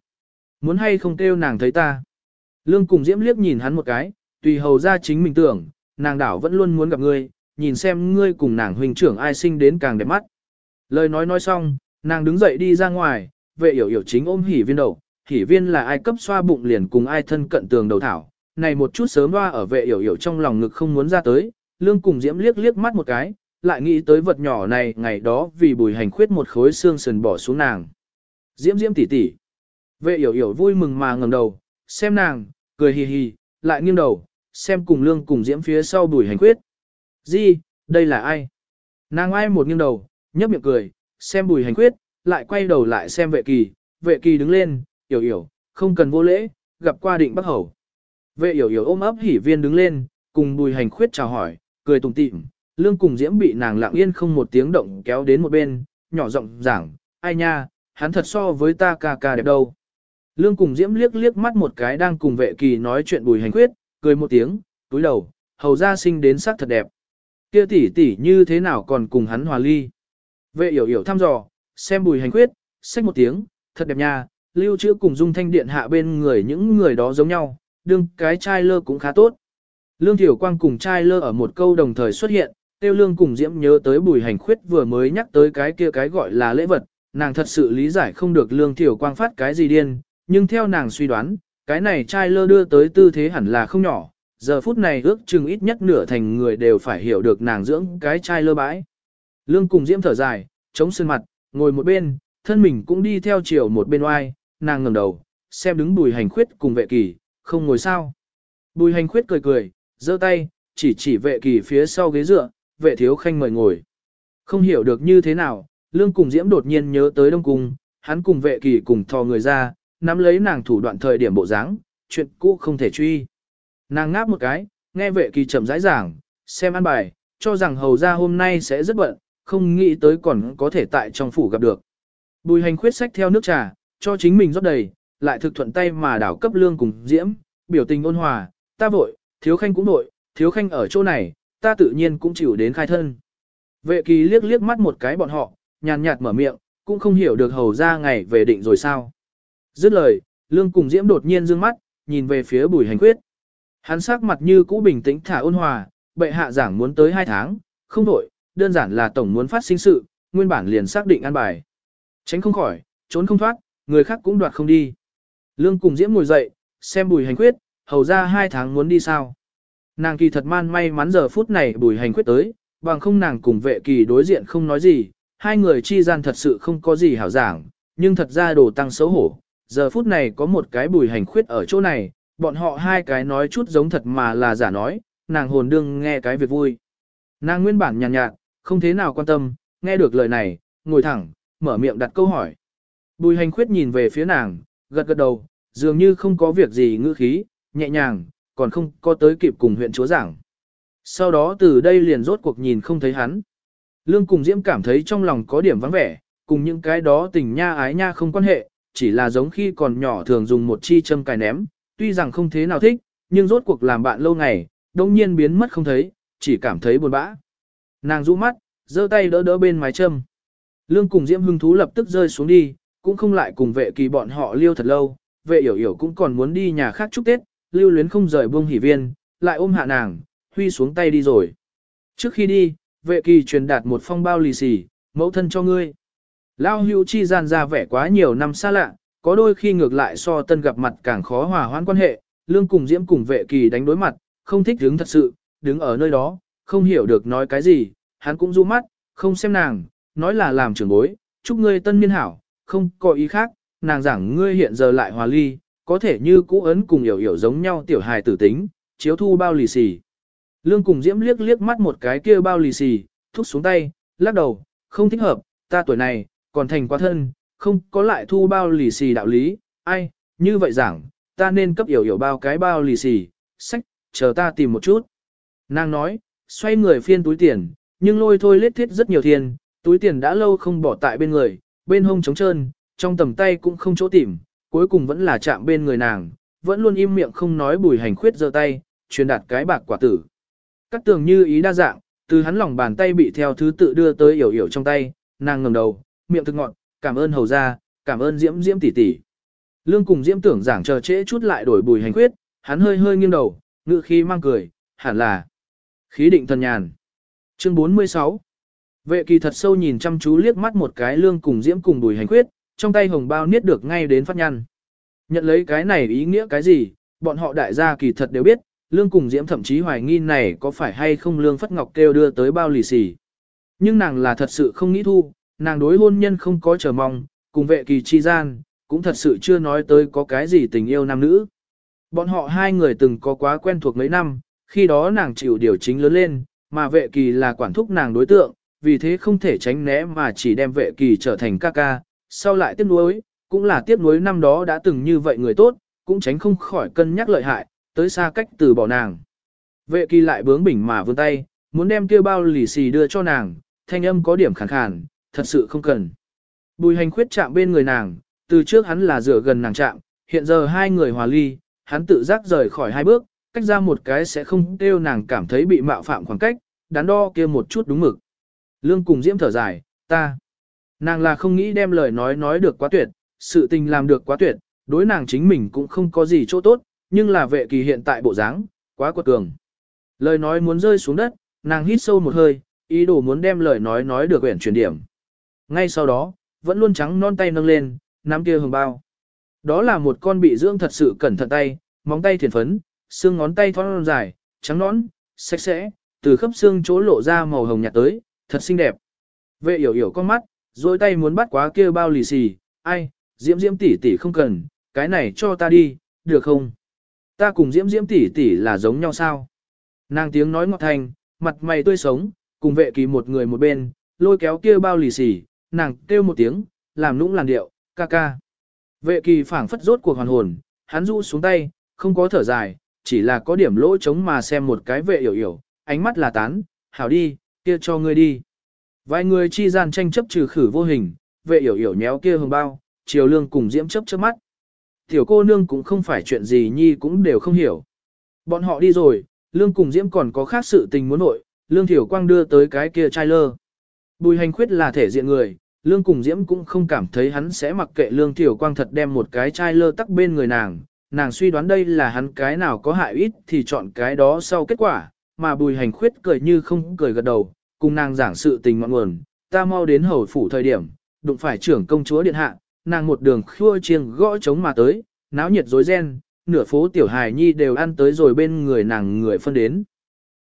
Muốn hay không kêu nàng thấy ta? Lương cùng diễm liếc nhìn hắn một cái, tùy hầu ra chính mình tưởng, nàng đảo vẫn luôn muốn gặp ngươi, nhìn xem ngươi cùng nàng huynh trưởng ai sinh đến càng đẹp mắt. Lời nói nói xong, nàng đứng dậy đi ra ngoài, vệ hiểu hiểu chính ôm hỉ viên đầu, hỉ viên là ai cấp xoa bụng liền cùng ai thân cận tường đầu thảo. Này một chút sớm hoa ở vệ hiểu hiểu trong lòng ngực không muốn ra tới, lương cùng diễm liếc liếc mắt một cái, lại nghĩ tới vật nhỏ này ngày đó vì bùi hành khuyết một khối xương sườn bỏ xuống nàng. Diễm diễm tỉ tỉ. Vệ hiểu hiểu vui mừng mà ngẩng đầu, xem nàng, cười hì hì, lại nghiêng đầu, xem cùng lương cùng diễm phía sau bùi hành khuyết. Di, đây là ai? Nàng ai một nghiêng đầu, nhấp miệng cười, xem bùi hành khuyết, lại quay đầu lại xem vệ kỳ, vệ kỳ đứng lên, hiểu hiểu, không cần vô lễ, gặp qua định bắc hầu. Vệ hiểu hiểu ôm ấp hỉ viên đứng lên, cùng bùi hành khuyết chào hỏi, cười tùng tịm, lương cùng diễm bị nàng lặng yên không một tiếng động kéo đến một bên, nhỏ giọng giảng, ai nha, hắn thật so với ta ca ca đẹp đâu. Lương cùng diễm liếc liếc mắt một cái đang cùng vệ kỳ nói chuyện bùi hành Quyết, cười một tiếng, túi đầu, hầu ra sinh đến sắc thật đẹp. Kia tỷ tỷ như thế nào còn cùng hắn hòa ly. Vệ hiểu hiểu thăm dò, xem bùi hành Quyết, xách một tiếng, thật đẹp nha, lưu trữ cùng dung thanh điện hạ bên người những người đó giống nhau, đương cái trai lơ cũng khá tốt. Lương Thiểu Quang cùng trai lơ ở một câu đồng thời xuất hiện, tiêu lương cùng diễm nhớ tới bùi hành khuyết vừa mới nhắc tới cái kia cái gọi là lễ vật, nàng thật sự lý giải không được lương Thiểu Quang phát cái gì điên, nhưng theo nàng suy đoán, cái này trai lơ đưa tới tư thế hẳn là không nhỏ, giờ phút này ước chừng ít nhất nửa thành người đều phải hiểu được nàng dưỡng cái trai lơ bãi. Lương cùng diễm thở dài, chống sơn mặt, ngồi một bên, thân mình cũng đi theo chiều một bên oai, nàng ngẩng đầu, xem đứng bùi hành khuyết cùng vệ kỳ, không ngồi sao. Bùi hành khuyết cười cười, giơ tay, chỉ chỉ vệ kỳ phía sau ghế dựa, vệ thiếu khanh mời ngồi. Không hiểu được như thế nào, lương cùng diễm đột nhiên nhớ tới đông cung, hắn cùng vệ kỳ cùng thò người ra, nắm lấy nàng thủ đoạn thời điểm bộ dáng, chuyện cũ không thể truy. Nàng ngáp một cái, nghe vệ kỳ chậm rãi giảng, xem ăn bài, cho rằng hầu ra hôm nay sẽ rất bận, không nghĩ tới còn có thể tại trong phủ gặp được. Bùi hành khuyết sách theo nước trà, cho chính mình rót đầy, lại thực thuận tay mà đảo cấp lương cùng diễm, biểu tình ôn hòa, ta vội, thiếu khanh cũng vội, thiếu khanh ở chỗ này, ta tự nhiên cũng chịu đến khai thân. Vệ kỳ liếc liếc mắt một cái bọn họ, nhàn nhạt mở miệng, cũng không hiểu được hầu ra ngày về định rồi sao. Dứt lời, Lương cùng Diễm đột nhiên dương mắt, nhìn về phía bùi hành khuyết. Hắn sắc mặt như cũ bình tĩnh thả ôn hòa, bệ hạ giảng muốn tới hai tháng, không đổi, đơn giản là tổng muốn phát sinh sự, nguyên bản liền xác định an bài. Tránh không khỏi, trốn không thoát, người khác cũng đoạt không đi. Lương cùng Diễm ngồi dậy, xem bùi hành khuyết, hầu ra hai tháng muốn đi sao. Nàng kỳ thật man may mắn giờ phút này bùi hành khuyết tới, bằng không nàng cùng vệ kỳ đối diện không nói gì, hai người chi gian thật sự không có gì hảo giảng, nhưng thật ra đồ tăng xấu hổ. Giờ phút này có một cái bùi hành khuyết ở chỗ này, bọn họ hai cái nói chút giống thật mà là giả nói, nàng hồn đương nghe cái việc vui. Nàng nguyên bản nhàn nhạt, nhạt, không thế nào quan tâm, nghe được lời này, ngồi thẳng, mở miệng đặt câu hỏi. Bùi hành khuyết nhìn về phía nàng, gật gật đầu, dường như không có việc gì ngữ khí, nhẹ nhàng, còn không có tới kịp cùng huyện chúa giảng. Sau đó từ đây liền rốt cuộc nhìn không thấy hắn. Lương cùng Diễm cảm thấy trong lòng có điểm vắng vẻ, cùng những cái đó tình nha ái nha không quan hệ, chỉ là giống khi còn nhỏ thường dùng một chi châm cài ném, tuy rằng không thế nào thích, nhưng rốt cuộc làm bạn lâu ngày, đông nhiên biến mất không thấy, chỉ cảm thấy buồn bã. Nàng rũ mắt, giơ tay đỡ đỡ bên mái châm. Lương cùng Diễm hưng thú lập tức rơi xuống đi, cũng không lại cùng vệ kỳ bọn họ liêu thật lâu, vệ hiểu hiểu cũng còn muốn đi nhà khác chúc Tết, lưu luyến không rời buông hỉ viên, lại ôm hạ nàng, huy xuống tay đi rồi. Trước khi đi, vệ kỳ truyền đạt một phong bao lì xì, mẫu thân cho ngươi. Lao hữu chi gian ra vẻ quá nhiều năm xa lạ, có đôi khi ngược lại so tân gặp mặt càng khó hòa hoãn quan hệ, lương cùng diễm cùng vệ kỳ đánh đối mặt, không thích đứng thật sự, đứng ở nơi đó, không hiểu được nói cái gì, hắn cũng du mắt, không xem nàng, nói là làm trưởng bối, chúc ngươi tân niên hảo, không có ý khác, nàng giảng ngươi hiện giờ lại hòa ly, có thể như cũ ấn cùng hiểu hiểu giống nhau tiểu hài tử tính, chiếu thu bao lì xì. Lương cùng Diễm liếc liếc mắt một cái kia bao lì xì, thúc xuống tay, lắc đầu, không thích hợp, ta tuổi này, còn thành quá thân, không có lại thu bao lì xì đạo lý, ai, như vậy giảng, ta nên cấp hiểu hiểu bao cái bao lì xì, sách, chờ ta tìm một chút. Nàng nói, xoay người phiên túi tiền, nhưng lôi thôi lết thiết rất nhiều tiền, túi tiền đã lâu không bỏ tại bên người, bên hông trống trơn, trong tầm tay cũng không chỗ tìm, cuối cùng vẫn là chạm bên người nàng, vẫn luôn im miệng không nói bùi hành khuyết giơ tay, truyền đạt cái bạc quả tử. Các tường như ý đa dạng, từ hắn lòng bàn tay bị theo thứ tự đưa tới yểu yểu trong tay, nàng ngẩng đầu, miệng thực ngọn, cảm ơn hầu gia, cảm ơn diễm diễm tỷ tỷ. Lương cùng diễm tưởng giảng chờ trễ chút lại đổi bùi hành khuyết, hắn hơi hơi nghiêng đầu, ngự khí mang cười, hẳn là khí định thần nhàn. Chương 46 Vệ kỳ thật sâu nhìn chăm chú liếc mắt một cái lương cùng diễm cùng bùi hành khuyết, trong tay hồng bao niết được ngay đến phát nhăn. Nhận lấy cái này ý nghĩa cái gì, bọn họ đại gia kỳ thật đều biết, lương cùng diễm thậm chí hoài nghi này có phải hay không lương phất ngọc kêu đưa tới bao lì xì. Nhưng nàng là thật sự không nghĩ thu, nàng đối hôn nhân không có chờ mong, cùng vệ kỳ chi gian, cũng thật sự chưa nói tới có cái gì tình yêu nam nữ. Bọn họ hai người từng có quá quen thuộc mấy năm, khi đó nàng chịu điều chính lớn lên, mà vệ kỳ là quản thúc nàng đối tượng, vì thế không thể tránh né mà chỉ đem vệ kỳ trở thành ca ca, sau lại tiếc nuối, cũng là tiếc nuối năm đó đã từng như vậy người tốt, cũng tránh không khỏi cân nhắc lợi hại, tới xa cách từ bỏ nàng. Vệ kỳ lại bướng bỉnh mà vươn tay, muốn đem kia bao lì xì đưa cho nàng, thanh âm có điểm khàn khàn, thật sự không cần. Bùi hành khuyết chạm bên người nàng, từ trước hắn là rửa gần nàng chạm, hiện giờ hai người hòa ly, hắn tự giác rời khỏi hai bước, cách ra một cái sẽ không kêu nàng cảm thấy bị mạo phạm khoảng cách, đắn đo kia một chút đúng mực. Lương cùng diễm thở dài, ta. Nàng là không nghĩ đem lời nói nói được quá tuyệt, sự tình làm được quá tuyệt, đối nàng chính mình cũng không có gì chỗ tốt, nhưng là vệ kỳ hiện tại bộ dáng, quá quật cường. Lời nói muốn rơi xuống đất, nàng hít sâu một hơi, ý đồ muốn đem lời nói nói được quyển chuyển điểm. Ngay sau đó, vẫn luôn trắng non tay nâng lên, nắm kia hồng bao. Đó là một con bị dưỡng thật sự cẩn thận tay, móng tay thiền phấn, xương ngón tay thon dài, trắng nõn, sạch sẽ, từ khớp xương chỗ lộ ra màu hồng nhạt tới, thật xinh đẹp. Vệ hiểu hiểu con mắt, dối tay muốn bắt quá kia bao lì xì, ai, diễm diễm tỷ tỷ không cần, cái này cho ta đi, được không? Ta cùng diễm diễm tỷ tỷ là giống nhau sao? Nàng tiếng nói ngọt thanh, mặt mày tươi sống, cùng vệ kỳ một người một bên, lôi kéo kia bao lì xì, nàng kêu một tiếng, làm nũng làn điệu, ca ca. Vệ kỳ phảng phất rốt cuộc hoàn hồn, hắn rũ xuống tay, không có thở dài, chỉ là có điểm lỗ trống mà xem một cái vệ hiểu hiểu, ánh mắt là tán, hảo đi, kia cho ngươi đi. Vài người chi gian tranh chấp trừ khử vô hình, vệ hiểu hiểu nhéo kia hồng bao, chiều lương cùng diễm chấp chớp mắt. Tiểu cô nương cũng không phải chuyện gì nhi cũng đều không hiểu. Bọn họ đi rồi, lương cùng diễm còn có khác sự tình muốn nội, lương thiểu quang đưa tới cái kia trai lơ. Bùi hành khuyết là thể diện người, Lương cùng Diễm cũng không cảm thấy hắn sẽ mặc kệ Lương Tiểu Quang thật đem một cái trai lơ tắc bên người nàng, nàng suy đoán đây là hắn cái nào có hại ít thì chọn cái đó sau kết quả, mà bùi hành khuyết cười như không cười gật đầu, cùng nàng giảng sự tình ngọn nguồn, ta mau đến hầu phủ thời điểm, đụng phải trưởng công chúa điện hạ, nàng một đường khua chiêng gõ trống mà tới, náo nhiệt rối ren, nửa phố tiểu hài nhi đều ăn tới rồi bên người nàng người phân đến.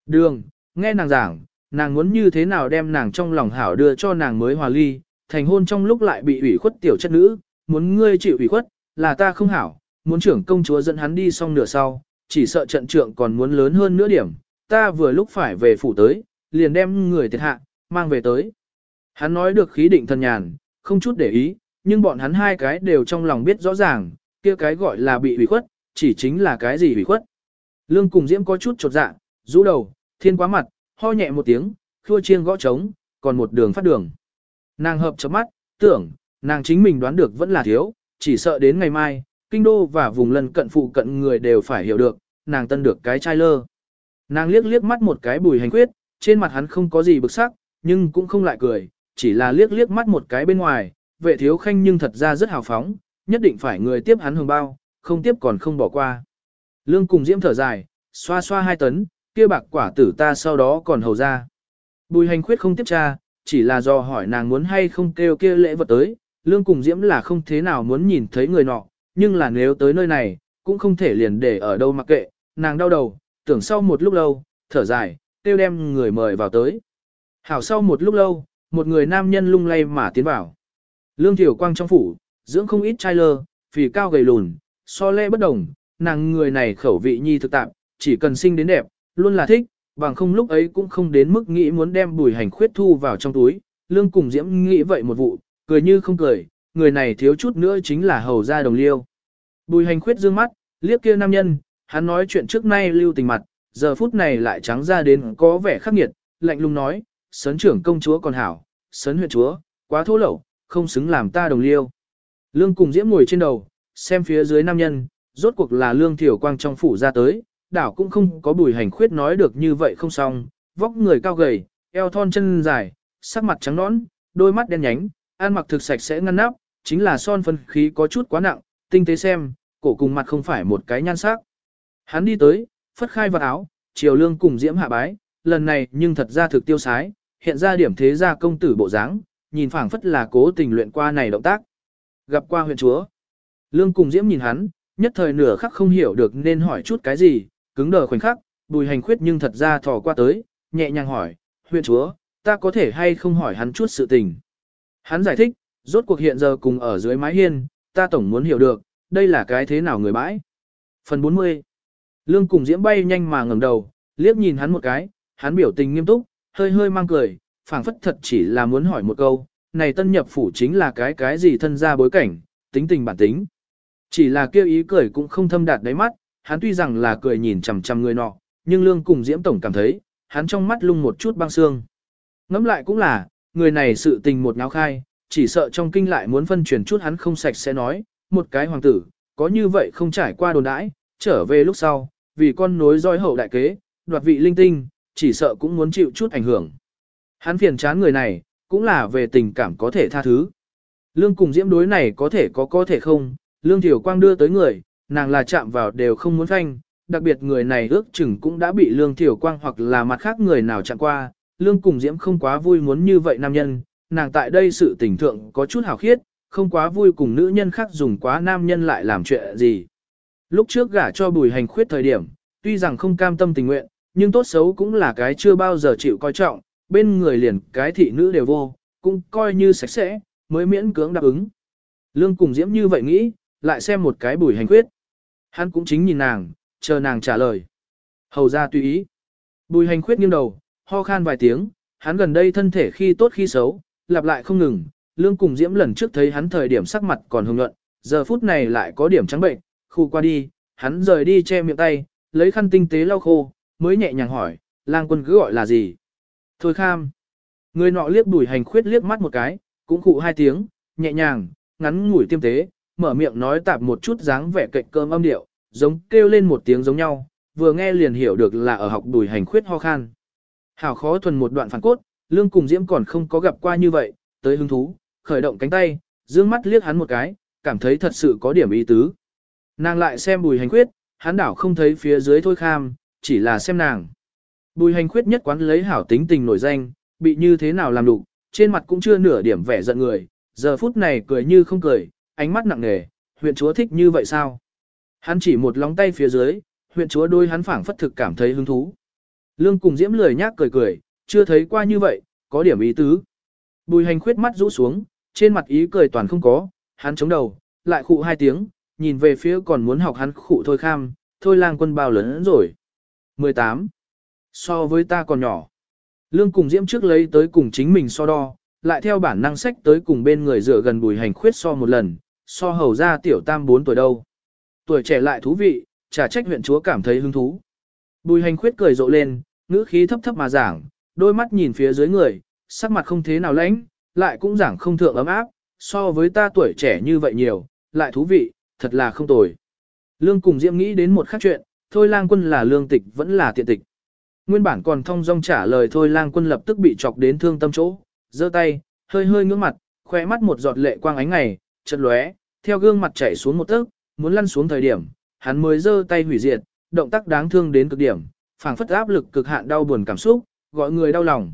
Đường, nghe nàng giảng, nàng muốn như thế nào đem nàng trong lòng hảo đưa cho nàng mới hòa ly, thành hôn trong lúc lại bị ủy khuất tiểu chất nữ, muốn ngươi chịu ủy khuất, là ta không hảo, muốn trưởng công chúa dẫn hắn đi xong nửa sau, chỉ sợ trận trượng còn muốn lớn hơn nửa điểm, ta vừa lúc phải về phủ tới, liền đem người thiệt hạ, mang về tới. Hắn nói được khí định thần nhàn, không chút để ý, nhưng bọn hắn hai cái đều trong lòng biết rõ ràng, kia cái gọi là bị ủy khuất, chỉ chính là cái gì ủy khuất. Lương cùng Diễm có chút chột dạ, rũ đầu, thiên quá mặt, ho nhẹ một tiếng, khua chiêng gõ trống, còn một đường phát đường. Nàng hợp chớp mắt, tưởng, nàng chính mình đoán được vẫn là thiếu, chỉ sợ đến ngày mai, kinh đô và vùng lân cận phụ cận người đều phải hiểu được, nàng tân được cái trai lơ. Nàng liếc liếc mắt một cái bùi hành quyết, trên mặt hắn không có gì bực sắc, nhưng cũng không lại cười, chỉ là liếc liếc mắt một cái bên ngoài, vệ thiếu khanh nhưng thật ra rất hào phóng, nhất định phải người tiếp hắn hưởng bao, không tiếp còn không bỏ qua. Lương cùng diễm thở dài, xoa xoa hai tấn, kia bạc quả tử ta sau đó còn hầu ra. Bùi hành khuyết không tiếp tra, chỉ là do hỏi nàng muốn hay không kêu kia lễ vật tới, lương cùng diễm là không thế nào muốn nhìn thấy người nọ, nhưng là nếu tới nơi này, cũng không thể liền để ở đâu mặc kệ, nàng đau đầu, tưởng sau một lúc lâu, thở dài, kêu đem người mời vào tới. Hảo sau một lúc lâu, một người nam nhân lung lay mà tiến vào. Lương Thiểu Quang trong phủ, dưỡng không ít trai lơ, phì cao gầy lùn, so le bất đồng, nàng người này khẩu vị nhi thực tạp, chỉ cần sinh đến đẹp, luôn là thích, bằng không lúc ấy cũng không đến mức nghĩ muốn đem bùi hành khuyết thu vào trong túi. Lương cùng Diễm nghĩ vậy một vụ, cười như không cười, người này thiếu chút nữa chính là hầu gia đồng liêu. Bùi hành khuyết dương mắt, liếc kia nam nhân, hắn nói chuyện trước nay lưu tình mặt, giờ phút này lại trắng ra đến có vẻ khắc nghiệt, lạnh lùng nói, sấn trưởng công chúa còn hảo, sấn huyện chúa, quá thô lẩu không xứng làm ta đồng liêu. Lương cùng diễm ngồi trên đầu, xem phía dưới nam nhân, rốt cuộc là lương thiểu quang trong phủ ra tới, đảo cũng không có bùi hành khuyết nói được như vậy không xong, vóc người cao gầy, eo thon chân dài, sắc mặt trắng nõn, đôi mắt đen nhánh, ăn mặc thực sạch sẽ ngăn nắp, chính là son phân khí có chút quá nặng, tinh tế xem, cổ cùng mặt không phải một cái nhan sắc. Hắn đi tới, phất khai vật áo, triều lương cùng diễm hạ bái, lần này nhưng thật ra thực tiêu sái, hiện ra điểm thế gia công tử bộ dáng, nhìn phảng phất là cố tình luyện qua này động tác. Gặp qua huyện chúa. Lương cùng diễm nhìn hắn, nhất thời nửa khắc không hiểu được nên hỏi chút cái gì, cứng đờ khoảnh khắc, bùi hành khuyết nhưng thật ra thò qua tới, nhẹ nhàng hỏi, huyện chúa, ta có thể hay không hỏi hắn chút sự tình. Hắn giải thích, rốt cuộc hiện giờ cùng ở dưới mái hiên, ta tổng muốn hiểu được, đây là cái thế nào người bãi. Phần 40 Lương cùng diễm bay nhanh mà ngẩng đầu, liếc nhìn hắn một cái, hắn biểu tình nghiêm túc, hơi hơi mang cười, phảng phất thật chỉ là muốn hỏi một câu, này tân nhập phủ chính là cái cái gì thân ra bối cảnh, tính tình bản tính. Chỉ là kêu ý cười cũng không thâm đạt đáy mắt, hắn tuy rằng là cười nhìn chằm chằm người nọ, nhưng lương cùng diễm tổng cảm thấy, hắn trong mắt lung một chút băng xương. ngẫm lại cũng là, người này sự tình một náo khai, chỉ sợ trong kinh lại muốn phân truyền chút hắn không sạch sẽ nói, một cái hoàng tử, có như vậy không trải qua đồn đãi, trở về lúc sau, vì con nối roi hậu đại kế, đoạt vị linh tinh, chỉ sợ cũng muốn chịu chút ảnh hưởng. Hắn phiền chán người này, cũng là về tình cảm có thể tha thứ. Lương cùng diễm đối này có thể có có thể không, Lương Thiểu Quang đưa tới người, nàng là chạm vào đều không muốn phanh, đặc biệt người này ước chừng cũng đã bị Lương Thiểu Quang hoặc là mặt khác người nào chạm qua, Lương cùng diễm không quá vui muốn như vậy nam nhân, nàng tại đây sự tình thượng có chút hào khiết, không quá vui cùng nữ nhân khác dùng quá nam nhân lại làm chuyện gì. Lúc trước gả cho bùi hành khuyết thời điểm, tuy rằng không cam tâm tình nguyện, nhưng tốt xấu cũng là cái chưa bao giờ chịu coi trọng, bên người liền cái thị nữ đều vô, cũng coi như sạch sẽ, mới miễn cưỡng đáp ứng. Lương cùng diễm như vậy nghĩ, lại xem một cái bùi hành khuyết. Hắn cũng chính nhìn nàng, chờ nàng trả lời. Hầu ra tùy ý. Bùi hành khuyết nghiêng đầu, ho khan vài tiếng, hắn gần đây thân thể khi tốt khi xấu, lặp lại không ngừng. Lương cùng diễm lần trước thấy hắn thời điểm sắc mặt còn hồng nhuận, giờ phút này lại có điểm trắng bệnh, khu qua đi, hắn rời đi che miệng tay, lấy khăn tinh tế lau khô, mới nhẹ nhàng hỏi, lang quân cứ gọi là gì? Thôi kham. Người nọ liếc bùi hành khuyết liếc mắt một cái, cũng cụ hai tiếng, nhẹ nhàng, ngắn ngủi tiêm tế, mở miệng nói tạp một chút dáng vẻ cạnh cơm âm điệu, giống kêu lên một tiếng giống nhau, vừa nghe liền hiểu được là ở học bùi hành khuyết ho khan. Hảo khó thuần một đoạn phản cốt, lương cùng diễm còn không có gặp qua như vậy, tới hứng thú, khởi động cánh tay, dương mắt liếc hắn một cái, cảm thấy thật sự có điểm ý tứ. Nàng lại xem bùi hành khuyết, hắn đảo không thấy phía dưới thôi kham, chỉ là xem nàng. Bùi hành khuyết nhất quán lấy hảo tính tình nổi danh, bị như thế nào làm đủ, trên mặt cũng chưa nửa điểm vẻ giận người, giờ phút này cười như không cười, ánh mắt nặng nề, huyện chúa thích như vậy sao? Hắn chỉ một lóng tay phía dưới, huyện chúa đôi hắn phảng phất thực cảm thấy hứng thú. Lương cùng diễm lười nhác cười cười, chưa thấy qua như vậy, có điểm ý tứ. Bùi hành khuyết mắt rũ xuống, trên mặt ý cười toàn không có, hắn chống đầu, lại khụ hai tiếng, nhìn về phía còn muốn học hắn khụ thôi kham, thôi lang quân bao lớn rồi. 18. So với ta còn nhỏ. Lương cùng diễm trước lấy tới cùng chính mình so đo, lại theo bản năng sách tới cùng bên người dựa gần bùi hành khuyết so một lần, so hầu ra tiểu tam 4 tuổi đâu. Tuổi trẻ lại thú vị, trả trách huyện chúa cảm thấy hứng thú. Bùi hành khuyết cười rộ lên, ngữ khí thấp thấp mà giảng, đôi mắt nhìn phía dưới người, sắc mặt không thế nào lãnh, lại cũng giảng không thượng ấm áp, so với ta tuổi trẻ như vậy nhiều, lại thú vị, thật là không tồi. Lương cùng Diễm nghĩ đến một khác chuyện, thôi lang quân là lương tịch vẫn là tiện tịch. Nguyên bản còn thông dong trả lời thôi lang quân lập tức bị chọc đến thương tâm chỗ, giơ tay, hơi hơi ngưỡng mặt, khóe mắt một giọt lệ quang ánh ngày, chợt lóe, theo gương mặt chảy xuống một tấc, muốn lăn xuống thời điểm, hắn mới giơ tay hủy diệt, động tác đáng thương đến cực điểm, phảng phất áp lực cực hạn đau buồn cảm xúc, gọi người đau lòng.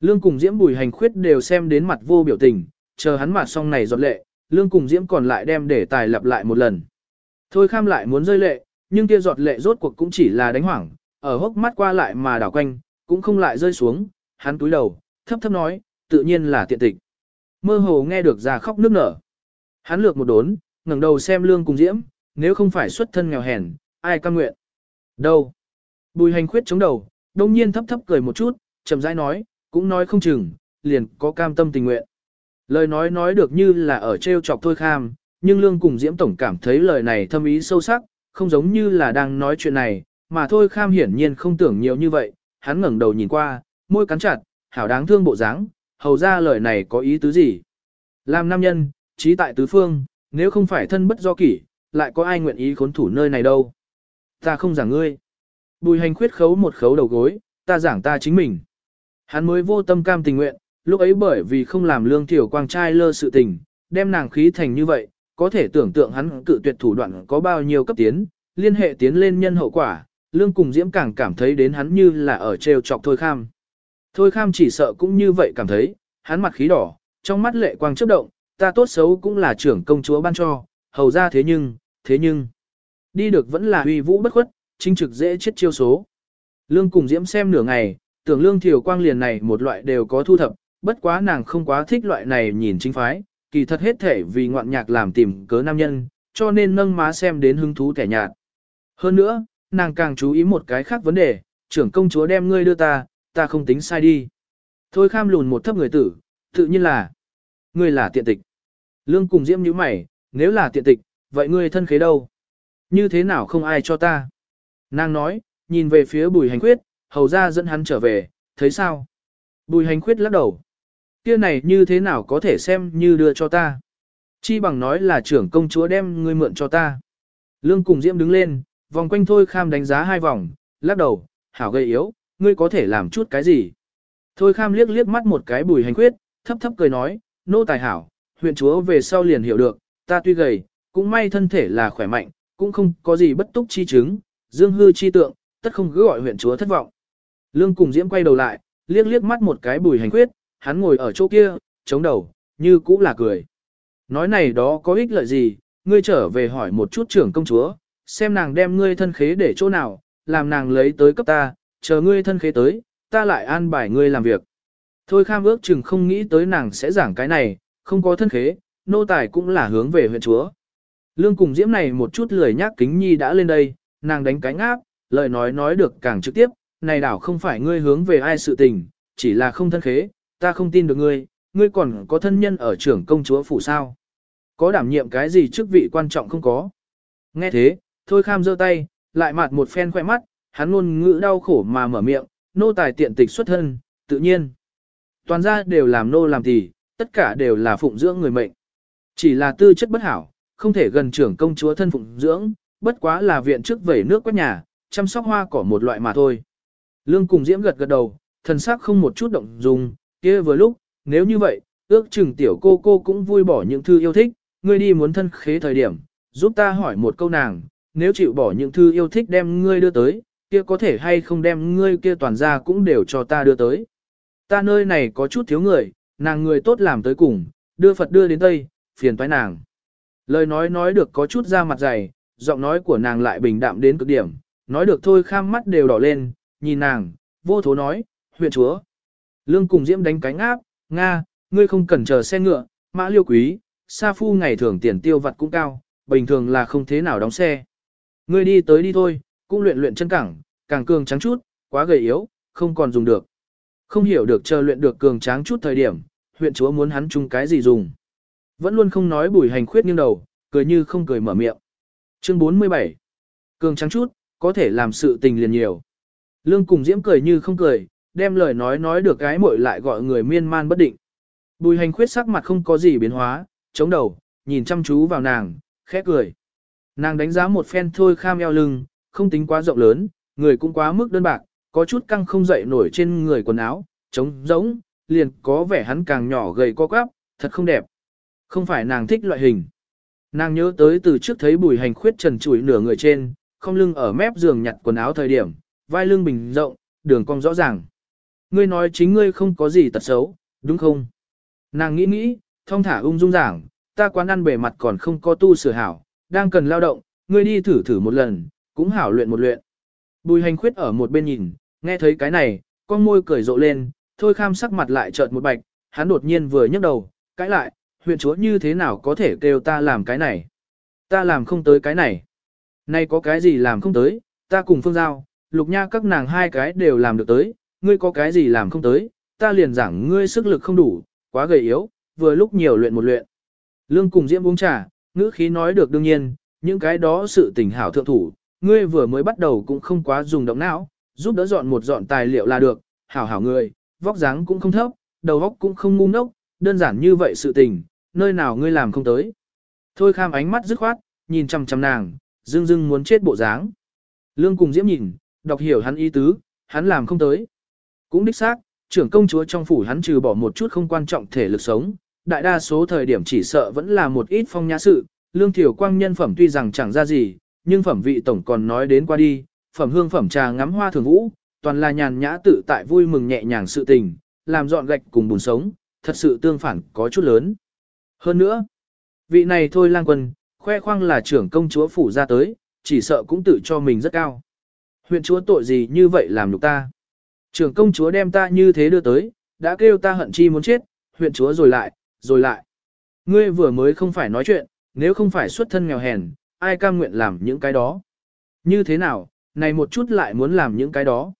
Lương cùng Diễm Bùi Hành Khuyết đều xem đến mặt vô biểu tình, chờ hắn mặt xong này giọt lệ, Lương cùng Diễm còn lại đem để tài lặp lại một lần. Thôi kham lại muốn rơi lệ, nhưng kia giọt lệ rốt cuộc cũng chỉ là đánh hoảng, ở hốc mắt qua lại mà đảo quanh, cũng không lại rơi xuống, hắn túi đầu, thấp thấp nói, tự nhiên là tiện tịch. Mơ hồ nghe được già khóc nước nở. Hắn lược một đốn, ngẩng đầu xem lương cùng diễm, nếu không phải xuất thân nghèo hèn, ai cam nguyện. Đâu? Bùi hành khuyết chống đầu, đông nhiên thấp thấp cười một chút, chậm rãi nói, cũng nói không chừng, liền có cam tâm tình nguyện. Lời nói nói được như là ở treo chọc thôi kham, nhưng lương cùng diễm tổng cảm thấy lời này thâm ý sâu sắc, không giống như là đang nói chuyện này, mà thôi kham hiển nhiên không tưởng nhiều như vậy, hắn ngẩng đầu nhìn qua, môi cắn chặt, hảo đáng thương bộ dáng, hầu ra lời này có ý tứ gì. Làm nam nhân, trí tại tứ phương, nếu không phải thân bất do kỷ, lại có ai nguyện ý khốn thủ nơi này đâu. Ta không giảng ngươi. Bùi hành khuyết khấu một khấu đầu gối, ta giảng ta chính mình. Hắn mới vô tâm cam tình nguyện, lúc ấy bởi vì không làm lương tiểu quang trai lơ sự tình, đem nàng khí thành như vậy, có thể tưởng tượng hắn cự tuyệt thủ đoạn có bao nhiêu cấp tiến, liên hệ tiến lên nhân hậu quả, lương cùng diễm càng cảm thấy đến hắn như là ở trêu chọc thôi kham. Thôi kham chỉ sợ cũng như vậy cảm thấy, hắn mặt khí đỏ, trong mắt lệ quang chớp động, ta tốt xấu cũng là trưởng công chúa ban cho, hầu ra thế nhưng, thế nhưng, đi được vẫn là uy vũ bất khuất, chính trực dễ chết chiêu số. Lương cùng diễm xem nửa ngày, tưởng lương thiểu quang liền này một loại đều có thu thập, bất quá nàng không quá thích loại này nhìn chính phái, kỳ thật hết thể vì ngoạn nhạc làm tìm cớ nam nhân, cho nên nâng má xem đến hứng thú kẻ nhạt. Hơn nữa, nàng càng chú ý một cái khác vấn đề, trưởng công chúa đem ngươi đưa ta, ta không tính sai đi. Thôi kham lùn một thấp người tử, tự nhiên là, ngươi là tiện tịch. Lương cùng diễm như mày, nếu là tiện tịch, vậy ngươi thân khế đâu? Như thế nào không ai cho ta? Nàng nói, nhìn về phía bùi hành quyết hầu ra dẫn hắn trở về, thấy sao? Bùi hành quyết lắc đầu. Kia này như thế nào có thể xem như đưa cho ta? Chi bằng nói là trưởng công chúa đem ngươi mượn cho ta. Lương cùng diễm đứng lên, vòng quanh thôi kham đánh giá hai vòng, lắc đầu, hảo gây yếu, ngươi có thể làm chút cái gì? Thôi kham liếc liếc mắt một cái bùi hành khuyết, thấp thấp cười nói, nô tài hảo, huyện chúa về sau liền hiểu được, ta tuy gầy, cũng may thân thể là khỏe mạnh, cũng không có gì bất túc chi chứng, dương hư chi tượng, tất không cứ gọi huyện chúa thất vọng. Lương cùng diễm quay đầu lại, liếc liếc mắt một cái bùi hành khuyết, hắn ngồi ở chỗ kia, chống đầu, như cũ là cười. Nói này đó có ích lợi gì, ngươi trở về hỏi một chút trưởng công chúa, xem nàng đem ngươi thân khế để chỗ nào, làm nàng lấy tới cấp ta, chờ ngươi thân khế tới, ta lại an bài ngươi làm việc. Thôi kham ước chừng không nghĩ tới nàng sẽ giảng cái này, không có thân khế, nô tài cũng là hướng về huyện chúa. Lương cùng diễm này một chút lười nhác kính nhi đã lên đây, nàng đánh cánh áp, lời nói nói được càng trực tiếp, này đảo không phải ngươi hướng về ai sự tình, chỉ là không thân khế, ta không tin được ngươi, ngươi còn có thân nhân ở trưởng công chúa phủ sao. Có đảm nhiệm cái gì chức vị quan trọng không có. Nghe thế, thôi kham giơ tay, lại mặt một phen khoe mắt, hắn luôn ngữ đau khổ mà mở miệng, nô tài tiện tịch xuất thân, tự nhiên. Toàn gia đều làm nô làm tỷ, tất cả đều là phụng dưỡng người mệnh. Chỉ là tư chất bất hảo, không thể gần trưởng công chúa thân phụng dưỡng, bất quá là viện trước vẩy nước quét nhà, chăm sóc hoa cỏ một loại mà thôi. Lương cùng Diễm gật gật đầu, thần sắc không một chút động dung, kia vừa lúc, nếu như vậy, ước chừng tiểu cô cô cũng vui bỏ những thư yêu thích, ngươi đi muốn thân khế thời điểm, giúp ta hỏi một câu nàng, nếu chịu bỏ những thư yêu thích đem ngươi đưa tới, kia có thể hay không đem ngươi kia toàn ra cũng đều cho ta đưa tới. Ta nơi này có chút thiếu người, nàng người tốt làm tới cùng, đưa Phật đưa đến Tây, phiền toái nàng. Lời nói nói được có chút ra mặt dày, giọng nói của nàng lại bình đạm đến cực điểm, nói được thôi kham mắt đều đỏ lên, nhìn nàng, vô thố nói, huyện chúa. Lương cùng diễm đánh cánh áp, Nga, ngươi không cần chờ xe ngựa, mã liêu quý, sa phu ngày thường tiền tiêu vặt cũng cao, bình thường là không thế nào đóng xe. Ngươi đi tới đi thôi, cũng luyện luyện chân cẳng, càng cường trắng chút, quá gầy yếu, không còn dùng được. Không hiểu được chờ luyện được cường tráng chút thời điểm, huyện chúa muốn hắn chung cái gì dùng. Vẫn luôn không nói bùi hành khuyết nghiêng đầu, cười như không cười mở miệng. Chương 47 Cường trắng chút, có thể làm sự tình liền nhiều. Lương cùng diễm cười như không cười, đem lời nói nói được cái muội lại gọi người miên man bất định. Bùi hành khuyết sắc mặt không có gì biến hóa, chống đầu, nhìn chăm chú vào nàng, khẽ cười. Nàng đánh giá một phen thôi kham eo lưng, không tính quá rộng lớn, người cũng quá mức đơn bạc, có chút căng không dậy nổi trên người quần áo, trống rỗng, liền có vẻ hắn càng nhỏ gầy co quắp, thật không đẹp. Không phải nàng thích loại hình. Nàng nhớ tới từ trước thấy bùi hành khuyết trần trụi nửa người trên, không lưng ở mép giường nhặt quần áo thời điểm, vai lưng bình rộng, đường cong rõ ràng. Ngươi nói chính ngươi không có gì tật xấu, đúng không? Nàng nghĩ nghĩ, thông thả ung dung giảng, ta quán ăn bề mặt còn không có tu sửa hảo, đang cần lao động, ngươi đi thử thử một lần, cũng hảo luyện một luyện. Bùi hành khuyết ở một bên nhìn, nghe thấy cái này, con môi cười rộ lên, thôi kham sắc mặt lại chợt một bạch, hắn đột nhiên vừa nhấc đầu, cãi lại, huyện chúa như thế nào có thể kêu ta làm cái này? Ta làm không tới cái này. Nay có cái gì làm không tới, ta cùng phương giao, lục nha các nàng hai cái đều làm được tới, ngươi có cái gì làm không tới, ta liền giảng ngươi sức lực không đủ, quá gầy yếu, vừa lúc nhiều luyện một luyện. Lương cùng Diễm uống trà, ngữ khí nói được đương nhiên, những cái đó sự tình hảo thượng thủ, ngươi vừa mới bắt đầu cũng không quá dùng động não, giúp đỡ dọn một dọn tài liệu là được, hảo hảo người, vóc dáng cũng không thấp, đầu óc cũng không ngu ngốc, đơn giản như vậy sự tình, nơi nào ngươi làm không tới. Thôi kham ánh mắt dứt khoát, nhìn chăm chăm nàng, dưng dưng muốn chết bộ dáng. Lương cùng Diễm nhìn, đọc hiểu hắn ý tứ, hắn làm không tới. Cũng đích xác, trưởng công chúa trong phủ hắn trừ bỏ một chút không quan trọng thể lực sống, đại đa số thời điểm chỉ sợ vẫn là một ít phong nhã sự, lương thiểu quang nhân phẩm tuy rằng chẳng ra gì, nhưng phẩm vị tổng còn nói đến qua đi, phẩm hương phẩm trà ngắm hoa thường vũ, toàn là nhàn nhã tự tại vui mừng nhẹ nhàng sự tình, làm dọn gạch cùng bùn sống, thật sự tương phản có chút lớn. Hơn nữa, vị này thôi lang quân, khoe khoang là trưởng công chúa phủ ra tới, chỉ sợ cũng tự cho mình rất cao. Huyện chúa tội gì như vậy làm nhục ta? Trưởng công chúa đem ta như thế đưa tới, đã kêu ta hận chi muốn chết, huyện chúa rồi lại, rồi lại. Ngươi vừa mới không phải nói chuyện, nếu không phải xuất thân nghèo hèn, ai cam nguyện làm những cái đó. Như thế nào, này một chút lại muốn làm những cái đó.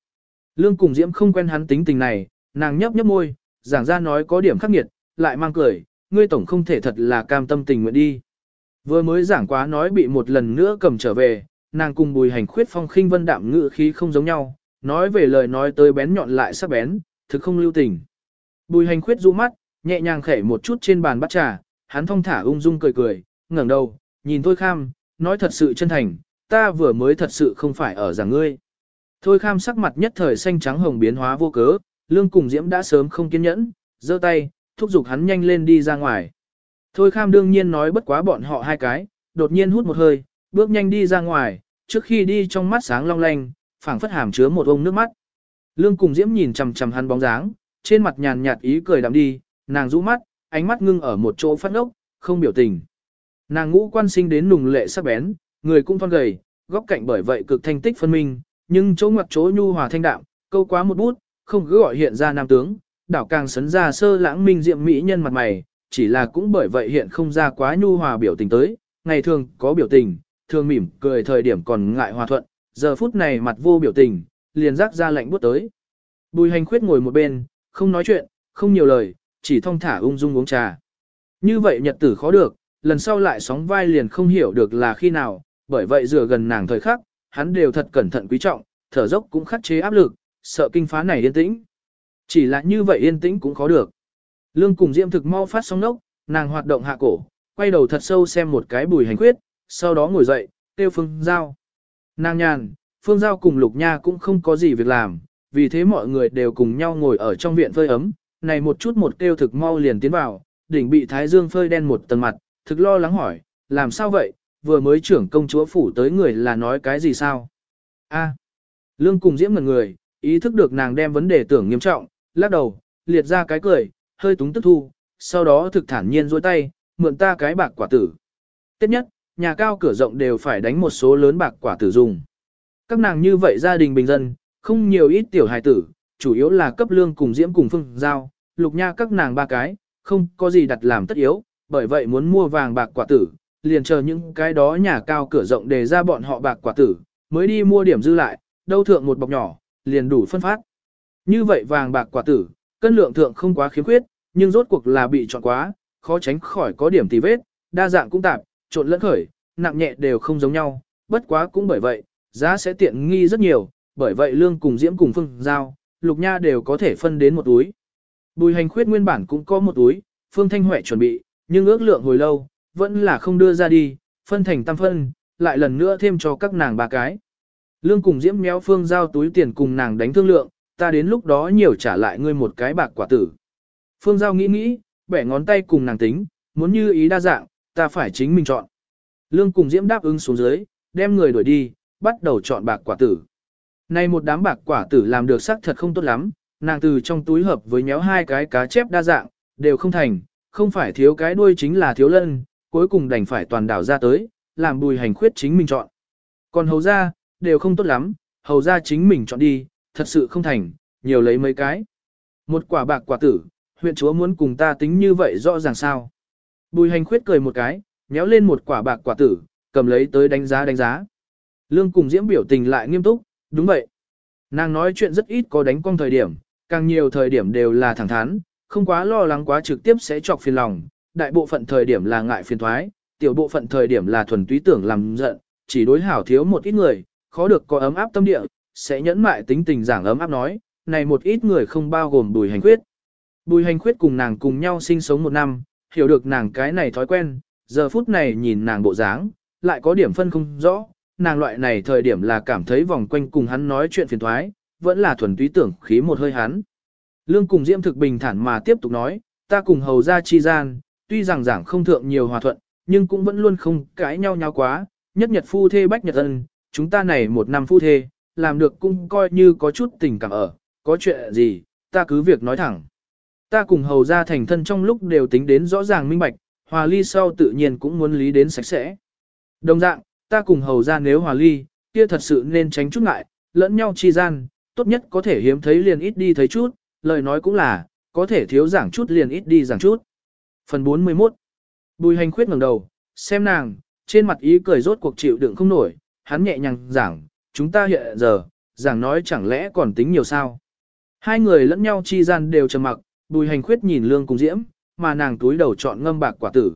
Lương cùng Diễm không quen hắn tính tình này, nàng nhấp nhấp môi, giảng ra nói có điểm khắc nghiệt, lại mang cười, ngươi tổng không thể thật là cam tâm tình nguyện đi. Vừa mới giảng quá nói bị một lần nữa cầm trở về, nàng cùng bùi hành khuyết phong khinh vân đạm ngự khí không giống nhau, nói về lời nói tới bén nhọn lại sắc bén, thực không lưu tình. Bùi hành khuyết du mắt, nhẹ nhàng khẽ một chút trên bàn bắt trà, hắn thong thả ung dung cười cười, ngẩng đầu, nhìn Thôi Kham, nói thật sự chân thành, ta vừa mới thật sự không phải ở giảng ngươi. Thôi Kham sắc mặt nhất thời xanh trắng hồng biến hóa vô cớ, lương cùng diễm đã sớm không kiên nhẫn, giơ tay, thúc giục hắn nhanh lên đi ra ngoài. Thôi Kham đương nhiên nói bất quá bọn họ hai cái, đột nhiên hút một hơi, bước nhanh đi ra ngoài, trước khi đi trong mắt sáng long lanh, phảng phất hàm chứa một ông nước mắt. Lương cùng Diễm nhìn chằm chằm hắn bóng dáng, trên mặt nhàn nhạt ý cười đạm đi, nàng rũ mắt, ánh mắt ngưng ở một chỗ phát ốc, không biểu tình. Nàng ngũ quan sinh đến nùng lệ sắc bén, người cũng thon gầy, góc cạnh bởi vậy cực thanh tích phân minh, nhưng chỗ ngoặt chỗ nhu hòa thanh đạm, câu quá một bút, không cứ gọi hiện ra nam tướng, đảo càng sấn ra sơ lãng minh diệm mỹ nhân mặt mày, chỉ là cũng bởi vậy hiện không ra quá nhu hòa biểu tình tới, ngày thường có biểu tình, thường mỉm cười thời điểm còn ngại hòa thuận, giờ phút này mặt vô biểu tình, liền rắc ra lạnh buốt tới. Bùi hành khuyết ngồi một bên, không nói chuyện, không nhiều lời, chỉ thong thả ung dung uống trà. Như vậy nhật tử khó được, lần sau lại sóng vai liền không hiểu được là khi nào, bởi vậy dựa gần nàng thời khắc, hắn đều thật cẩn thận quý trọng, thở dốc cũng khắc chế áp lực, sợ kinh phá này yên tĩnh. Chỉ là như vậy yên tĩnh cũng khó được. Lương cùng Diễm thực mau phát sóng nốc, nàng hoạt động hạ cổ, quay đầu thật sâu xem một cái bùi hành khuyết, sau đó ngồi dậy, tiêu phương giao. Nàng nhàn, phương giao cùng lục nha cũng không có gì việc làm, vì thế mọi người đều cùng nhau ngồi ở trong viện phơi ấm, này một chút một kêu thực mau liền tiến vào, đỉnh bị thái dương phơi đen một tầng mặt, thực lo lắng hỏi, làm sao vậy, vừa mới trưởng công chúa phủ tới người là nói cái gì sao? A. Lương cùng diễm ngần người, ý thức được nàng đem vấn đề tưởng nghiêm trọng, lắc đầu, liệt ra cái cười, hơi túng tức thu, sau đó thực thản nhiên dôi tay, mượn ta cái bạc quả tử. Tiếp nhất, nhà cao cửa rộng đều phải đánh một số lớn bạc quả tử dùng. Các nàng như vậy gia đình bình dân, không nhiều ít tiểu hài tử, chủ yếu là cấp lương cùng diễm cùng phương giao, lục nha các nàng ba cái, không có gì đặt làm tất yếu, bởi vậy muốn mua vàng bạc quả tử, liền chờ những cái đó nhà cao cửa rộng để ra bọn họ bạc quả tử, mới đi mua điểm dư lại, đâu thượng một bọc nhỏ, liền đủ phân phát. Như vậy vàng bạc quả tử, cân lượng thượng không quá khiếm khuyết, nhưng rốt cuộc là bị chọn quá, khó tránh khỏi có điểm tì vết, đa dạng cũng tạp, trộn lẫn khởi, nặng nhẹ đều không giống nhau, bất quá cũng bởi vậy, giá sẽ tiện nghi rất nhiều, bởi vậy lương cùng diễm cùng phương giao, lục nha đều có thể phân đến một túi. Bùi hành khuyết nguyên bản cũng có một túi, phương thanh huệ chuẩn bị, nhưng ước lượng hồi lâu, vẫn là không đưa ra đi, phân thành tam phân, lại lần nữa thêm cho các nàng ba cái. Lương cùng diễm méo phương giao túi tiền cùng nàng đánh thương lượng, ta đến lúc đó nhiều trả lại ngươi một cái bạc quả tử. Phương giao nghĩ nghĩ, bẻ ngón tay cùng nàng tính, muốn như ý đa dạng, ta phải chính mình chọn. Lương cùng diễm đáp ứng xuống dưới, đem người đuổi đi, bắt đầu chọn bạc quả tử. Này một đám bạc quả tử làm được sắc thật không tốt lắm, nàng từ trong túi hợp với nhéo hai cái cá chép đa dạng, đều không thành, không phải thiếu cái đuôi chính là thiếu lân, cuối cùng đành phải toàn đảo ra tới, làm bùi hành khuyết chính mình chọn. Còn hầu ra, đều không tốt lắm, hầu ra chính mình chọn đi, thật sự không thành, nhiều lấy mấy cái. Một quả bạc quả tử, huyện chúa muốn cùng ta tính như vậy rõ ràng sao. Bùi hành khuyết cười một cái, nhéo lên một quả bạc quả tử, cầm lấy tới đánh giá đánh giá. Lương cùng diễm biểu tình lại nghiêm túc, đúng vậy. Nàng nói chuyện rất ít có đánh cong thời điểm, càng nhiều thời điểm đều là thẳng thắn, không quá lo lắng quá trực tiếp sẽ chọc phiền lòng, đại bộ phận thời điểm là ngại phiền thoái, tiểu bộ phận thời điểm là thuần túy tưởng làm giận, chỉ đối hảo thiếu một ít người, khó được có ấm áp tâm địa, sẽ nhẫn mại tính tình giảng ấm áp nói, này một ít người không bao gồm bùi hành khuyết. Bùi hành khuyết cùng nàng cùng nhau sinh sống một năm, hiểu được nàng cái này thói quen, giờ phút này nhìn nàng bộ dáng, lại có điểm phân không rõ, nàng loại này thời điểm là cảm thấy vòng quanh cùng hắn nói chuyện phiền thoái, vẫn là thuần túy tưởng khí một hơi hắn. Lương cùng Diễm thực bình thản mà tiếp tục nói, ta cùng hầu ra chi gian, tuy rằng giảng không thượng nhiều hòa thuận, nhưng cũng vẫn luôn không cãi nhau nhau quá, nhất nhật phu thê bách nhật ân, chúng ta này một năm phu thê, làm được cũng coi như có chút tình cảm ở, có chuyện gì, ta cứ việc nói thẳng. Ta cùng hầu ra thành thân trong lúc đều tính đến rõ ràng minh bạch, hòa ly sau tự nhiên cũng muốn lý đến sạch sẽ. Đồng dạng, ta cùng hầu ra nếu hòa ly, kia thật sự nên tránh chút ngại, lẫn nhau chi gian, tốt nhất có thể hiếm thấy liền ít đi thấy chút, lời nói cũng là, có thể thiếu giảng chút liền ít đi giảng chút. Phần 41 Bùi hành khuyết ngẩng đầu, xem nàng, trên mặt ý cười rốt cuộc chịu đựng không nổi, hắn nhẹ nhàng giảng, chúng ta hiện giờ, giảng nói chẳng lẽ còn tính nhiều sao. Hai người lẫn nhau chi gian đều trầm mặc, bùi hành khuyết nhìn lương cùng diễm, mà nàng túi đầu chọn ngâm bạc quả tử.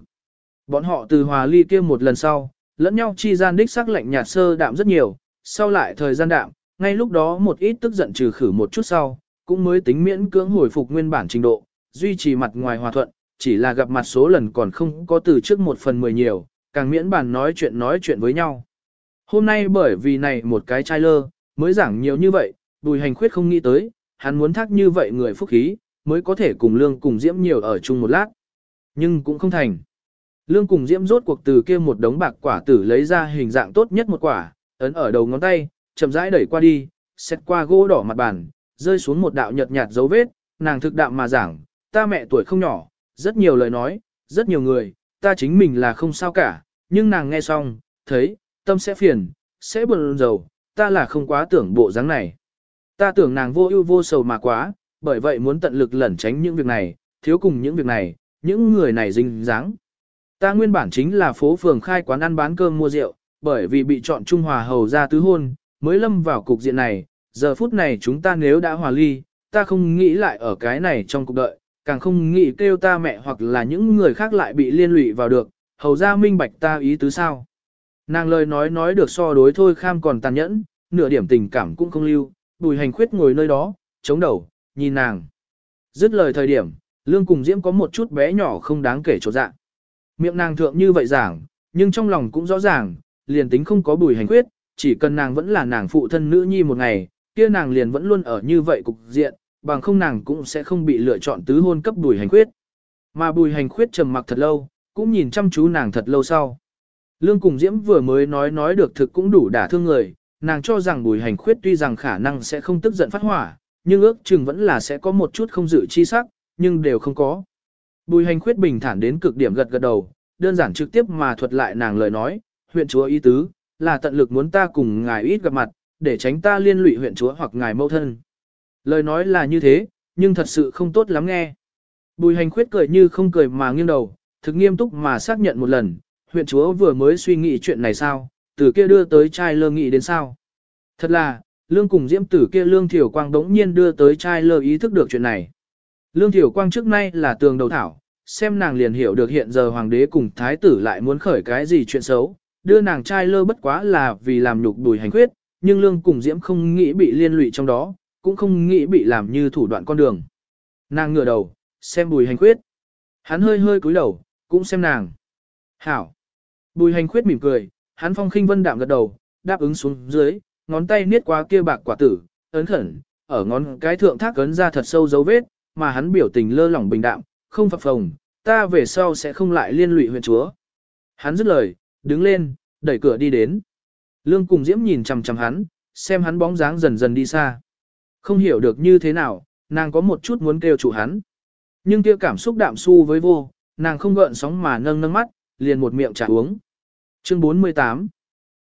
Bọn họ từ hòa ly kia một lần sau, lẫn nhau chi gian đích sắc lạnh nhạt sơ đạm rất nhiều, sau lại thời gian đạm, ngay lúc đó một ít tức giận trừ khử một chút sau, cũng mới tính miễn cưỡng hồi phục nguyên bản trình độ, duy trì mặt ngoài hòa thuận, chỉ là gặp mặt số lần còn không có từ trước một phần mười nhiều, càng miễn bản nói chuyện nói chuyện với nhau. Hôm nay bởi vì này một cái trai lơ, mới giảng nhiều như vậy, bùi hành khuyết không nghĩ tới, hắn muốn thác như vậy người phúc khí, mới có thể cùng lương cùng diễm nhiều ở chung một lát. Nhưng cũng không thành. Lương cùng diễm rốt cuộc từ kia một đống bạc quả tử lấy ra hình dạng tốt nhất một quả, ấn ở đầu ngón tay, chậm rãi đẩy qua đi, xét qua gỗ đỏ mặt bàn, rơi xuống một đạo nhợt nhạt dấu vết, nàng thực đạm mà giảng, ta mẹ tuổi không nhỏ, rất nhiều lời nói, rất nhiều người, ta chính mình là không sao cả, nhưng nàng nghe xong, thấy, tâm sẽ phiền, sẽ buồn rầu, ta là không quá tưởng bộ dáng này. Ta tưởng nàng vô ưu vô sầu mà quá, bởi vậy muốn tận lực lẩn tránh những việc này, thiếu cùng những việc này, những người này dinh dáng. Ta nguyên bản chính là phố phường khai quán ăn bán cơm mua rượu, bởi vì bị chọn Trung Hòa hầu ra tứ hôn, mới lâm vào cục diện này, giờ phút này chúng ta nếu đã hòa ly, ta không nghĩ lại ở cái này trong cuộc đợi, càng không nghĩ kêu ta mẹ hoặc là những người khác lại bị liên lụy vào được, hầu ra minh bạch ta ý tứ sao. Nàng lời nói nói được so đối thôi kham còn tàn nhẫn, nửa điểm tình cảm cũng không lưu, bùi hành khuyết ngồi nơi đó, chống đầu, nhìn nàng. Dứt lời thời điểm, lương cùng diễm có một chút bé nhỏ không đáng kể chỗ dạng. Miệng nàng thượng như vậy giảng, nhưng trong lòng cũng rõ ràng, liền tính không có bùi hành quyết, chỉ cần nàng vẫn là nàng phụ thân nữ nhi một ngày, kia nàng liền vẫn luôn ở như vậy cục diện, bằng không nàng cũng sẽ không bị lựa chọn tứ hôn cấp bùi hành quyết. Mà bùi hành khuyết trầm mặc thật lâu, cũng nhìn chăm chú nàng thật lâu sau. Lương cùng Diễm vừa mới nói nói được thực cũng đủ đả thương người, nàng cho rằng bùi hành khuyết tuy rằng khả năng sẽ không tức giận phát hỏa, nhưng ước chừng vẫn là sẽ có một chút không dự chi sắc, nhưng đều không có. Bùi hành khuyết bình thản đến cực điểm gật gật đầu, đơn giản trực tiếp mà thuật lại nàng lời nói, huyện chúa ý tứ, là tận lực muốn ta cùng ngài ít gặp mặt, để tránh ta liên lụy huyện chúa hoặc ngài mâu thân. Lời nói là như thế, nhưng thật sự không tốt lắm nghe. Bùi hành khuyết cười như không cười mà nghiêng đầu, thực nghiêm túc mà xác nhận một lần, huyện chúa vừa mới suy nghĩ chuyện này sao, từ kia đưa tới trai lơ nghĩ đến sao. Thật là, lương cùng diễm tử kia lương thiểu quang đống nhiên đưa tới trai lơ ý thức được chuyện này. Lương thiểu quang trước nay là tường đầu thảo, xem nàng liền hiểu được hiện giờ hoàng đế cùng thái tử lại muốn khởi cái gì chuyện xấu, đưa nàng trai lơ bất quá là vì làm nhục Đùi hành khuyết, nhưng lương cùng diễm không nghĩ bị liên lụy trong đó, cũng không nghĩ bị làm như thủ đoạn con đường. Nàng ngửa đầu, xem bùi hành khuyết. Hắn hơi hơi cúi đầu, cũng xem nàng. Hảo. Bùi hành khuyết mỉm cười, hắn phong khinh vân đạm gật đầu, đáp ứng xuống dưới, ngón tay niết qua kia bạc quả tử, ấn khẩn, ở ngón cái thượng thác ấn ra thật sâu dấu vết, mà hắn biểu tình lơ lỏng bình đạm, không phập phồng, ta về sau sẽ không lại liên lụy huyện chúa. Hắn dứt lời, đứng lên, đẩy cửa đi đến. Lương cùng Diễm nhìn chằm chằm hắn, xem hắn bóng dáng dần dần đi xa. Không hiểu được như thế nào, nàng có một chút muốn kêu chủ hắn. Nhưng kia cảm xúc đạm su với vô, nàng không gợn sóng mà nâng nâng mắt, liền một miệng trà uống. Chương 48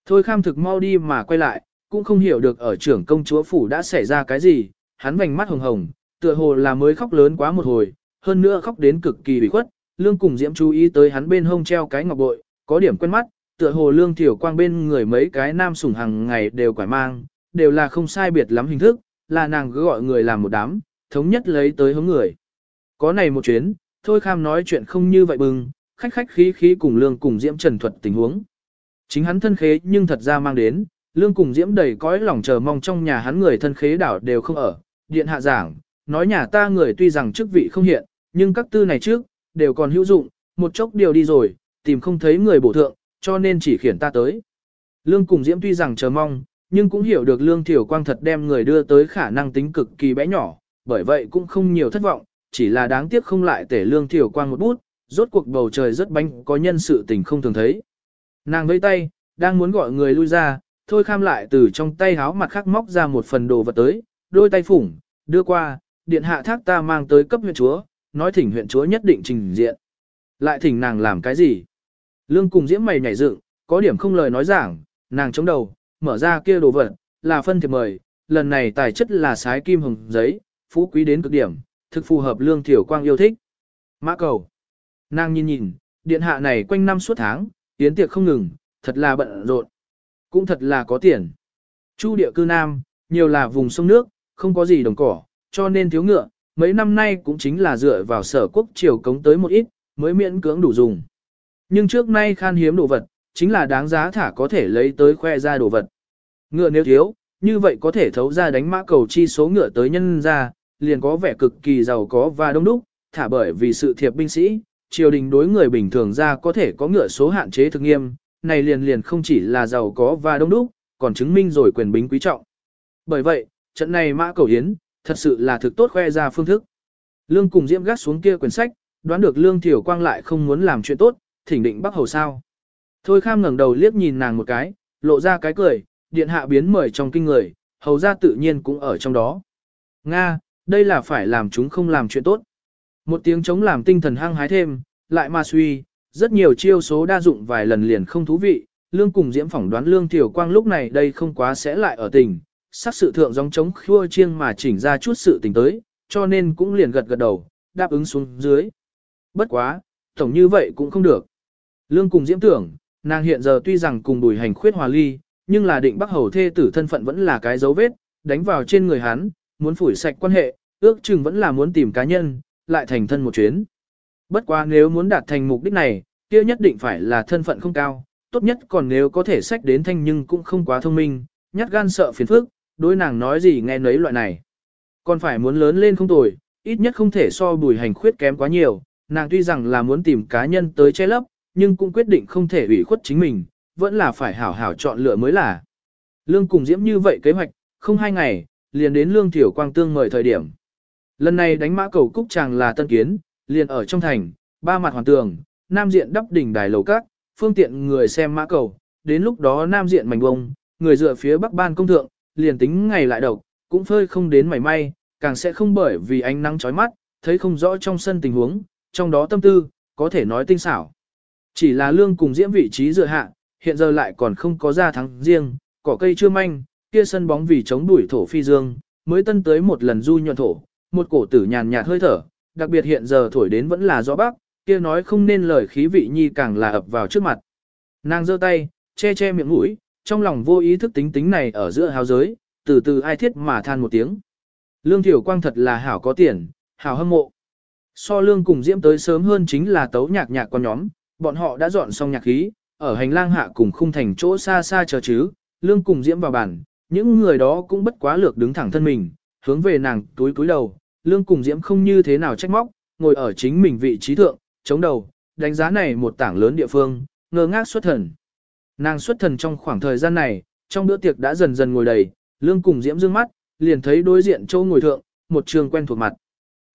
Thôi kham thực mau đi mà quay lại, cũng không hiểu được ở trưởng công chúa phủ đã xảy ra cái gì, hắn vành mắt hồng hồng, tựa hồ là mới khóc lớn quá một hồi, hơn nữa khóc đến cực kỳ bị khuất, lương cùng diễm chú ý tới hắn bên hông treo cái ngọc bội, có điểm quen mắt, tựa hồ lương tiểu quang bên người mấy cái nam sủng hàng ngày đều quải mang, đều là không sai biệt lắm hình thức, là nàng cứ gọi người làm một đám, thống nhất lấy tới hướng người. Có này một chuyến, thôi kham nói chuyện không như vậy bừng, khách khách khí khí cùng lương cùng diễm trần thuật tình huống. Chính hắn thân khế nhưng thật ra mang đến, lương cùng diễm đầy cõi lòng chờ mong trong nhà hắn người thân khế đảo đều không ở, điện hạ giảng, nói nhà ta người tuy rằng chức vị không hiện, nhưng các tư này trước, đều còn hữu dụng, một chốc điều đi rồi, tìm không thấy người bổ thượng, cho nên chỉ khiển ta tới. Lương cùng diễm tuy rằng chờ mong, nhưng cũng hiểu được lương thiểu quang thật đem người đưa tới khả năng tính cực kỳ bé nhỏ, bởi vậy cũng không nhiều thất vọng, chỉ là đáng tiếc không lại tể lương thiểu quang một bút, rốt cuộc bầu trời rất bánh có nhân sự tình không thường thấy. Nàng vẫy tay, đang muốn gọi người lui ra, thôi kham lại từ trong tay háo mặt khác móc ra một phần đồ vật tới, đôi tay phủng, đưa qua, điện hạ thác ta mang tới cấp huyện chúa, nói thỉnh huyện chúa nhất định trình diện. Lại thỉnh nàng làm cái gì? Lương cùng diễm mày nhảy dựng, có điểm không lời nói giảng, nàng chống đầu, mở ra kia đồ vật, là phân thiệp mời, lần này tài chất là sái kim hồng giấy, phú quý đến cực điểm, thực phù hợp lương thiểu quang yêu thích. Mã cầu. Nàng nhìn nhìn, điện hạ này quanh năm suốt tháng, tiến tiệc không ngừng, thật là bận rộn. Cũng thật là có tiền. Chu địa cư nam, nhiều là vùng sông nước, không có gì đồng cỏ, cho nên thiếu ngựa, mấy năm nay cũng chính là dựa vào sở quốc triều cống tới một ít, mới miễn cưỡng đủ dùng. Nhưng trước nay khan hiếm đồ vật, chính là đáng giá thả có thể lấy tới khoe ra đồ vật. Ngựa nếu thiếu, như vậy có thể thấu ra đánh mã cầu chi số ngựa tới nhân ra, liền có vẻ cực kỳ giàu có và đông đúc, thả bởi vì sự thiệp binh sĩ, triều đình đối người bình thường ra có thể có ngựa số hạn chế thực nghiêm, này liền liền không chỉ là giàu có và đông đúc, còn chứng minh rồi quyền bính quý trọng. Bởi vậy, trận này mã cầu hiến, thật sự là thực tốt khoe ra phương thức. Lương cùng diễm gác xuống kia quyển sách, đoán được Lương Thiểu Quang lại không muốn làm chuyện tốt, thỉnh định bắc hầu sao. Thôi kham ngẩng đầu liếc nhìn nàng một cái, lộ ra cái cười, điện hạ biến mời trong kinh người, hầu ra tự nhiên cũng ở trong đó. Nga, đây là phải làm chúng không làm chuyện tốt. Một tiếng chống làm tinh thần hăng hái thêm, lại mà suy, rất nhiều chiêu số đa dụng vài lần liền không thú vị, lương cùng diễm phỏng đoán lương tiểu quang lúc này đây không quá sẽ lại ở tình, sắc sự thượng giống chống khua chiêng mà chỉnh ra chút sự tình tới, cho nên cũng liền gật gật đầu, đáp ứng xuống dưới. Bất quá, tổng như vậy cũng không được. Lương cùng diễm tưởng, nàng hiện giờ tuy rằng cùng đùi hành khuyết hòa ly, nhưng là định bắc hầu thê tử thân phận vẫn là cái dấu vết, đánh vào trên người hắn, muốn phủi sạch quan hệ, ước chừng vẫn là muốn tìm cá nhân, lại thành thân một chuyến. Bất quá nếu muốn đạt thành mục đích này, kia nhất định phải là thân phận không cao, tốt nhất còn nếu có thể sách đến thanh nhưng cũng không quá thông minh, nhát gan sợ phiền phức, đối nàng nói gì nghe nấy loại này. Còn phải muốn lớn lên không tồi, ít nhất không thể so bùi hành khuyết kém quá nhiều, nàng tuy rằng là muốn tìm cá nhân tới che lấp, nhưng cũng quyết định không thể ủy khuất chính mình, vẫn là phải hảo hảo chọn lựa mới là. Lương cùng diễm như vậy kế hoạch, không hai ngày, liền đến lương thiểu quang tương mời thời điểm. Lần này đánh mã cầu cúc chàng là tân kiến, liền ở trong thành, ba mặt hoàn tường, nam diện đắp đỉnh đài lầu các, phương tiện người xem mã cầu, đến lúc đó nam diện mảnh bông, người dựa phía bắc ban công thượng, liền tính ngày lại độc, cũng phơi không đến mảy may, càng sẽ không bởi vì ánh nắng chói mắt, thấy không rõ trong sân tình huống, trong đó tâm tư, có thể nói tinh xảo. Chỉ là lương cùng diễm vị trí dựa hạ, hiện giờ lại còn không có ra thắng riêng, cỏ cây chưa manh, kia sân bóng vì chống đuổi thổ phi dương, mới tân tới một lần du nhuận thổ, một cổ tử nhàn nhạt hơi thở, đặc biệt hiện giờ thổi đến vẫn là gió bắc, kia nói không nên lời khí vị nhi càng là ập vào trước mặt. Nàng giơ tay, che che miệng mũi, trong lòng vô ý thức tính tính này ở giữa hào giới, từ từ ai thiết mà than một tiếng. Lương Thiểu Quang thật là hảo có tiền, hảo hâm mộ. So lương cùng diễm tới sớm hơn chính là tấu nhạc nhạc con nhóm, bọn họ đã dọn xong nhạc khí, ở hành lang hạ cùng khung thành chỗ xa xa chờ chứ, lương cùng diễm vào bàn, những người đó cũng bất quá lược đứng thẳng thân mình, hướng về nàng túi túi đầu, lương cùng diễm không như thế nào trách móc, ngồi ở chính mình vị trí thượng, chống đầu, đánh giá này một tảng lớn địa phương, ngơ ngác xuất thần. Nàng xuất thần trong khoảng thời gian này, trong bữa tiệc đã dần dần ngồi đầy, lương cùng diễm dương mắt, liền thấy đối diện chỗ ngồi thượng, một trường quen thuộc mặt.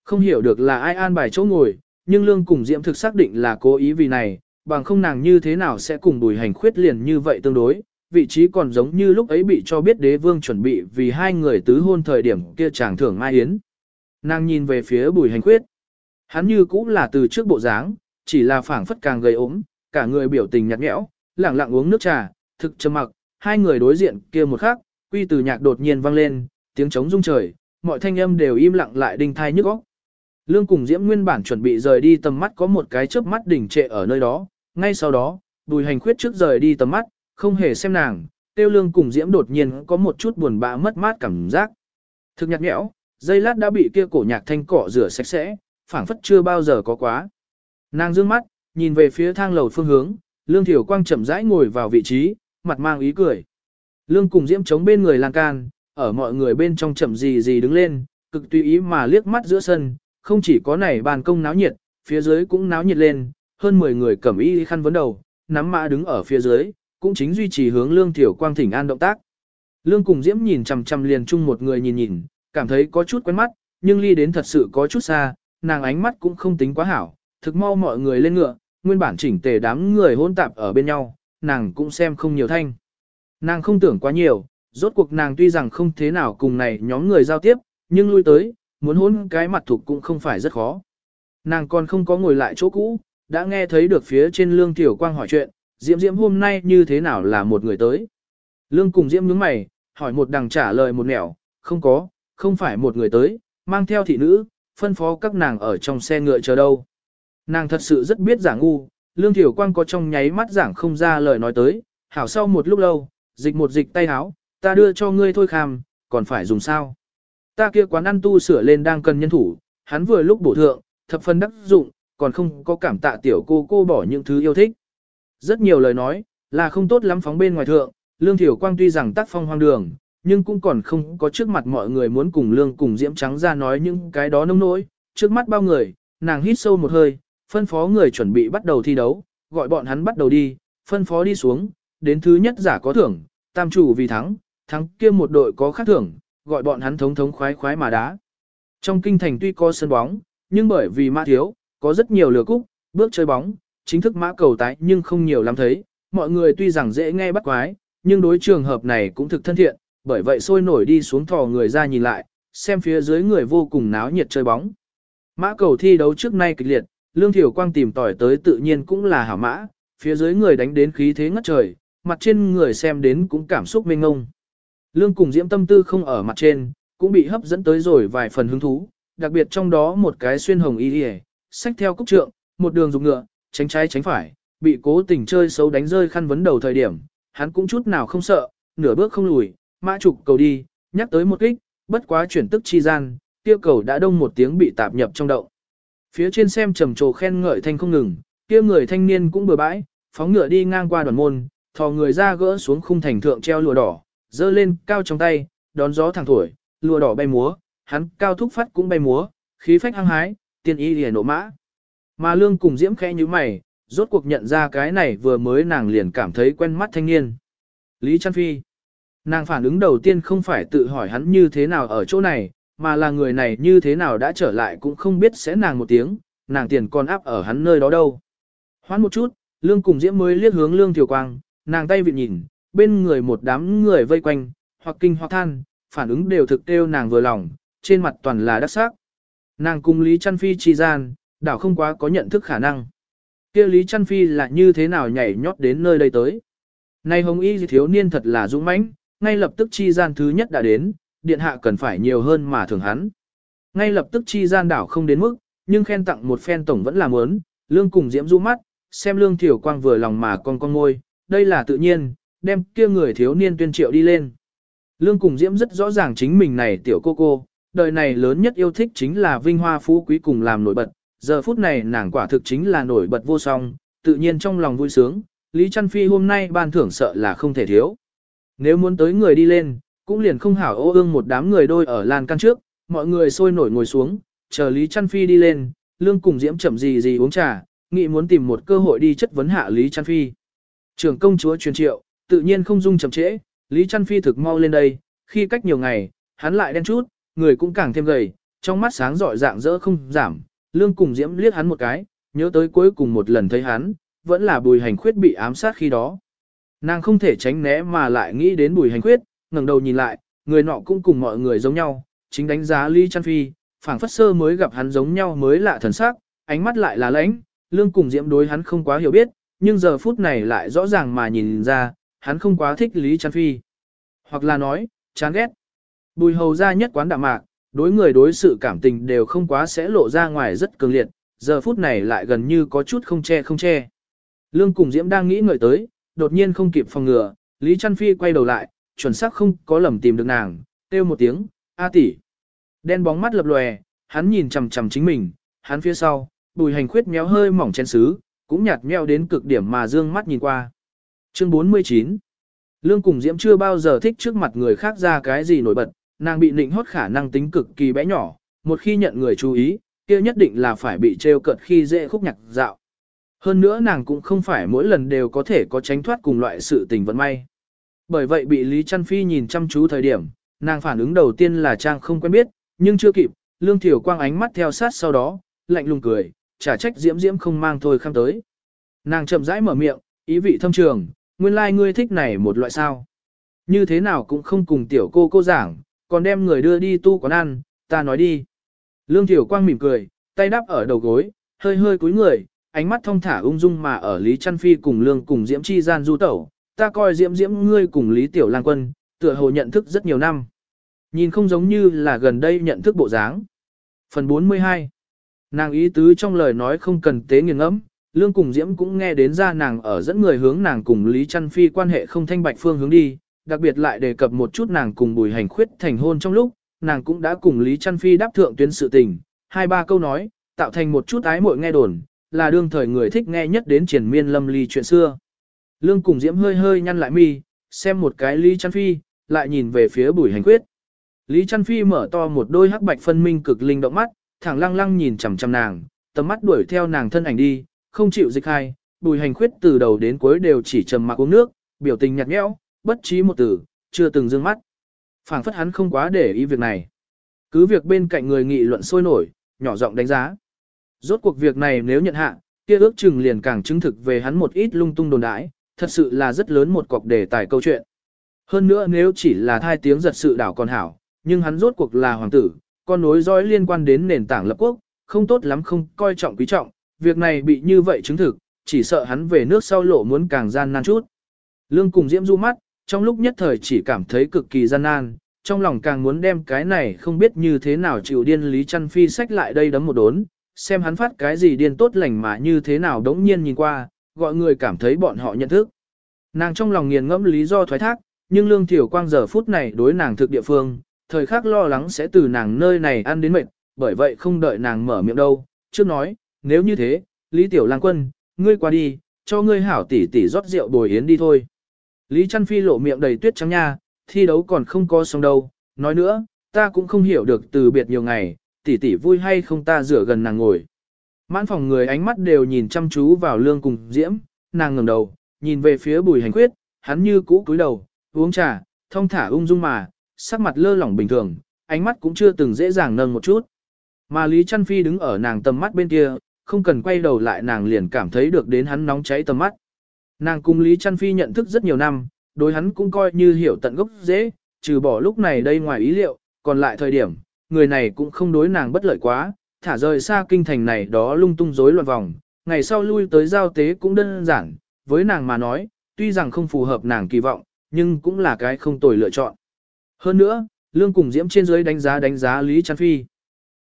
Không hiểu được là ai an bài chỗ ngồi, nhưng lương cùng diễm thực xác định là cố ý vì này, bằng không nàng như thế nào sẽ cùng bùi hành khuyết liền như vậy tương đối, vị trí còn giống như lúc ấy bị cho biết đế vương chuẩn bị vì hai người tứ hôn thời điểm kia chàng thưởng mai yến. Nàng nhìn về phía bùi hành khuyết. Hắn như cũng là từ trước bộ dáng, chỉ là phảng phất càng gầy ốm, cả người biểu tình nhạt nhẽo, lẳng lặng uống nước trà, thực trầm mặc, hai người đối diện kia một khắc, quy từ nhạc đột nhiên vang lên, tiếng trống rung trời, mọi thanh âm đều im lặng lại đinh thai nhức óc. Lương cùng Diễm nguyên bản chuẩn bị rời đi tầm mắt có một cái chớp mắt đỉnh trệ ở nơi đó, ngay sau đó, Bùi Hành Khuyết trước rời đi tầm mắt, không hề xem nàng, Tiêu Lương cùng Diễm đột nhiên có một chút buồn bã mất mát cảm giác. Thực nhạt nhẽo, dây lát đã bị kia cổ nhạc thanh cỏ rửa sạch sẽ, phảng phất chưa bao giờ có quá. Nàng dương mắt, nhìn về phía thang lầu phương hướng, Lương Thiểu Quang chậm rãi ngồi vào vị trí, mặt mang ý cười. Lương cùng Diễm chống bên người lan can, ở mọi người bên trong chậm gì gì đứng lên, cực tùy ý mà liếc mắt giữa sân, không chỉ có này bàn công náo nhiệt, phía dưới cũng náo nhiệt lên, hơn 10 người cầm y khăn vấn đầu, nắm mã đứng ở phía dưới, cũng chính duy trì hướng Lương Tiểu Quang thỉnh an động tác. Lương cùng Diễm nhìn chằm chằm liền chung một người nhìn nhìn, cảm thấy có chút quen mắt, nhưng ly đến thật sự có chút xa, nàng ánh mắt cũng không tính quá hảo, thực mau mọi người lên ngựa, nguyên bản chỉnh tề đám người hôn tạp ở bên nhau, nàng cũng xem không nhiều thanh. Nàng không tưởng quá nhiều, rốt cuộc nàng tuy rằng không thế nào cùng này nhóm người giao tiếp, nhưng lui tới, muốn hôn cái mặt thuộc cũng không phải rất khó. Nàng còn không có ngồi lại chỗ cũ, đã nghe thấy được phía trên lương tiểu quang hỏi chuyện, Diễm Diễm hôm nay như thế nào là một người tới. Lương cùng Diễm nhướng mày, hỏi một đằng trả lời một nẻo, không có, không phải một người tới, mang theo thị nữ, phân phó các nàng ở trong xe ngựa chờ đâu. Nàng thật sự rất biết giả ngu, lương Thiểu quang có trong nháy mắt giảng không ra lời nói tới, hảo sau một lúc lâu, dịch một dịch tay áo, ta đưa cho ngươi thôi kham, còn phải dùng sao. Ta kia quán ăn tu sửa lên đang cần nhân thủ, hắn vừa lúc bổ thượng, thập phân đắc dụng, còn không có cảm tạ tiểu cô cô bỏ những thứ yêu thích. Rất nhiều lời nói, là không tốt lắm phóng bên ngoài thượng, Lương Thiểu Quang tuy rằng tác phong hoang đường, nhưng cũng còn không có trước mặt mọi người muốn cùng Lương cùng Diễm Trắng ra nói những cái đó nông nỗi, trước mắt bao người, nàng hít sâu một hơi, phân phó người chuẩn bị bắt đầu thi đấu, gọi bọn hắn bắt đầu đi, phân phó đi xuống, đến thứ nhất giả có thưởng, tam chủ vì thắng, thắng kia một đội có khác thưởng, gọi bọn hắn thống thống khoái khoái mà đá. Trong kinh thành tuy có sân bóng, nhưng bởi vì mã thiếu, có rất nhiều lừa cúc, bước chơi bóng, chính thức mã cầu tái nhưng không nhiều lắm thấy, mọi người tuy rằng dễ nghe bắt quái, nhưng đối trường hợp này cũng thực thân thiện, bởi vậy sôi nổi đi xuống thò người ra nhìn lại, xem phía dưới người vô cùng náo nhiệt chơi bóng. Mã cầu thi đấu trước nay kịch liệt, Lương Thiểu Quang tìm tỏi tới tự nhiên cũng là hảo mã, phía dưới người đánh đến khí thế ngất trời, mặt trên người xem đến cũng cảm xúc mênh ngông. Lương cùng diễm tâm tư không ở mặt trên, cũng bị hấp dẫn tới rồi vài phần hứng thú, đặc biệt trong đó một cái xuyên hồng y đi sách theo cúc trượng, một đường dùng ngựa, tránh trái tránh phải, bị cố tình chơi xấu đánh rơi khăn vấn đầu thời điểm, hắn cũng chút nào không sợ, nửa bước không lùi, mã trục cầu đi, nhắc tới một kích, bất quá chuyển tức chi gian, tiêu cầu đã đông một tiếng bị tạp nhập trong đậu. Phía trên xem trầm trồ khen ngợi thanh không ngừng, kia người thanh niên cũng bừa bãi, phóng ngựa đi ngang qua đoàn môn, thò người ra gỡ xuống khung thành thượng treo lụa đỏ, dơ lên cao trong tay, đón gió thẳng thổi, lụa đỏ bay múa, hắn cao thúc phát cũng bay múa, khí phách hăng hái, tiên y liền nộ mã. Mà lương cùng diễm khẽ như mày, rốt cuộc nhận ra cái này vừa mới nàng liền cảm thấy quen mắt thanh niên. Lý Trăn Phi. Nàng phản ứng đầu tiên không phải tự hỏi hắn như thế nào ở chỗ này, mà là người này như thế nào đã trở lại cũng không biết sẽ nàng một tiếng, nàng tiền còn áp ở hắn nơi đó đâu. Hoán một chút, Lương cùng Diễm mới liếc hướng Lương Thiều Quang, nàng tay vịt nhìn, bên người một đám người vây quanh, hoặc kinh hoặc than, phản ứng đều thực tiêu nàng vừa lòng, trên mặt toàn là đắc sắc. Nàng cùng Lý Trăn Phi chi gian, đảo không quá có nhận thức khả năng. kia Lý Trăn Phi là như thế nào nhảy nhót đến nơi đây tới. Nay hồng y thiếu niên thật là dũng mãnh, ngay lập tức chi gian thứ nhất đã đến, điện hạ cần phải nhiều hơn mà thường hắn. Ngay lập tức chi gian đảo không đến mức, nhưng khen tặng một phen tổng vẫn là muốn, lương cùng diễm du mắt, xem lương thiểu quang vừa lòng mà con con ngôi, đây là tự nhiên, đem kia người thiếu niên tuyên triệu đi lên. Lương cùng diễm rất rõ ràng chính mình này tiểu cô cô, đời này lớn nhất yêu thích chính là vinh hoa phú quý cùng làm nổi bật, giờ phút này nàng quả thực chính là nổi bật vô song, tự nhiên trong lòng vui sướng, Lý Trăn Phi hôm nay ban thưởng sợ là không thể thiếu. Nếu muốn tới người đi lên, cũng liền không hảo ô ương một đám người đôi ở lan căn trước, mọi người sôi nổi ngồi xuống, chờ Lý Trăn Phi đi lên, lương cùng diễm chậm gì gì uống trà, nghĩ muốn tìm một cơ hội đi chất vấn hạ Lý Trăn Phi. Trưởng công chúa truyền triệu, tự nhiên không dung chậm trễ, Lý Trăn Phi thực mau lên đây, khi cách nhiều ngày, hắn lại đen chút, người cũng càng thêm gầy, trong mắt sáng rọi dạng dỡ không giảm, lương cùng diễm liếc hắn một cái, nhớ tới cuối cùng một lần thấy hắn, vẫn là bùi hành khuyết bị ám sát khi đó. Nàng không thể tránh né mà lại nghĩ đến bùi hành khuyết, ngẩng đầu nhìn lại, người nọ cũng cùng mọi người giống nhau, chính đánh giá Lý Trăn Phi, phảng phất sơ mới gặp hắn giống nhau mới lạ thần sắc, ánh mắt lại là lãnh, lương cùng diễm đối hắn không quá hiểu biết, nhưng giờ phút này lại rõ ràng mà nhìn ra, hắn không quá thích Lý Trăn Phi. Hoặc là nói, chán ghét. Bùi hầu ra nhất quán đạm mạc, đối người đối sự cảm tình đều không quá sẽ lộ ra ngoài rất cường liệt, giờ phút này lại gần như có chút không che không che. Lương cùng Diễm đang nghĩ ngợi tới, đột nhiên không kịp phòng ngừa, Lý Trăn Phi quay đầu lại, chuẩn xác không có lầm tìm được nàng, kêu một tiếng, A tỷ. Đen bóng mắt lập lòe, hắn nhìn chằm chằm chính mình, hắn phía sau, bùi hành khuyết méo hơi mỏng chén xứ, cũng nhạt meo đến cực điểm mà dương mắt nhìn qua. Chương 49 Lương cùng Diễm chưa bao giờ thích trước mặt người khác ra cái gì nổi bật, nàng bị nịnh hót khả năng tính cực kỳ bé nhỏ, một khi nhận người chú ý, kia nhất định là phải bị trêu cợt khi dễ khúc nhạc dạo. Hơn nữa nàng cũng không phải mỗi lần đều có thể có tránh thoát cùng loại sự tình vận may. Bởi vậy bị Lý Trăn Phi nhìn chăm chú thời điểm, nàng phản ứng đầu tiên là Trang không quen biết, nhưng chưa kịp, Lương Thiểu Quang ánh mắt theo sát sau đó, lạnh lùng cười, trả trách diễm diễm không mang thôi khăm tới. Nàng chậm rãi mở miệng, ý vị thâm trường, nguyên lai like ngươi thích này một loại sao. Như thế nào cũng không cùng tiểu cô cô giảng, còn đem người đưa đi tu quán ăn, ta nói đi. Lương Thiểu Quang mỉm cười, tay đắp ở đầu gối, hơi hơi cúi người, ánh mắt thông thả ung dung mà ở Lý Trăn Phi cùng Lương cùng Diễm Chi gian du tẩu, ta coi Diễm Diễm ngươi cùng Lý Tiểu Lang Quân, tựa hồ nhận thức rất nhiều năm. Nhìn không giống như là gần đây nhận thức bộ dáng. Phần 42 Nàng ý tứ trong lời nói không cần tế nghiền ngẫm, Lương cùng Diễm cũng nghe đến ra nàng ở dẫn người hướng nàng cùng Lý Trăn Phi quan hệ không thanh bạch phương hướng đi, đặc biệt lại đề cập một chút nàng cùng bùi hành khuyết thành hôn trong lúc, nàng cũng đã cùng Lý Trăn Phi đáp thượng tuyến sự tình, hai ba câu nói, tạo thành một chút ái muội nghe đồn, là đương thời người thích nghe nhất đến triển miên lâm ly chuyện xưa. Lương cùng Diễm hơi hơi nhăn lại mi, xem một cái Lý Trăn Phi, lại nhìn về phía bùi hành quyết. Lý Trăn Phi mở to một đôi hắc bạch phân minh cực linh động mắt, thẳng lăng lăng nhìn chằm chằm nàng, tầm mắt đuổi theo nàng thân ảnh đi, không chịu dịch hai, bùi hành khuyết từ đầu đến cuối đều chỉ trầm mặc uống nước, biểu tình nhạt nhẽo, bất trí một từ, chưa từng dương mắt. phảng phất hắn không quá để ý việc này. Cứ việc bên cạnh người nghị luận sôi nổi, nhỏ giọng đánh giá. Rốt cuộc việc này nếu nhận hạ, kia ước chừng liền càng chứng thực về hắn một ít lung tung đồn đãi, thật sự là rất lớn một cọc đề tài câu chuyện. Hơn nữa nếu chỉ là thai tiếng giật sự đảo còn hảo, nhưng hắn rốt cuộc là hoàng tử, con nối dõi liên quan đến nền tảng lập quốc, không tốt lắm không coi trọng quý trọng, việc này bị như vậy chứng thực, chỉ sợ hắn về nước sau lộ muốn càng gian nan chút. Lương cùng Diễm du mắt, trong lúc nhất thời chỉ cảm thấy cực kỳ gian nan, trong lòng càng muốn đem cái này không biết như thế nào chịu điên Lý Trăn Phi sách lại đây đấm một đốn, xem hắn phát cái gì điên tốt lành mà như thế nào đống nhiên nhìn qua, gọi người cảm thấy bọn họ nhận thức. Nàng trong lòng nghiền ngẫm lý do thoái thác, nhưng Lương Thiểu Quang giờ phút này đối nàng thực địa phương, thời khắc lo lắng sẽ từ nàng nơi này ăn đến mệt, bởi vậy không đợi nàng mở miệng đâu, trước nói, nếu như thế, Lý Tiểu Lang Quân, ngươi qua đi, cho ngươi hảo tỷ tỷ rót rượu bồi yến đi thôi. Lý Trăn Phi lộ miệng đầy tuyết trắng nha, thi đấu còn không có xong đâu, nói nữa, ta cũng không hiểu được từ biệt nhiều ngày, tỷ tỷ vui hay không ta rửa gần nàng ngồi. Mãn phòng người ánh mắt đều nhìn chăm chú vào lương cùng diễm, nàng ngẩng đầu, nhìn về phía bùi hành khuyết, hắn như cũ cúi đầu, uống trà, thông thả ung dung mà, sắc mặt lơ lỏng bình thường, ánh mắt cũng chưa từng dễ dàng nâng một chút. Mà Lý Trăn Phi đứng ở nàng tầm mắt bên kia, không cần quay đầu lại nàng liền cảm thấy được đến hắn nóng cháy tầm mắt. Nàng cùng Lý Trăn Phi nhận thức rất nhiều năm, đối hắn cũng coi như hiểu tận gốc dễ, trừ bỏ lúc này đây ngoài ý liệu, còn lại thời điểm, người này cũng không đối nàng bất lợi quá, thả rời xa kinh thành này đó lung tung rối loạn vòng, ngày sau lui tới giao tế cũng đơn giản, với nàng mà nói, tuy rằng không phù hợp nàng kỳ vọng, nhưng cũng là cái không tồi lựa chọn. Hơn nữa, Lương cùng Diễm trên dưới đánh giá đánh giá Lý Trăn Phi.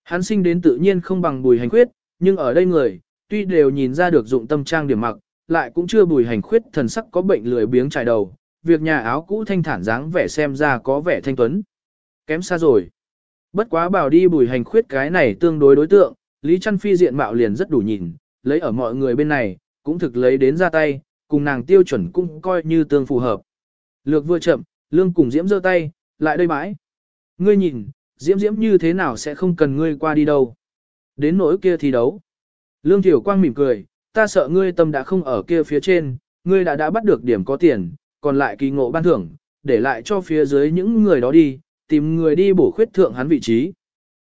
Hắn sinh đến tự nhiên không bằng bùi hành khuyết, nhưng ở đây người, tuy đều nhìn ra được dụng tâm trang điểm mặc, lại cũng chưa bùi hành khuyết thần sắc có bệnh lười biếng trải đầu, việc nhà áo cũ thanh thản dáng vẻ xem ra có vẻ thanh tuấn. Kém xa rồi. Bất quá bảo đi bùi hành khuyết cái này tương đối đối tượng, Lý Trăn Phi diện mạo liền rất đủ nhìn, lấy ở mọi người bên này, cũng thực lấy đến ra tay, cùng nàng tiêu chuẩn cũng coi như tương phù hợp. Lược vừa chậm, lương cùng diễm giơ tay, lại đây bãi. Ngươi nhìn, diễm diễm như thế nào sẽ không cần ngươi qua đi đâu. Đến nỗi kia thì đấu. Lương Tiểu Quang mỉm cười, ta sợ ngươi tâm đã không ở kia phía trên, ngươi đã đã bắt được điểm có tiền, còn lại kỳ ngộ ban thưởng, để lại cho phía dưới những người đó đi, tìm người đi bổ khuyết thượng hắn vị trí.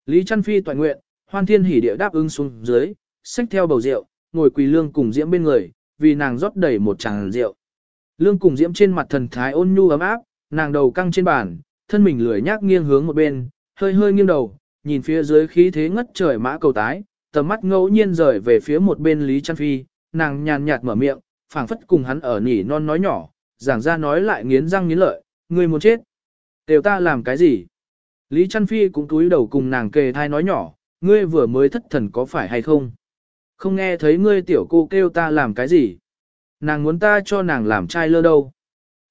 Lý Trăn Phi toàn nguyện, hoan thiên hỉ địa đáp ứng xuống dưới, xách theo bầu rượu, ngồi quỳ lương cùng diễm bên người, vì nàng rót đầy một tràng rượu. Lương cùng diễm trên mặt thần thái ôn nhu ấm áp, nàng đầu căng trên bàn, thân mình lười nhác nghiêng hướng một bên, hơi hơi nghiêng đầu, nhìn phía dưới khí thế ngất trời mã cầu tái, tầm mắt ngẫu nhiên rời về phía một bên Lý Trăn Phi, nàng nhàn nhạt mở miệng, phảng phất cùng hắn ở nỉ non nói nhỏ, giảng ra nói lại nghiến răng nghiến lợi, ngươi muốn chết. Đều ta làm cái gì? Lý Trăn Phi cũng túi đầu cùng nàng kề thai nói nhỏ, ngươi vừa mới thất thần có phải hay không? Không nghe thấy ngươi tiểu cô kêu ta làm cái gì? Nàng muốn ta cho nàng làm trai lơ đâu?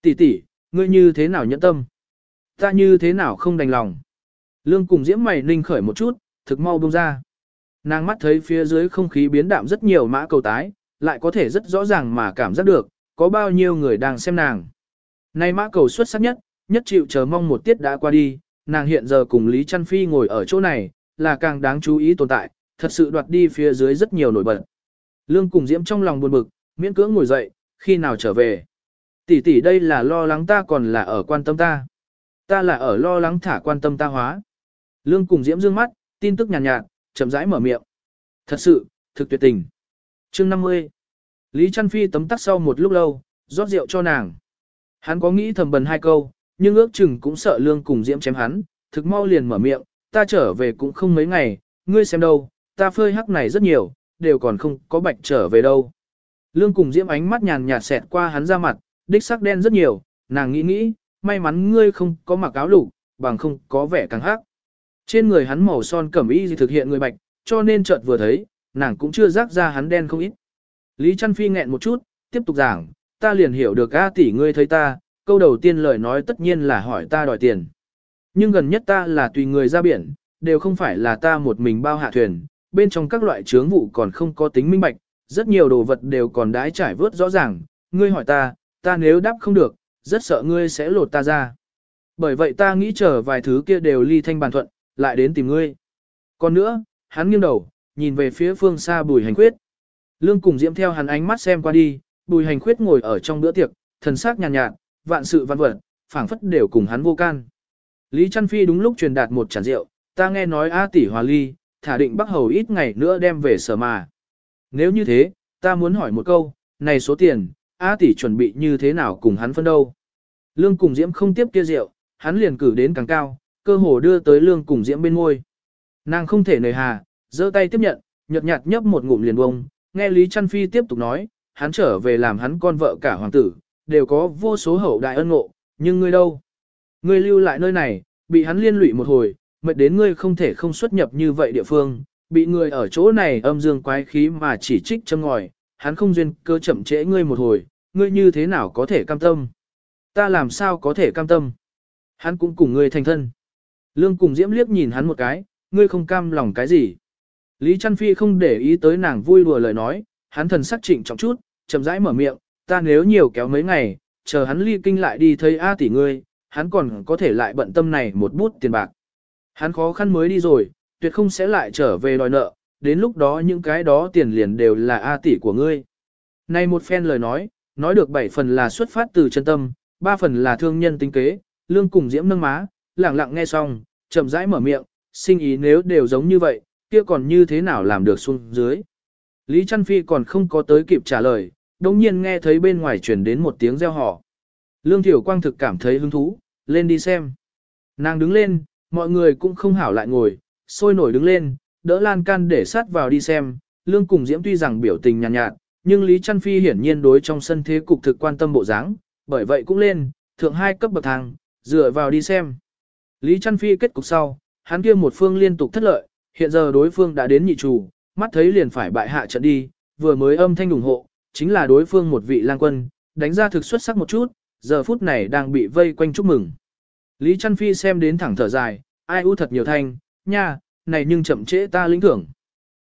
Tỷ tỷ, ngươi như thế nào nhẫn tâm? Ta như thế nào không đành lòng? Lương cùng diễm mày ninh khởi một chút, thực mau bông ra. Nàng mắt thấy phía dưới không khí biến đạm rất nhiều mã cầu tái, lại có thể rất rõ ràng mà cảm giác được, có bao nhiêu người đang xem nàng. Nay mã cầu xuất sắc nhất, nhất chịu chờ mong một tiết đã qua đi, nàng hiện giờ cùng Lý Trăn Phi ngồi ở chỗ này, là càng đáng chú ý tồn tại, thật sự đoạt đi phía dưới rất nhiều nổi bật. Lương cùng Diễm trong lòng buồn bực, miễn cưỡng ngồi dậy, khi nào trở về. Tỷ tỷ đây là lo lắng ta còn là ở quan tâm ta. Ta là ở lo lắng thả quan tâm ta hóa. Lương cùng Diễm dương mắt, tin tức nhàn nhạt, nhạt, chậm rãi mở miệng. Thật sự, thực tuyệt tình. Chương 50. Lý Trăn Phi tấm tắc sau một lúc lâu, rót rượu cho nàng. Hắn có nghĩ thầm bần hai câu, nhưng ước chừng cũng sợ lương cùng diễm chém hắn, thực mau liền mở miệng, ta trở về cũng không mấy ngày, ngươi xem đâu, ta phơi hắc này rất nhiều, đều còn không có bạch trở về đâu. Lương cùng diễm ánh mắt nhàn nhạt xẹt qua hắn ra mặt, đích sắc đen rất nhiều, nàng nghĩ nghĩ, may mắn ngươi không có mặc áo lục, bằng không có vẻ càng hắc. Trên người hắn màu son cẩm y gì thực hiện người bạch, cho nên chợt vừa thấy, nàng cũng chưa rác ra hắn đen không ít. Lý Trăn Phi nghẹn một chút, tiếp tục giảng, ta liền hiểu được A tỷ ngươi thấy ta, câu đầu tiên lời nói tất nhiên là hỏi ta đòi tiền. Nhưng gần nhất ta là tùy người ra biển, đều không phải là ta một mình bao hạ thuyền, bên trong các loại chướng vụ còn không có tính minh bạch, rất nhiều đồ vật đều còn đãi trải vớt rõ ràng, ngươi hỏi ta, ta nếu đáp không được, rất sợ ngươi sẽ lột ta ra. Bởi vậy ta nghĩ chờ vài thứ kia đều ly thanh bàn thuận, lại đến tìm ngươi. Còn nữa, hắn nghiêng đầu, nhìn về phía phương xa bùi hành khuyết. Lương cùng diễm theo hắn ánh mắt xem qua đi, bùi hành khuyết ngồi ở trong bữa tiệc, thần sắc nhàn nhạt, nhạt, vạn sự văn vật, phảng phất đều cùng hắn vô can. Lý Trăn Phi đúng lúc truyền đạt một chản rượu, ta nghe nói A tỷ hòa ly, thả định Bắc Hầu ít ngày nữa đem về sở mà. Nếu như thế, ta muốn hỏi một câu, này số tiền, A tỷ chuẩn bị như thế nào cùng hắn phân đâu? Lương cùng Diễm không tiếp kia rượu, hắn liền cử đến càng cao, cơ hồ đưa tới Lương cùng Diễm bên ngôi. Nàng không thể nời hà, giơ tay tiếp nhận, nhợt nhạt nhấp một ngụm liền bông, nghe Lý Trăn Phi tiếp tục nói, hắn trở về làm hắn con vợ cả hoàng tử, đều có vô số hậu đại ân ngộ, nhưng ngươi đâu? Ngươi lưu lại nơi này, bị hắn liên lụy một hồi, mệt đến ngươi không thể không xuất nhập như vậy địa phương, bị người ở chỗ này âm dương quái khí mà chỉ trích châm ngòi, hắn không duyên cơ chậm trễ ngươi một hồi, ngươi như thế nào có thể cam tâm? Ta làm sao có thể cam tâm? Hắn cũng cùng ngươi thành thân. Lương cùng Diễm liếc nhìn hắn một cái, ngươi không cam lòng cái gì? Lý Trăn Phi không để ý tới nàng vui đùa lời nói, hắn thần sắc trịnh trọng chút, chậm rãi mở miệng, ta nếu nhiều kéo mấy ngày, chờ hắn ly kinh lại đi thấy A tỷ ngươi, hắn còn có thể lại bận tâm này một bút tiền bạc. Hắn khó khăn mới đi rồi, tuyệt không sẽ lại trở về đòi nợ, đến lúc đó những cái đó tiền liền đều là A tỷ của ngươi. Này một phen lời nói, nói được bảy phần là xuất phát từ chân tâm, ba phần là thương nhân tính kế, lương cùng diễm nâng má, lẳng lặng nghe xong, chậm rãi mở miệng, sinh ý nếu đều giống như vậy, kia còn như thế nào làm được xuống dưới. Lý Trăn Phi còn không có tới kịp trả lời, đồng nhiên nghe thấy bên ngoài truyền đến một tiếng reo hò. Lương Thiểu Quang thực cảm thấy hứng thú, lên đi xem. Nàng đứng lên, mọi người cũng không hảo lại ngồi, sôi nổi đứng lên, đỡ lan can để sát vào đi xem. Lương cùng Diễm tuy rằng biểu tình nhàn nhạt, nhạt, nhưng Lý Trăn Phi hiển nhiên đối trong sân thế cục thực quan tâm bộ dáng, bởi vậy cũng lên, thượng hai cấp bậc thang, dựa vào đi xem. Lý Trăn Phi kết cục sau, hắn kia một phương liên tục thất lợi, hiện giờ đối phương đã đến nhị chủ, mắt thấy liền phải bại hạ trận đi, vừa mới âm thanh ủng hộ, chính là đối phương một vị lang quân, đánh ra thực xuất sắc một chút, giờ phút này đang bị vây quanh chúc mừng. Lý Trăn Phi xem đến thẳng thở dài, ai u thật nhiều thanh, nha, này nhưng chậm trễ ta lĩnh thưởng.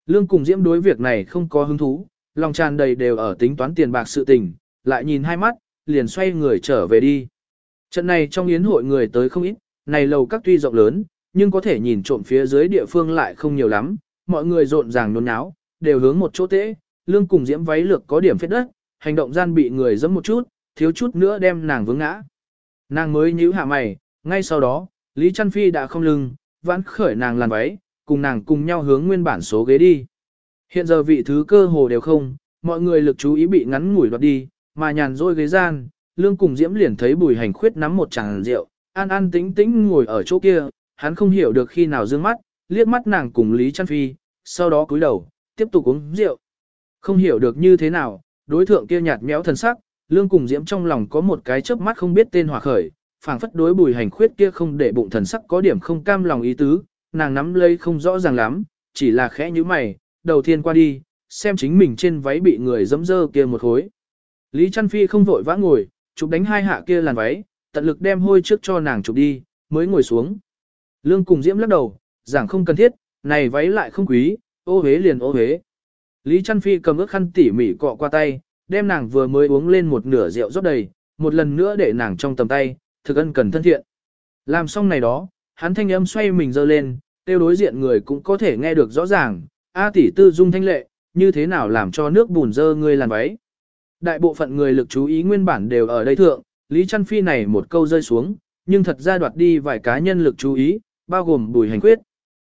Lương cùng Diễm đối việc này không có hứng thú, lòng tràn đầy đều ở tính toán tiền bạc sự tình, lại nhìn hai mắt, liền xoay người trở về đi. Trận này trong yến hội người tới không ít, này lầu các tuy rộng lớn, nhưng có thể nhìn trộm phía dưới địa phương lại không nhiều lắm, mọi người rộn ràng nôn náo, đều hướng một chỗ tễ, lương cùng diễm váy lược có điểm phết đất, hành động gian bị người dẫm một chút, thiếu chút nữa đem nàng vướng ngã. Nàng mới nhíu hạ mày, ngay sau đó, Lý Trăn Phi đã không lưng, vãn khởi nàng làn váy, cùng nàng cùng nhau hướng nguyên bản số ghế đi. Hiện giờ vị thứ cơ hồ đều không, mọi người lực chú ý bị ngắn ngủi đoạt đi, mà nhàn rôi ghế gian, lương cùng diễm liền thấy bùi hành khuyết nắm một chàng rượu, an an tĩnh tĩnh ngồi ở chỗ kia, hắn không hiểu được khi nào dương mắt, liếc mắt nàng cùng Lý Trăn Phi, sau đó cúi đầu, tiếp tục uống rượu. Không hiểu được như thế nào, đối thượng kia nhạt méo thần sắc, lương cùng diễm trong lòng có một cái chớp mắt không biết tên hòa khởi, phảng phất đối bùi hành khuyết kia không để bụng thần sắc có điểm không cam lòng ý tứ, nàng nắm lấy không rõ ràng lắm, chỉ là khẽ như mày, đầu tiên qua đi, xem chính mình trên váy bị người dẫm dơ kia một khối. Lý Trăn Phi không vội vã ngồi, chụp đánh hai hạ kia làn váy, tận lực đem hôi trước cho nàng chụp đi, mới ngồi xuống. Lương cùng Diễm lắc đầu, giảng không cần thiết, này váy lại không quý, ô hế liền ô hế. Lý Trăn Phi cầm ước khăn tỉ mỉ cọ qua tay, đem nàng vừa mới uống lên một nửa rượu rót đầy, một lần nữa để nàng trong tầm tay, thực ân cần thân thiện. Làm xong này đó, hắn thanh âm xoay mình dơ lên, tiêu đối diện người cũng có thể nghe được rõ ràng, A tỷ tư dung thanh lệ, như thế nào làm cho nước bùn dơ người làn váy. Đại bộ phận người lực chú ý nguyên bản đều ở đây thượng, Lý Trăn Phi này một câu rơi xuống, nhưng thật ra đoạt đi vài cá nhân lực chú ý, bao gồm bùi hành khuyết.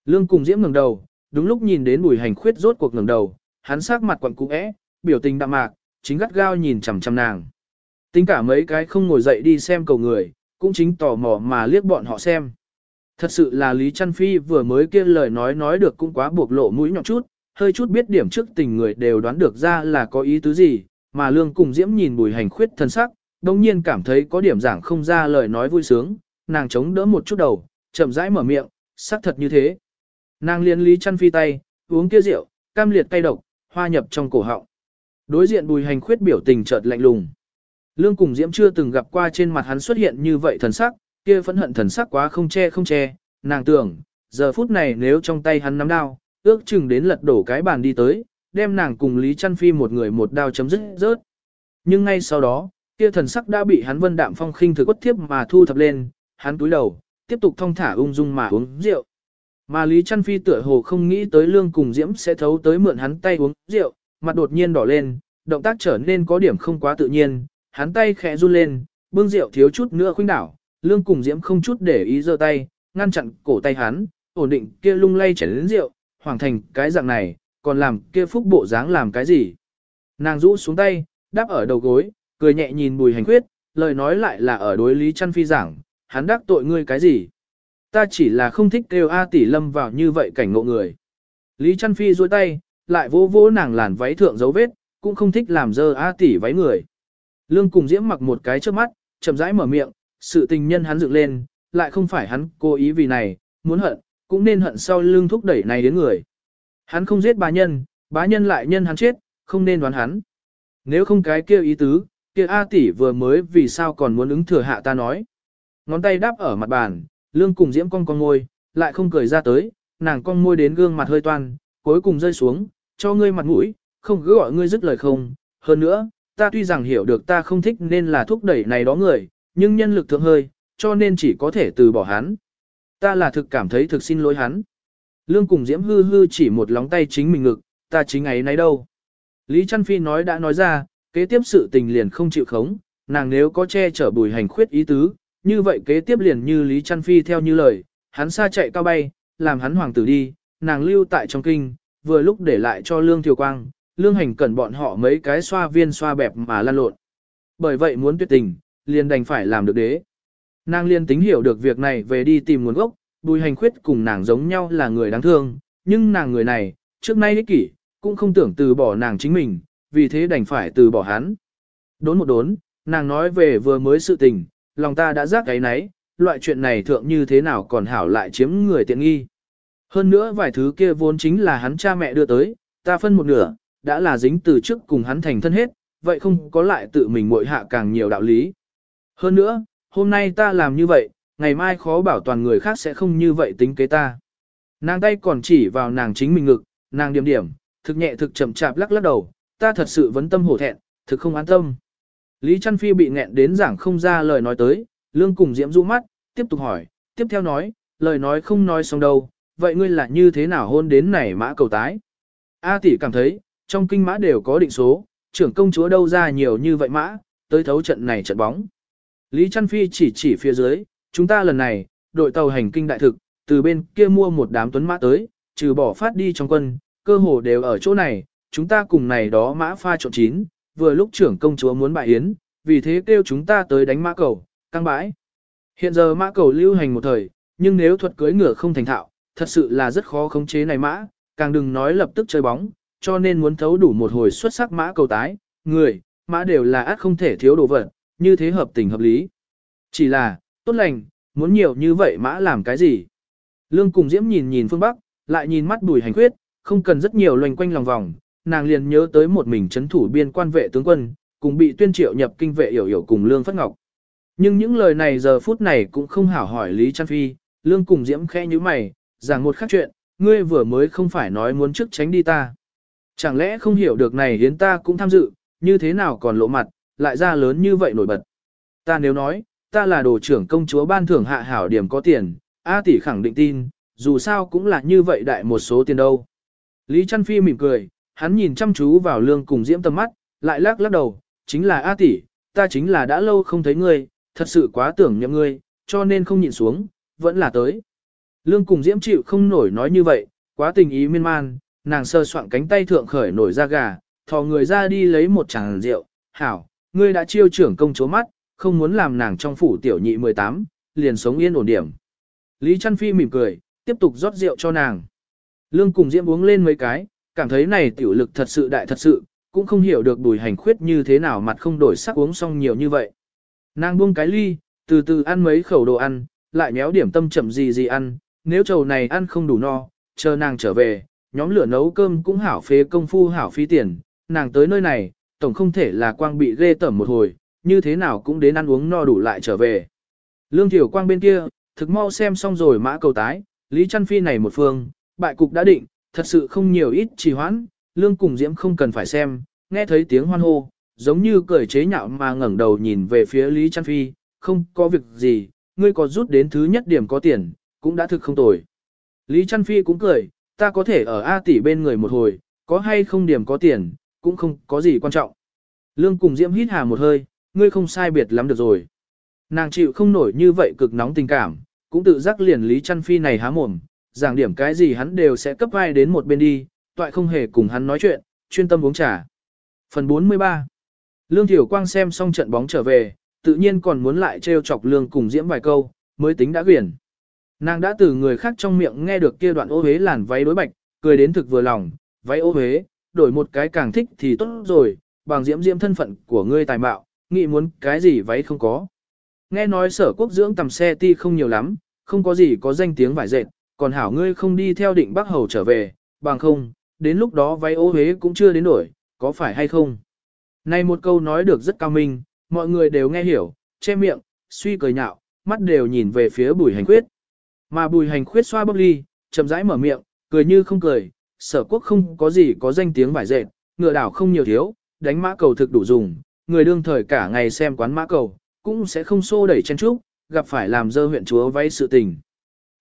Lương cùng Diễm ngẩng đầu, đúng lúc nhìn đến bùi hành khuyết rốt cuộc ngẩng đầu, hắn sắc mặt quặn cũ é, biểu tình đạm mạc, chính gắt gao nhìn chằm chằm nàng. Tính cả mấy cái không ngồi dậy đi xem cầu người, cũng chính tò mò mà liếc bọn họ xem. Thật sự là Lý Trăn Phi vừa mới kia lời nói nói được cũng quá buộc lộ mũi nhọn chút, hơi chút biết điểm trước tình người đều đoán được ra là có ý tứ gì, mà Lương cùng Diễm nhìn bùi hành khuyết thân sắc, đồng nhiên cảm thấy có điểm giảng không ra lời nói vui sướng, nàng chống đỡ một chút đầu, chậm rãi mở miệng, sắc thật như thế. Nàng liên lý chăn phi tay, uống kia rượu, cam liệt cay độc, hoa nhập trong cổ họng. Đối diện bùi hành khuyết biểu tình chợt lạnh lùng. Lương cùng Diễm chưa từng gặp qua trên mặt hắn xuất hiện như vậy thần sắc, kia phẫn hận thần sắc quá không che không che, nàng tưởng, giờ phút này nếu trong tay hắn nắm đao, ước chừng đến lật đổ cái bàn đi tới, đem nàng cùng Lý Chăn Phi một người một đao chấm dứt rớt. Nhưng ngay sau đó, kia thần sắc đã bị hắn vân đạm phong khinh thực quất thiếp mà thu thập lên, hắn túi đầu, tiếp tục thong thả ung dung mà uống rượu. Mà Lý Trăn Phi tựa hồ không nghĩ tới lương cùng Diễm sẽ thấu tới mượn hắn tay uống rượu, mặt đột nhiên đỏ lên, động tác trở nên có điểm không quá tự nhiên, hắn tay khẽ run lên, bưng rượu thiếu chút nữa khuynh đảo, lương cùng Diễm không chút để ý giơ tay, ngăn chặn cổ tay hắn, ổn định kia lung lay chảy đến rượu, hoàng thành cái dạng này, còn làm kia phúc bộ dáng làm cái gì. Nàng rũ xuống tay, đáp ở đầu gối, cười nhẹ nhìn bùi hành khuyết, lời nói lại là ở đối Lý Trăn Phi giảng, hắn đắc tội ngươi cái gì? Ta chỉ là không thích kêu A tỷ lâm vào như vậy cảnh ngộ người. Lý Trăn Phi duỗi tay, lại vỗ vỗ nàng làn váy thượng dấu vết, cũng không thích làm dơ A tỷ váy người. Lương cùng diễm mặc một cái trước mắt, chậm rãi mở miệng, sự tình nhân hắn dựng lên, lại không phải hắn cố ý vì này, muốn hận, cũng nên hận sau lương thúc đẩy này đến người. Hắn không giết bá nhân, bá nhân lại nhân hắn chết, không nên đoán hắn. Nếu không cái kia ý tứ, kia A tỷ vừa mới vì sao còn muốn ứng thừa hạ ta nói ngón tay đáp ở mặt bàn, lương cùng diễm cong con môi, lại không cười ra tới, nàng cong môi đến gương mặt hơi toan, cuối cùng rơi xuống, cho ngươi mặt mũi, không cứ gọi ngươi dứt lời không. Hơn nữa, ta tuy rằng hiểu được ta không thích nên là thúc đẩy này đó người, nhưng nhân lực thượng hơi, cho nên chỉ có thể từ bỏ hắn. Ta là thực cảm thấy thực xin lỗi hắn. Lương cùng Diễm hư hư chỉ một lóng tay chính mình ngực, ta chính ấy nấy đâu. Lý Trăn Phi nói đã nói ra, kế tiếp sự tình liền không chịu khống, nàng nếu có che chở bùi hành khuyết ý tứ, như vậy kế tiếp liền như Lý Trăn Phi theo như lời, Hắn xa chạy cao bay, làm hắn hoàng tử đi, nàng lưu tại trong kinh, vừa lúc để lại cho Lương Thiều Quang, Lương Hành cẩn bọn họ mấy cái xoa viên xoa bẹp mà lan lộn. Bởi vậy muốn tuyệt tình, liền đành phải làm được đế. Nàng liên tính hiểu được việc này về đi tìm nguồn gốc, bùi hành khuyết cùng nàng giống nhau là người đáng thương, nhưng nàng người này, trước nay ích kỷ, cũng không tưởng từ bỏ nàng chính mình, vì thế đành phải từ bỏ hắn. Đốn một đốn, nàng nói về vừa mới sự tình, lòng ta đã giác cái nấy, loại chuyện này thượng như thế nào còn hảo lại chiếm người tiện nghi. Hơn nữa vài thứ kia vốn chính là hắn cha mẹ đưa tới, ta phân một nửa, đã là dính từ trước cùng hắn thành thân hết, vậy không có lại tự mình muội hạ càng nhiều đạo lý. Hơn nữa, hôm nay ta làm như vậy, ngày mai khó bảo toàn người khác sẽ không như vậy tính kế ta. Nàng tay còn chỉ vào nàng chính mình ngực, nàng điểm điểm, thực nhẹ thực chậm chạp lắc lắc đầu, ta thật sự vấn tâm hổ thẹn, thực không an tâm. Lý Trăn Phi bị nghẹn đến giảng không ra lời nói tới, lương cùng diễm rũ mắt, tiếp tục hỏi, tiếp theo nói, lời nói không nói xong đâu, vậy ngươi là như thế nào hôn đến này mã cầu tái? A tỷ cảm thấy, trong kinh mã đều có định số, trưởng công chúa đâu ra nhiều như vậy mã, tới thấu trận này trận bóng. Lý Trăn Phi chỉ chỉ phía dưới, chúng ta lần này, đội tàu hành kinh đại thực, từ bên kia mua một đám tuấn mã tới, trừ bỏ phát đi trong quân, cơ hồ đều ở chỗ này, chúng ta cùng này đó mã pha trộn chín, vừa lúc trưởng công chúa muốn bại yến, vì thế kêu chúng ta tới đánh mã cầu, căng bãi. Hiện giờ mã cầu lưu hành một thời, nhưng nếu thuật cưới ngựa không thành thạo, thật sự là rất khó khống chế này mã, càng đừng nói lập tức chơi bóng, cho nên muốn thấu đủ một hồi xuất sắc mã cầu tái, người, mã đều là át không thể thiếu đồ vật, như thế hợp tình hợp lý. Chỉ là, tốt lành, muốn nhiều như vậy mã làm cái gì? Lương cùng Diễm nhìn nhìn phương Bắc, lại nhìn mắt bùi hành khuyết, không cần rất nhiều loành quanh lòng vòng, nàng liền nhớ tới một mình chấn thủ biên quan vệ tướng quân, cùng bị tuyên triệu nhập kinh vệ hiểu hiểu cùng Lương Phất Ngọc. Nhưng những lời này giờ phút này cũng không hảo hỏi Lý Trăn Phi, Lương cùng Diễm khẽ như mày, rằng một khác chuyện, ngươi vừa mới không phải nói muốn trước tránh đi ta. Chẳng lẽ không hiểu được này hiến ta cũng tham dự, như thế nào còn lộ mặt, lại ra lớn như vậy nổi bật. Ta nếu nói, ta là đồ trưởng công chúa ban thưởng hạ hảo điểm có tiền, A tỷ khẳng định tin, dù sao cũng là như vậy đại một số tiền đâu. Lý Trăn Phi mỉm cười, hắn nhìn chăm chú vào lương cùng diễm tầm mắt, lại lắc lắc đầu, chính là A tỷ, ta chính là đã lâu không thấy ngươi, thật sự quá tưởng nhậm ngươi, cho nên không nhịn xuống, vẫn là tới. Lương cùng diễm chịu không nổi nói như vậy, quá tình ý miên man, nàng sơ soạn cánh tay thượng khởi nổi ra gà, thò người ra đi lấy một chàng rượu, hảo, ngươi đã chiêu trưởng công chúa mắt, không muốn làm nàng trong phủ tiểu nhị 18, liền sống yên ổn điểm. Lý Trăn Phi mỉm cười, tiếp tục rót rượu cho nàng. Lương cùng Diễm uống lên mấy cái, cảm thấy này tiểu lực thật sự đại thật sự, cũng không hiểu được đùi hành khuyết như thế nào mặt không đổi sắc uống xong nhiều như vậy. Nàng buông cái ly, từ từ ăn mấy khẩu đồ ăn, lại méo điểm tâm chậm gì gì ăn, nếu trầu này ăn không đủ no, chờ nàng trở về, nhóm lửa nấu cơm cũng hảo phế công phu hảo phí tiền, nàng tới nơi này, tổng không thể là quang bị ghê tẩm một hồi, như thế nào cũng đến ăn uống no đủ lại trở về. Lương Thiểu Quang bên kia, thực mau xem xong rồi mã cầu tái, Lý Trăn Phi này một phương, bại cục đã định, thật sự không nhiều ít trì hoãn, Lương cùng Diễm không cần phải xem, nghe thấy tiếng hoan hô, giống như cười chế nhạo mà ngẩng đầu nhìn về phía Lý Trăn Phi, không có việc gì, ngươi có rút đến thứ nhất điểm có tiền, cũng đã thực không tồi. Lý Trăn Phi cũng cười, ta có thể ở A tỷ bên người một hồi, có hay không điểm có tiền, cũng không có gì quan trọng. Lương cùng Diễm hít hà một hơi, ngươi không sai biệt lắm được rồi. Nàng chịu không nổi như vậy cực nóng tình cảm, cũng tự giác liền Lý Trăn Phi này há mồm, giảng điểm cái gì hắn đều sẽ cấp vai đến một bên đi, toại không hề cùng hắn nói chuyện, chuyên tâm uống trà. Phần 43 Lương Thiểu Quang xem xong trận bóng trở về, tự nhiên còn muốn lại trêu chọc Lương cùng Diễm vài câu, mới tính đã quyển. Nàng đã từ người khác trong miệng nghe được kia đoạn ô hế làn váy đối bạch, cười đến thực vừa lòng, váy ô hế, đổi một cái càng thích thì tốt rồi, bằng Diễm Diễm thân phận của ngươi tài mạo, nghĩ muốn cái gì váy không có. Nghe nói sở quốc dưỡng tầm xe ti không nhiều lắm, không có gì có danh tiếng vải dệt, còn hảo ngươi không đi theo định Bắc Hầu trở về, bằng không, đến lúc đó váy ô huế cũng chưa đến đổi, có phải hay không? Này một câu nói được rất cao minh, mọi người đều nghe hiểu, che miệng, suy cười nhạo, mắt đều nhìn về phía bùi hành khuyết. Mà bùi hành khuyết xoa bốc ly, chậm rãi mở miệng, cười như không cười, sở quốc không có gì có danh tiếng vải dệt, ngựa đảo không nhiều thiếu, đánh mã cầu thực đủ dùng, người đương thời cả ngày xem quán mã cầu, cũng sẽ không xô đẩy chen trúc, gặp phải làm dơ huyện chúa vay sự tình.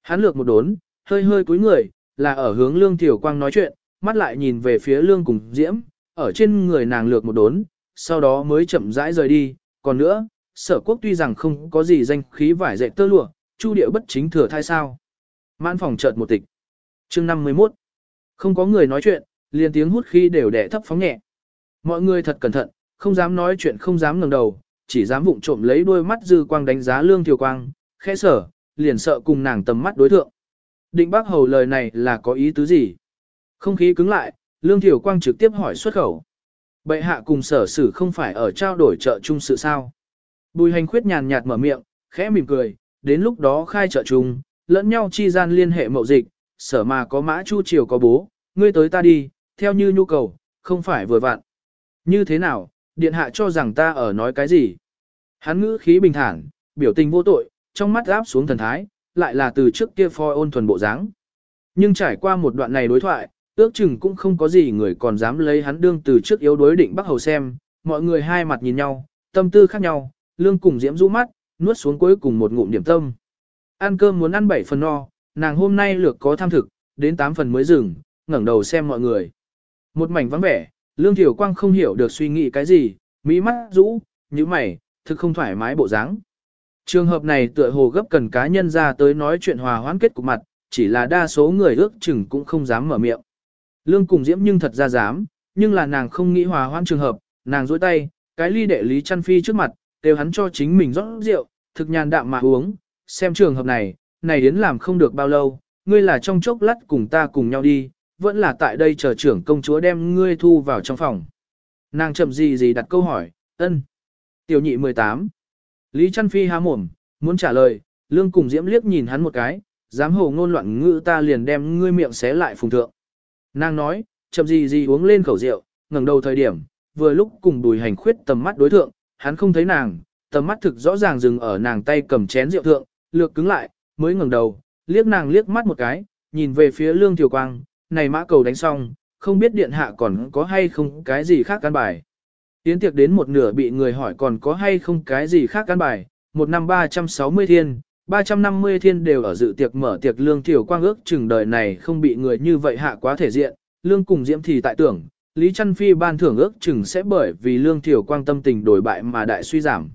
Hắn lược một đốn, hơi hơi cúi người, là ở hướng lương tiểu quang nói chuyện, mắt lại nhìn về phía lương cùng diễm, ở trên người nàng lược một đốn, sau đó mới chậm rãi rời đi, còn nữa, sở quốc tuy rằng không có gì danh khí vải dạy tơ lụa, chu điệu bất chính thừa thai sao. Mãn phòng chợt một tịch. Chương 51. Không có người nói chuyện, liền tiếng hút khí đều đẻ thấp phóng nhẹ. Mọi người thật cẩn thận, không dám nói chuyện không dám ngẩng đầu, chỉ dám vụng trộm lấy đôi mắt dư quang đánh giá lương tiểu quang, khẽ sở, liền sợ cùng nàng tầm mắt đối thượng. Định bác hầu lời này là có ý tứ gì? Không khí cứng lại, lương thiểu quang trực tiếp hỏi xuất khẩu. Bệ hạ cùng sở sử không phải ở trao đổi trợ chung sự sao? Bùi hành khuyết nhàn nhạt mở miệng, khẽ mỉm cười, đến lúc đó khai trợ chung, lẫn nhau chi gian liên hệ mậu dịch, sở mà có mã chu triều có bố, ngươi tới ta đi, theo như nhu cầu, không phải vừa vặn. Như thế nào, điện hạ cho rằng ta ở nói cái gì? Hắn ngữ khí bình thản, biểu tình vô tội, trong mắt áp xuống thần thái, lại là từ trước kia phoi ôn thuần bộ dáng. Nhưng trải qua một đoạn này đối thoại, ước chừng cũng không có gì người còn dám lấy hắn đương từ trước yếu đối định Bắc Hầu xem, mọi người hai mặt nhìn nhau, tâm tư khác nhau, lương cùng diễm rũ mắt, nuốt xuống cuối cùng một ngụm điểm tâm. Ăn cơm muốn ăn bảy phần no, nàng hôm nay lược có tham thực, đến tám phần mới dừng, ngẩng đầu xem mọi người. Một mảnh vắng vẻ, lương thiểu quang không hiểu được suy nghĩ cái gì, mỹ mắt rũ, như mày, thực không thoải mái bộ dáng. Trường hợp này tựa hồ gấp cần cá nhân ra tới nói chuyện hòa hoãn kết cục mặt, chỉ là đa số người ước chừng cũng không dám mở miệng. Lương cùng diễm nhưng thật ra dám, nhưng là nàng không nghĩ hòa hoãn trường hợp, nàng dối tay, cái ly đệ lý chăn phi trước mặt, đều hắn cho chính mình rót rượu, thực nhàn đạm mà uống, xem trường hợp này, này đến làm không được bao lâu, ngươi là trong chốc lát cùng ta cùng nhau đi, vẫn là tại đây chờ trưởng công chúa đem ngươi thu vào trong phòng. Nàng chậm gì gì đặt câu hỏi, ân. Tiểu nhị 18. Lý Trăn Phi há mồm, muốn trả lời, lương cùng diễm liếc nhìn hắn một cái, dám hồ ngôn loạn ngữ ta liền đem ngươi miệng xé lại phùng thượng. Nàng nói, chậm gì gì uống lên khẩu rượu, ngẩng đầu thời điểm, vừa lúc cùng đùi hành khuyết tầm mắt đối thượng, hắn không thấy nàng, tầm mắt thực rõ ràng dừng ở nàng tay cầm chén rượu thượng, lược cứng lại, mới ngẩng đầu, liếc nàng liếc mắt một cái, nhìn về phía lương Thiều quang, này mã cầu đánh xong, không biết điện hạ còn có hay không cái gì khác căn bài. Tiến tiệc đến một nửa bị người hỏi còn có hay không cái gì khác căn bài, một năm 360 thiên, 350 thiên đều ở dự tiệc mở tiệc lương tiểu quang ước chừng đời này không bị người như vậy hạ quá thể diện, lương cùng diễm thì tại tưởng, Lý Trăn Phi ban thưởng ước chừng sẽ bởi vì lương tiểu quang tâm tình đổi bại mà đại suy giảm.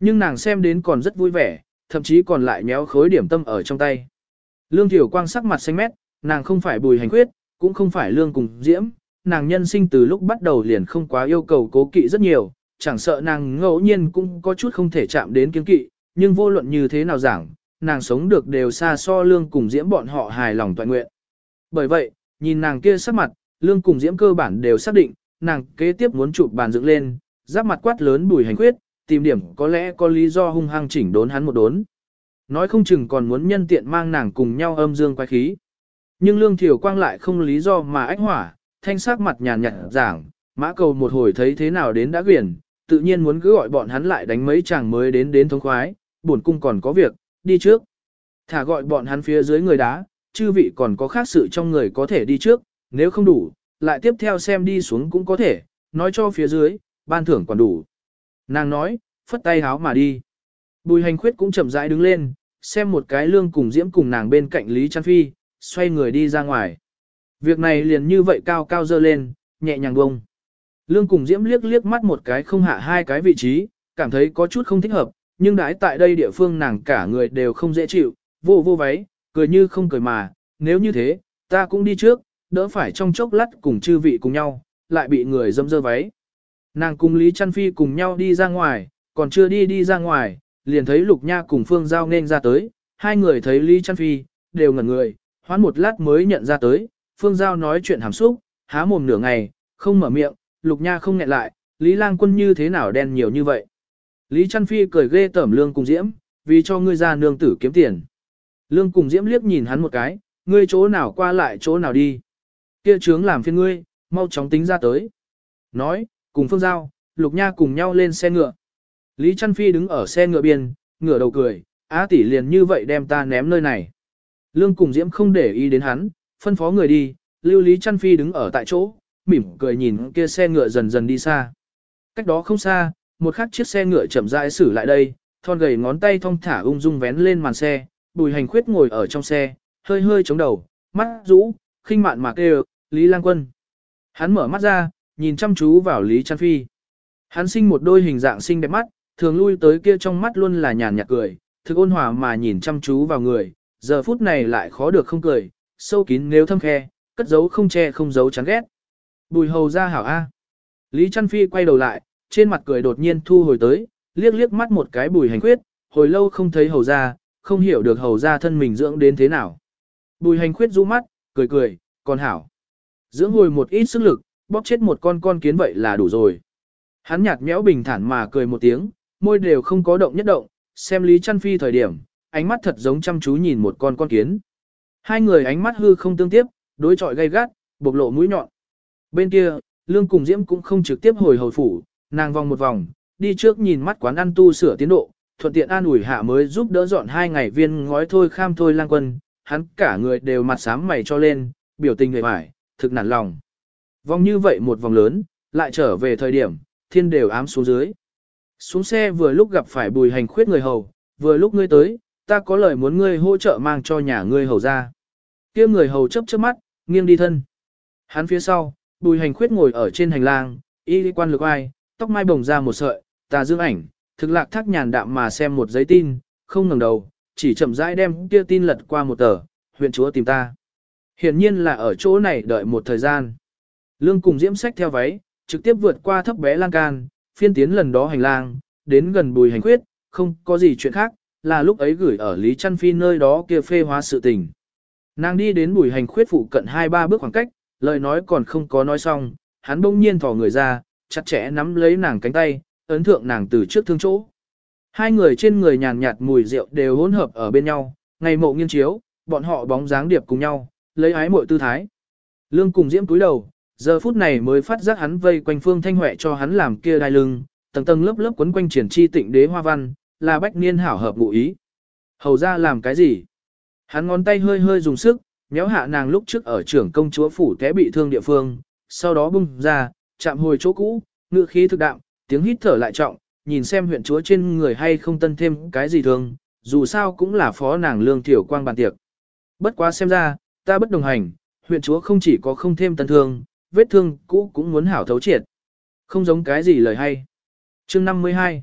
Nhưng nàng xem đến còn rất vui vẻ, thậm chí còn lại méo khối điểm tâm ở trong tay. Lương tiểu quang sắc mặt xanh mét, nàng không phải bùi hành quyết, cũng không phải lương cùng diễm, nàng nhân sinh từ lúc bắt đầu liền không quá yêu cầu cố kỵ rất nhiều, chẳng sợ nàng ngẫu nhiên cũng có chút không thể chạm đến kiến kỵ, nhưng vô luận như thế nào giảng, nàng sống được đều xa so lương cùng diễm bọn họ hài lòng toàn nguyện. Bởi vậy, nhìn nàng kia sắc mặt, lương cùng diễm cơ bản đều xác định, nàng kế tiếp muốn chụp bàn dựng lên, giáp mặt quát lớn bùi hành quyết, tìm điểm có lẽ có lý do hung hăng chỉnh đốn hắn một đốn. Nói không chừng còn muốn nhân tiện mang nàng cùng nhau âm dương quái khí. Nhưng lương thiểu quang lại không lý do mà ách hỏa, thanh sắc mặt nhàn nhạt giảng, mã cầu một hồi thấy thế nào đến đã quyển, tự nhiên muốn cứ gọi bọn hắn lại đánh mấy chàng mới đến đến thống khoái, buồn cung còn có việc, đi trước. Thả gọi bọn hắn phía dưới người đá, chư vị còn có khác sự trong người có thể đi trước, nếu không đủ, lại tiếp theo xem đi xuống cũng có thể, nói cho phía dưới, ban thưởng còn đủ. Nàng nói, phất tay háo mà đi. Bùi hành khuyết cũng chậm rãi đứng lên, xem một cái lương cùng diễm cùng nàng bên cạnh Lý Trăn Phi, xoay người đi ra ngoài. Việc này liền như vậy cao cao dơ lên, nhẹ nhàng bông. Lương cùng Diễm liếc liếc mắt một cái không hạ hai cái vị trí, cảm thấy có chút không thích hợp, nhưng đãi tại đây địa phương nàng cả người đều không dễ chịu, vô vô váy, cười như không cười mà, nếu như thế, ta cũng đi trước, đỡ phải trong chốc lát cùng chư vị cùng nhau, lại bị người dâm dơ váy. Nàng cùng Lý Trăn Phi cùng nhau đi ra ngoài, còn chưa đi đi ra ngoài, liền thấy Lục Nha cùng Phương Giao nên ra tới, hai người thấy Lý Trăn Phi, đều ngẩn người, hoán một lát mới nhận ra tới, Phương Giao nói chuyện hàm xúc, há mồm nửa ngày, không mở miệng, Lục Nha không nghẹn lại, Lý Lang Quân như thế nào đen nhiều như vậy. Lý Trăn Phi cười ghê tởm Lương cùng Diễm, vì cho ngươi ra nương tử kiếm tiền. Lương cùng Diễm liếc nhìn hắn một cái, ngươi chỗ nào qua lại chỗ nào đi. Kia trướng làm phiên ngươi, mau chóng tính ra tới. Nói, cùng Phương Giao, Lục Nha cùng nhau lên xe ngựa. Lý Trăn Phi đứng ở xe ngựa biên, ngửa đầu cười, á tỷ liền như vậy đem ta ném nơi này. Lương cùng Diễm không để ý đến hắn, phân phó người đi, Lưu Lý chăn Phi đứng ở tại chỗ, mỉm cười nhìn kia xe ngựa dần dần đi xa. Cách đó không xa, một khắc chiếc xe ngựa chậm rãi xử lại đây, thon gầy ngón tay thong thả ung dung vén lên màn xe, bùi hành khuyết ngồi ở trong xe, hơi hơi chống đầu, mắt rũ, khinh mạn mà kêu, Lý Lang Quân. Hắn mở mắt ra, nhìn chăm chú vào Lý Chăn Phi. Hắn sinh một đôi hình dạng xinh đẹp mắt, thường lui tới kia trong mắt luôn là nhàn nhạt cười, thực ôn hòa mà nhìn chăm chú vào người, giờ phút này lại khó được không cười, sâu kín nếu thâm khe, cất giấu không che không giấu chán ghét. Bùi hầu ra hảo A. Lý Trăn Phi quay đầu lại, trên mặt cười đột nhiên thu hồi tới, liếc liếc mắt một cái bùi hành khuyết, hồi lâu không thấy hầu ra, không hiểu được hầu ra thân mình dưỡng đến thế nào. Bùi hành khuyết rũ mắt, cười cười, còn hảo. Dưỡng hồi một ít sức lực, bóp chết một con con kiến vậy là đủ rồi. Hắn nhạt nhẽo bình thản mà cười một tiếng, môi đều không có động nhất động, xem Lý Trăn Phi thời điểm, ánh mắt thật giống chăm chú nhìn một con con kiến. Hai người ánh mắt hư không tương tiếp, đối chọi gay gắt, bộc lộ mũi nhọn. Bên kia, Lương cùng Diễm cũng không trực tiếp hồi hồi phủ, nàng vòng một vòng, đi trước nhìn mắt quán ăn tu sửa tiến độ, thuận tiện an ủi hạ mới giúp đỡ dọn hai ngày viên ngói thôi kham thôi lang quân, hắn cả người đều mặt sám mày cho lên, biểu tình người vải, thực nản lòng. Vòng như vậy một vòng lớn, lại trở về thời điểm, thiên đều ám xuống dưới. Xuống xe vừa lúc gặp phải bùi hành khuyết người hầu, vừa lúc ngươi tới, ta có lời muốn ngươi hỗ trợ mang cho nhà ngươi hầu ra kia người hầu chấp chớp mắt, nghiêng đi thân. Hắn phía sau, bùi hành khuyết ngồi ở trên hành lang, y quan lực ai, tóc mai bồng ra một sợi, ta dương ảnh, thực lạc thác nhàn đạm mà xem một giấy tin, không ngẩng đầu, chỉ chậm rãi đem kia tin lật qua một tờ, huyện chúa tìm ta. Hiển nhiên là ở chỗ này đợi một thời gian. Lương cùng diễm sách theo váy, trực tiếp vượt qua thấp bé lan can, phiên tiến lần đó hành lang, đến gần bùi hành khuyết, không có gì chuyện khác, là lúc ấy gửi ở Lý Trăn Phi nơi đó kia phê hóa sự tình. Nàng đi đến bùi hành khuyết phụ cận hai ba bước khoảng cách, lời nói còn không có nói xong, hắn bỗng nhiên thò người ra, chặt chẽ nắm lấy nàng cánh tay, ấn thượng nàng từ trước thương chỗ. Hai người trên người nhàn nhạt mùi rượu đều hỗn hợp ở bên nhau, ngày mộ nghiên chiếu, bọn họ bóng dáng điệp cùng nhau, lấy ái mội tư thái. Lương cùng diễm túi đầu, giờ phút này mới phát giác hắn vây quanh phương thanh huệ cho hắn làm kia đai lưng, tầng tầng lớp lớp quấn quanh triển chi tịnh đế hoa văn, là bách niên hảo hợp ngụ ý. Hầu ra làm cái gì? Hắn ngón tay hơi hơi dùng sức, nhéo hạ nàng lúc trước ở trưởng công chúa phủ té bị thương địa phương, sau đó bung ra, chạm hồi chỗ cũ, ngự khí thực đạm, tiếng hít thở lại trọng, nhìn xem huyện chúa trên người hay không tân thêm cái gì thương, dù sao cũng là phó nàng lương tiểu quang bàn tiệc. Bất quá xem ra, ta bất đồng hành, huyện chúa không chỉ có không thêm tân thương, vết thương cũ cũng muốn hảo thấu triệt. Không giống cái gì lời hay. Chương 52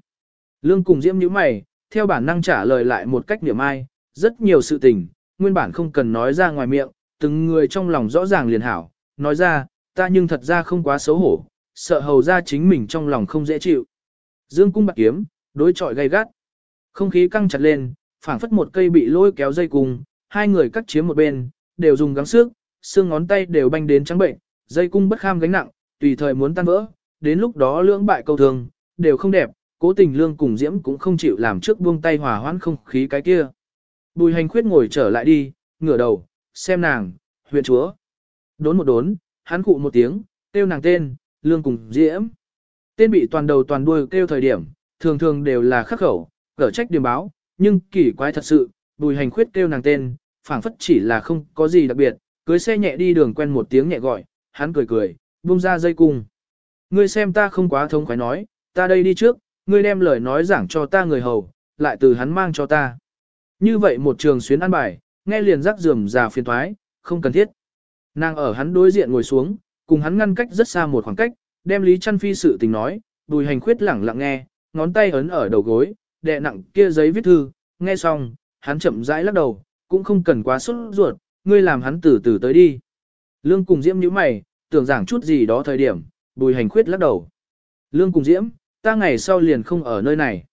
Lương cùng Diễm nhíu mày, theo bản năng trả lời lại một cách niệm ai, rất nhiều sự tình, nguyên bản không cần nói ra ngoài miệng, từng người trong lòng rõ ràng liền hảo, nói ra, ta nhưng thật ra không quá xấu hổ, sợ hầu ra chính mình trong lòng không dễ chịu. Dương cung bạc kiếm, đối chọi gay gắt. Không khí căng chặt lên, phảng phất một cây bị lôi kéo dây cung, hai người cắt chiếm một bên, đều dùng gắng sức, xương ngón tay đều banh đến trắng bệnh, dây cung bất kham gánh nặng, tùy thời muốn tan vỡ, đến lúc đó lưỡng bại câu thường, đều không đẹp, cố tình lương cùng diễm cũng không chịu làm trước buông tay hòa hoãn không khí cái kia. Bùi hành khuyết ngồi trở lại đi, ngửa đầu, xem nàng, huyện chúa. Đốn một đốn, hắn cụ một tiếng, kêu nàng tên, lương cùng diễm. Tên bị toàn đầu toàn đuôi kêu thời điểm, thường thường đều là khắc khẩu, cở trách điểm báo, nhưng kỳ quái thật sự, bùi hành khuyết kêu nàng tên, phảng phất chỉ là không có gì đặc biệt, cưới xe nhẹ đi đường quen một tiếng nhẹ gọi, hắn cười cười, buông ra dây cung. Ngươi xem ta không quá thông khoái nói, ta đây đi trước, ngươi đem lời nói giảng cho ta người hầu, lại từ hắn mang cho ta. Như vậy một trường xuyến ăn bài, nghe liền rắc rườm già phiền thoái, không cần thiết. Nàng ở hắn đối diện ngồi xuống, cùng hắn ngăn cách rất xa một khoảng cách, đem Lý Chăn Phi sự tình nói, bùi hành khuyết lẳng lặng nghe, ngón tay ấn ở đầu gối, đè nặng kia giấy viết thư, nghe xong, hắn chậm rãi lắc đầu, cũng không cần quá sốt ruột, ngươi làm hắn từ từ tới đi. Lương cùng Diễm nhíu mày, tưởng giảng chút gì đó thời điểm, bùi hành khuyết lắc đầu. Lương cùng Diễm, ta ngày sau liền không ở nơi này.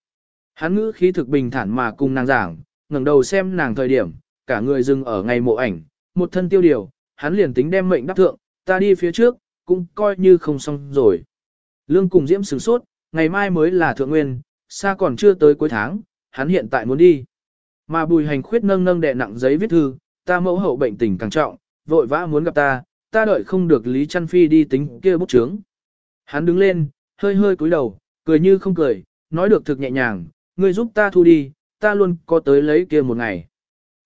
Hắn ngữ khí thực bình thản mà cùng nàng giảng, ngẩng đầu xem nàng thời điểm, cả người dừng ở ngày mộ ảnh, một thân tiêu điều, hắn liền tính đem mệnh đáp thượng, ta đi phía trước, cũng coi như không xong rồi. Lương cùng Diễm sửng sốt, ngày mai mới là thượng nguyên, xa còn chưa tới cuối tháng, hắn hiện tại muốn đi. Mà bùi hành khuyết nâng nâng đệ nặng giấy viết thư, ta mẫu hậu bệnh tình càng trọng, vội vã muốn gặp ta, ta đợi không được Lý Trăn Phi đi tính kia bút chướng. Hắn đứng lên, hơi hơi cúi đầu, cười như không cười, nói được thực nhẹ nhàng, ngươi giúp ta thu đi, ta luôn có tới lấy kia một ngày.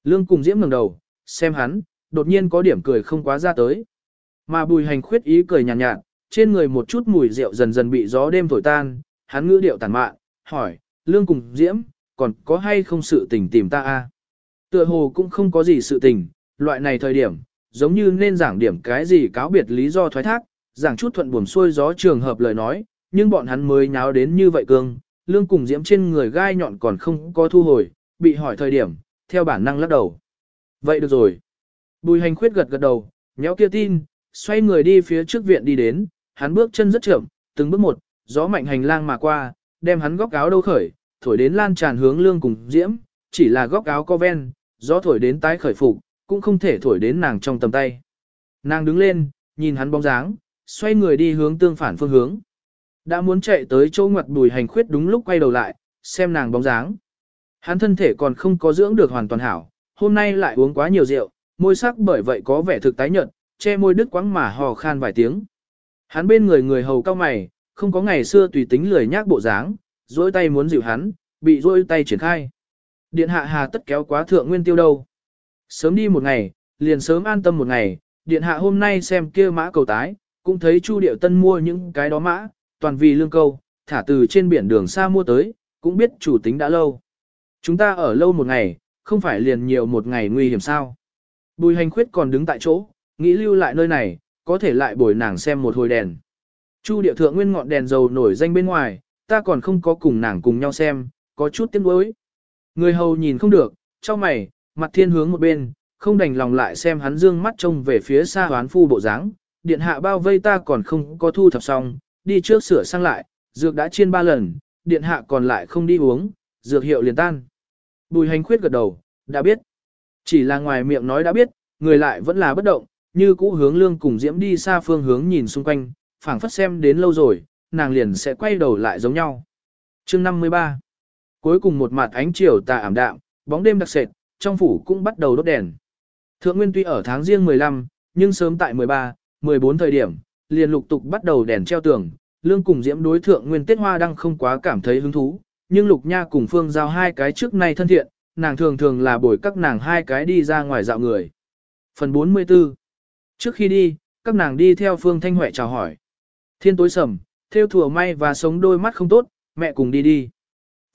Lương cùng Diễm ngẩng đầu, xem hắn, đột nhiên có điểm cười không quá ra tới. Mà bùi hành khuyết ý cười nhàn nhạt, nhạt, trên người một chút mùi rượu dần dần bị gió đêm thổi tan, hắn ngữ điệu tàn mạn, hỏi, Lương cùng Diễm, còn có hay không sự tình tìm ta a? Tựa hồ cũng không có gì sự tình, loại này thời điểm, giống như nên giảng điểm cái gì cáo biệt lý do thoái thác, giảng chút thuận buồm xuôi gió trường hợp lời nói, nhưng bọn hắn mới nháo đến như vậy cương, lương cùng diễm trên người gai nhọn còn không có thu hồi, bị hỏi thời điểm, theo bản năng lắc đầu. Vậy được rồi. Bùi hành khuyết gật gật đầu, nhéo kia tin, xoay người đi phía trước viện đi đến, hắn bước chân rất chậm, từng bước một, gió mạnh hành lang mà qua, đem hắn góc áo đâu khởi, thổi đến lan tràn hướng lương cùng diễm, chỉ là góc áo co ven, gió thổi đến tái khởi phục, cũng không thể thổi đến nàng trong tầm tay. Nàng đứng lên, nhìn hắn bóng dáng, xoay người đi hướng tương phản phương hướng. Đã muốn chạy tới chỗ ngoặt bùi hành khuyết đúng lúc quay đầu lại, xem nàng bóng dáng. Hắn thân thể còn không có dưỡng được hoàn toàn hảo, hôm nay lại uống quá nhiều rượu, môi sắc bởi vậy có vẻ thực tái nhợt, che môi đứt quãng mà hò khan vài tiếng. Hắn bên người người hầu cao mày, không có ngày xưa tùy tính lười nhác bộ dáng, duỗi tay muốn dịu hắn, bị duỗi tay triển khai. Điện hạ hà tất kéo quá thượng nguyên tiêu đâu. Sớm đi một ngày, liền sớm an tâm một ngày, điện hạ hôm nay xem kia mã cầu tái, cũng thấy Chu Điệu Tân mua những cái đó mã, toàn vì lương câu, thả từ trên biển đường xa mua tới, cũng biết chủ tính đã lâu. Chúng ta ở lâu một ngày, không phải liền nhiều một ngày nguy hiểm sao. Bùi hành khuyết còn đứng tại chỗ, nghĩ lưu lại nơi này, có thể lại bồi nàng xem một hồi đèn. Chu địa thượng nguyên ngọn đèn dầu nổi danh bên ngoài, ta còn không có cùng nàng cùng nhau xem, có chút tiếc nuối. Người hầu nhìn không được, cho mày, mặt thiên hướng một bên, không đành lòng lại xem hắn dương mắt trông về phía xa hoán phu bộ dáng. Điện hạ bao vây ta còn không có thu thập xong, đi trước sửa sang lại, dược đã chiên ba lần, điện hạ còn lại không đi uống, dược hiệu liền tan. Bùi hành khuyết gật đầu, đã biết. Chỉ là ngoài miệng nói đã biết, người lại vẫn là bất động, như cũ hướng lương cùng diễm đi xa phương hướng nhìn xung quanh, phảng phất xem đến lâu rồi, nàng liền sẽ quay đầu lại giống nhau. chương 53 Cuối cùng một mặt ánh chiều tà ảm đạm, bóng đêm đặc sệt, trong phủ cũng bắt đầu đốt đèn. Thượng Nguyên tuy ở tháng riêng 15, nhưng sớm tại 13, 14 thời điểm, liền lục tục bắt đầu đèn treo tường, lương cùng diễm đối thượng Nguyên Tết Hoa đang không quá cảm thấy hứng thú, nhưng Lục Nha cùng Phương giao hai cái trước nay thân thiện, nàng thường thường là bồi các nàng hai cái đi ra ngoài dạo người. Phần 44 Trước khi đi, các nàng đi theo Phương Thanh Huệ chào hỏi. Thiên tối sầm, theo thừa may và sống đôi mắt không tốt, mẹ cùng đi đi.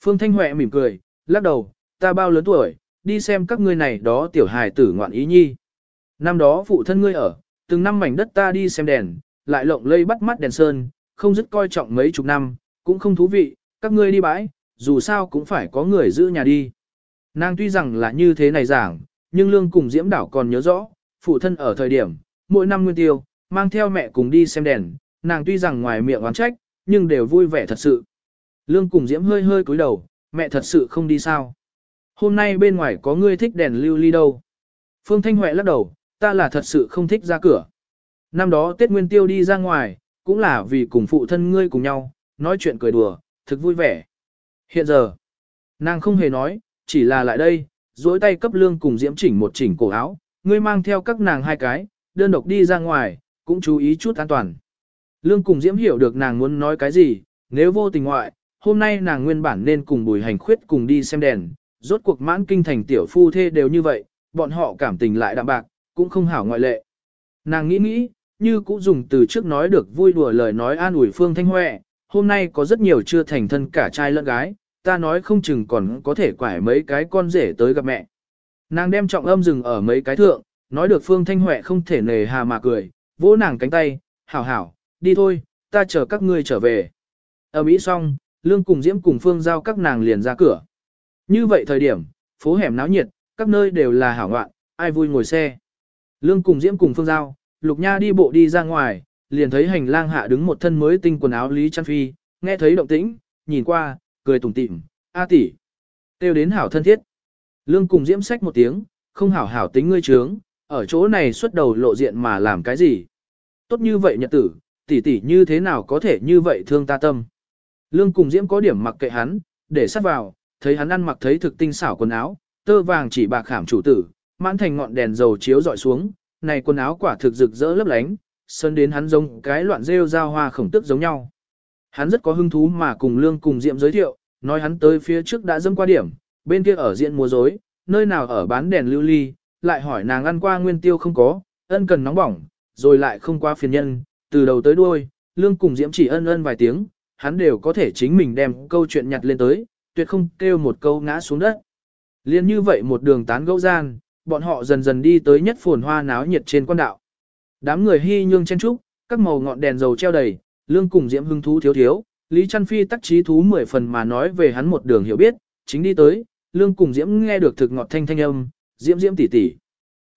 Phương Thanh Huệ mỉm cười, lắc đầu, ta bao lớn tuổi, đi xem các ngươi này đó tiểu hài tử ngoạn ý nhi. Năm đó phụ thân ngươi ở, từng năm mảnh đất ta đi xem đèn, lại lộng lây bắt mắt đèn sơn, không dứt coi trọng mấy chục năm, cũng không thú vị, các ngươi đi bãi, dù sao cũng phải có người giữ nhà đi. Nàng tuy rằng là như thế này giảng, nhưng lương cùng diễm đảo còn nhớ rõ, phụ thân ở thời điểm, mỗi năm nguyên tiêu, mang theo mẹ cùng đi xem đèn, nàng tuy rằng ngoài miệng oán trách, nhưng đều vui vẻ thật sự. Lương cùng diễm hơi hơi cúi đầu, mẹ thật sự không đi sao. Hôm nay bên ngoài có ngươi thích đèn lưu ly đâu. Phương Thanh Huệ lắc đầu, ta là thật sự không thích ra cửa. Năm đó Tết Nguyên Tiêu đi ra ngoài, cũng là vì cùng phụ thân ngươi cùng nhau, nói chuyện cười đùa, thực vui vẻ. Hiện giờ, nàng không hề nói, chỉ là lại đây, dối tay cấp lương cùng diễm chỉnh một chỉnh cổ áo, ngươi mang theo các nàng hai cái, đơn độc đi ra ngoài, cũng chú ý chút an toàn. Lương cùng diễm hiểu được nàng muốn nói cái gì, nếu vô tình ngoại, hôm nay nàng nguyên bản nên cùng bùi hành khuyết cùng đi xem đèn, rốt cuộc mãn kinh thành tiểu phu thê đều như vậy, bọn họ cảm tình lại đạm bạc, cũng không hảo ngoại lệ. Nàng nghĩ nghĩ, như cũng dùng từ trước nói được vui đùa lời nói an ủi Phương Thanh Huệ, hôm nay có rất nhiều chưa thành thân cả trai lẫn gái, ta nói không chừng còn có thể quải mấy cái con rể tới gặp mẹ. Nàng đem trọng âm dừng ở mấy cái thượng, nói được Phương Thanh Huệ không thể nề hà mà cười, vỗ nàng cánh tay, hảo hảo, đi thôi, ta chờ các ngươi trở về. Ở Mỹ xong, Lương cùng Diễm cùng Phương giao các nàng liền ra cửa. Như vậy thời điểm, phố hẻm náo nhiệt, các nơi đều là hảo ngoạn, ai vui ngồi xe. Lương cùng Diễm cùng Phương giao, Lục Nha đi bộ đi ra ngoài, liền thấy hành lang hạ đứng một thân mới tinh quần áo Lý Trăn Phi, nghe thấy động tĩnh, nhìn qua, cười tủm tỉm, a tỷ, tiêu đến hảo thân thiết. Lương cùng diễm sách một tiếng, không hảo hảo tính ngươi trướng, ở chỗ này xuất đầu lộ diện mà làm cái gì. Tốt như vậy nhật tử, tỷ tỷ như thế nào có thể như vậy thương ta tâm. Lương cùng diễm có điểm mặc kệ hắn, để sát vào, thấy hắn ăn mặc thấy thực tinh xảo quần áo, tơ vàng chỉ bạc khảm chủ tử, mãn thành ngọn đèn dầu chiếu dọi xuống, này quần áo quả thực rực rỡ lấp lánh, sơn đến hắn giống cái loạn rêu giao hoa khổng tức giống nhau. Hắn rất có hứng thú mà cùng Lương cùng Diệm giới thiệu, nói hắn tới phía trước đã dâm qua điểm, bên kia ở diện mua dối, nơi nào ở bán đèn lưu ly, lại hỏi nàng ăn qua nguyên tiêu không có, ân cần nóng bỏng, rồi lại không qua phiền nhân, từ đầu tới đuôi, Lương cùng Diễm chỉ ân ân vài tiếng, hắn đều có thể chính mình đem câu chuyện nhặt lên tới, tuyệt không kêu một câu ngã xuống đất. Liên như vậy một đường tán gẫu gian, bọn họ dần dần đi tới nhất phồn hoa náo nhiệt trên quan đạo. Đám người hy nhương chen trúc, các màu ngọn đèn dầu treo đầy, lương cùng diễm hưng thú thiếu thiếu, Lý Trăn Phi tắc trí thú mười phần mà nói về hắn một đường hiểu biết, chính đi tới, lương cùng diễm nghe được thực ngọt thanh thanh âm, diễm diễm tỷ tỷ.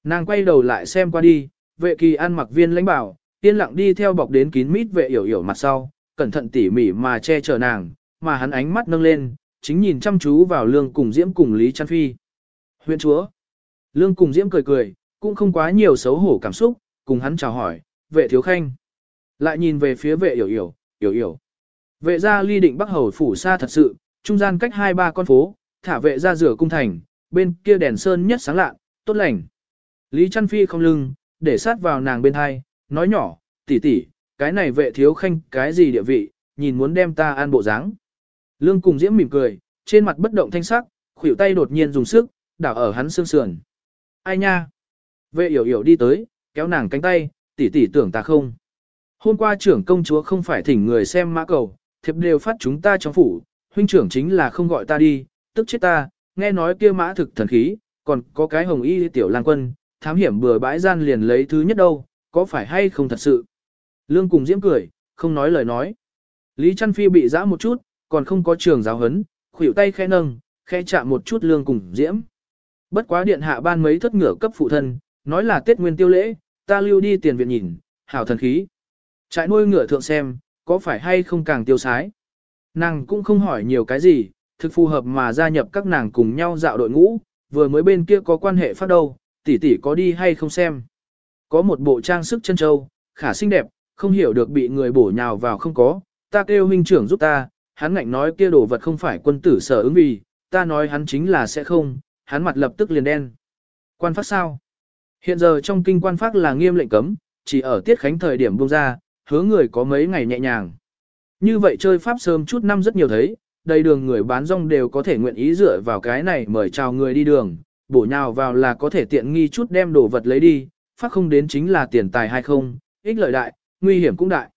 Nàng quay đầu lại xem qua đi, vệ kỳ ăn mặc viên lãnh bảo, yên lặng đi theo bọc đến kín mít vệ hiểu hiểu mặt sau, cẩn thận tỉ mỉ mà che chở nàng, mà hắn ánh mắt nâng lên, chính nhìn chăm chú vào lương cùng diễm cùng Lý Trăn Phi. Huyện chúa. Lương cùng diễm cười cười, cũng không quá nhiều xấu hổ cảm xúc, cùng hắn chào hỏi, vệ thiếu khanh. Lại nhìn về phía vệ hiểu hiểu hiểu hiểu, Vệ gia ly định bắc hầu phủ xa thật sự, trung gian cách hai ba con phố, thả vệ ra rửa cung thành, bên kia đèn sơn nhất sáng lạ, tốt lành. Lý Trăn Phi không lưng, để sát vào nàng bên hai, nói nhỏ, tỷ tỷ, cái này vệ thiếu khanh cái gì địa vị, nhìn muốn đem ta an bộ dáng. Lương cùng diễm mỉm cười, trên mặt bất động thanh sắc, khuỷu tay đột nhiên dùng sức, đảo ở hắn xương sườn. Ai nha? Vệ hiểu hiểu đi tới, kéo nàng cánh tay, tỷ tỷ tưởng ta không. Hôm qua trưởng công chúa không phải thỉnh người xem mã cầu, thiệp đều phát chúng ta trong phủ, huynh trưởng chính là không gọi ta đi, tức chết ta, nghe nói kia mã thực thần khí, còn có cái hồng y tiểu lang quân, thám hiểm bừa bãi gian liền lấy thứ nhất đâu, có phải hay không thật sự. Lương cùng diễm cười, không nói lời nói. Lý Trăn Phi bị giã một chút, còn không có trường giáo hấn, khuỷu tay khẽ nâng, khẽ chạm một chút lương cùng diễm. Bất quá điện hạ ban mấy thất ngựa cấp phụ thân, nói là Tết Nguyên tiêu lễ, ta lưu đi tiền viện nhìn, hảo thần khí. Trại nuôi ngựa thượng xem, có phải hay không càng tiêu sái. Nàng cũng không hỏi nhiều cái gì, thực phù hợp mà gia nhập các nàng cùng nhau dạo đội ngũ, vừa mới bên kia có quan hệ phát đâu, tỷ tỷ có đi hay không xem. Có một bộ trang sức chân châu, khả xinh đẹp, không hiểu được bị người bổ nhào vào không có, ta kêu huynh trưởng giúp ta, hắn ngạnh nói kia đồ vật không phải quân tử sở ứng vì, ta nói hắn chính là sẽ không, hắn mặt lập tức liền đen. Quan phát sao? Hiện giờ trong kinh quan phát là nghiêm lệnh cấm, chỉ ở tiết khánh thời điểm buông ra, hứa người có mấy ngày nhẹ nhàng. Như vậy chơi pháp sớm chút năm rất nhiều thấy, đầy đường người bán rong đều có thể nguyện ý dựa vào cái này mời chào người đi đường, bổ nhào vào là có thể tiện nghi chút đem đồ vật lấy đi, phát không đến chính là tiền tài hay không, ích lợi đại, nguy hiểm cũng đại.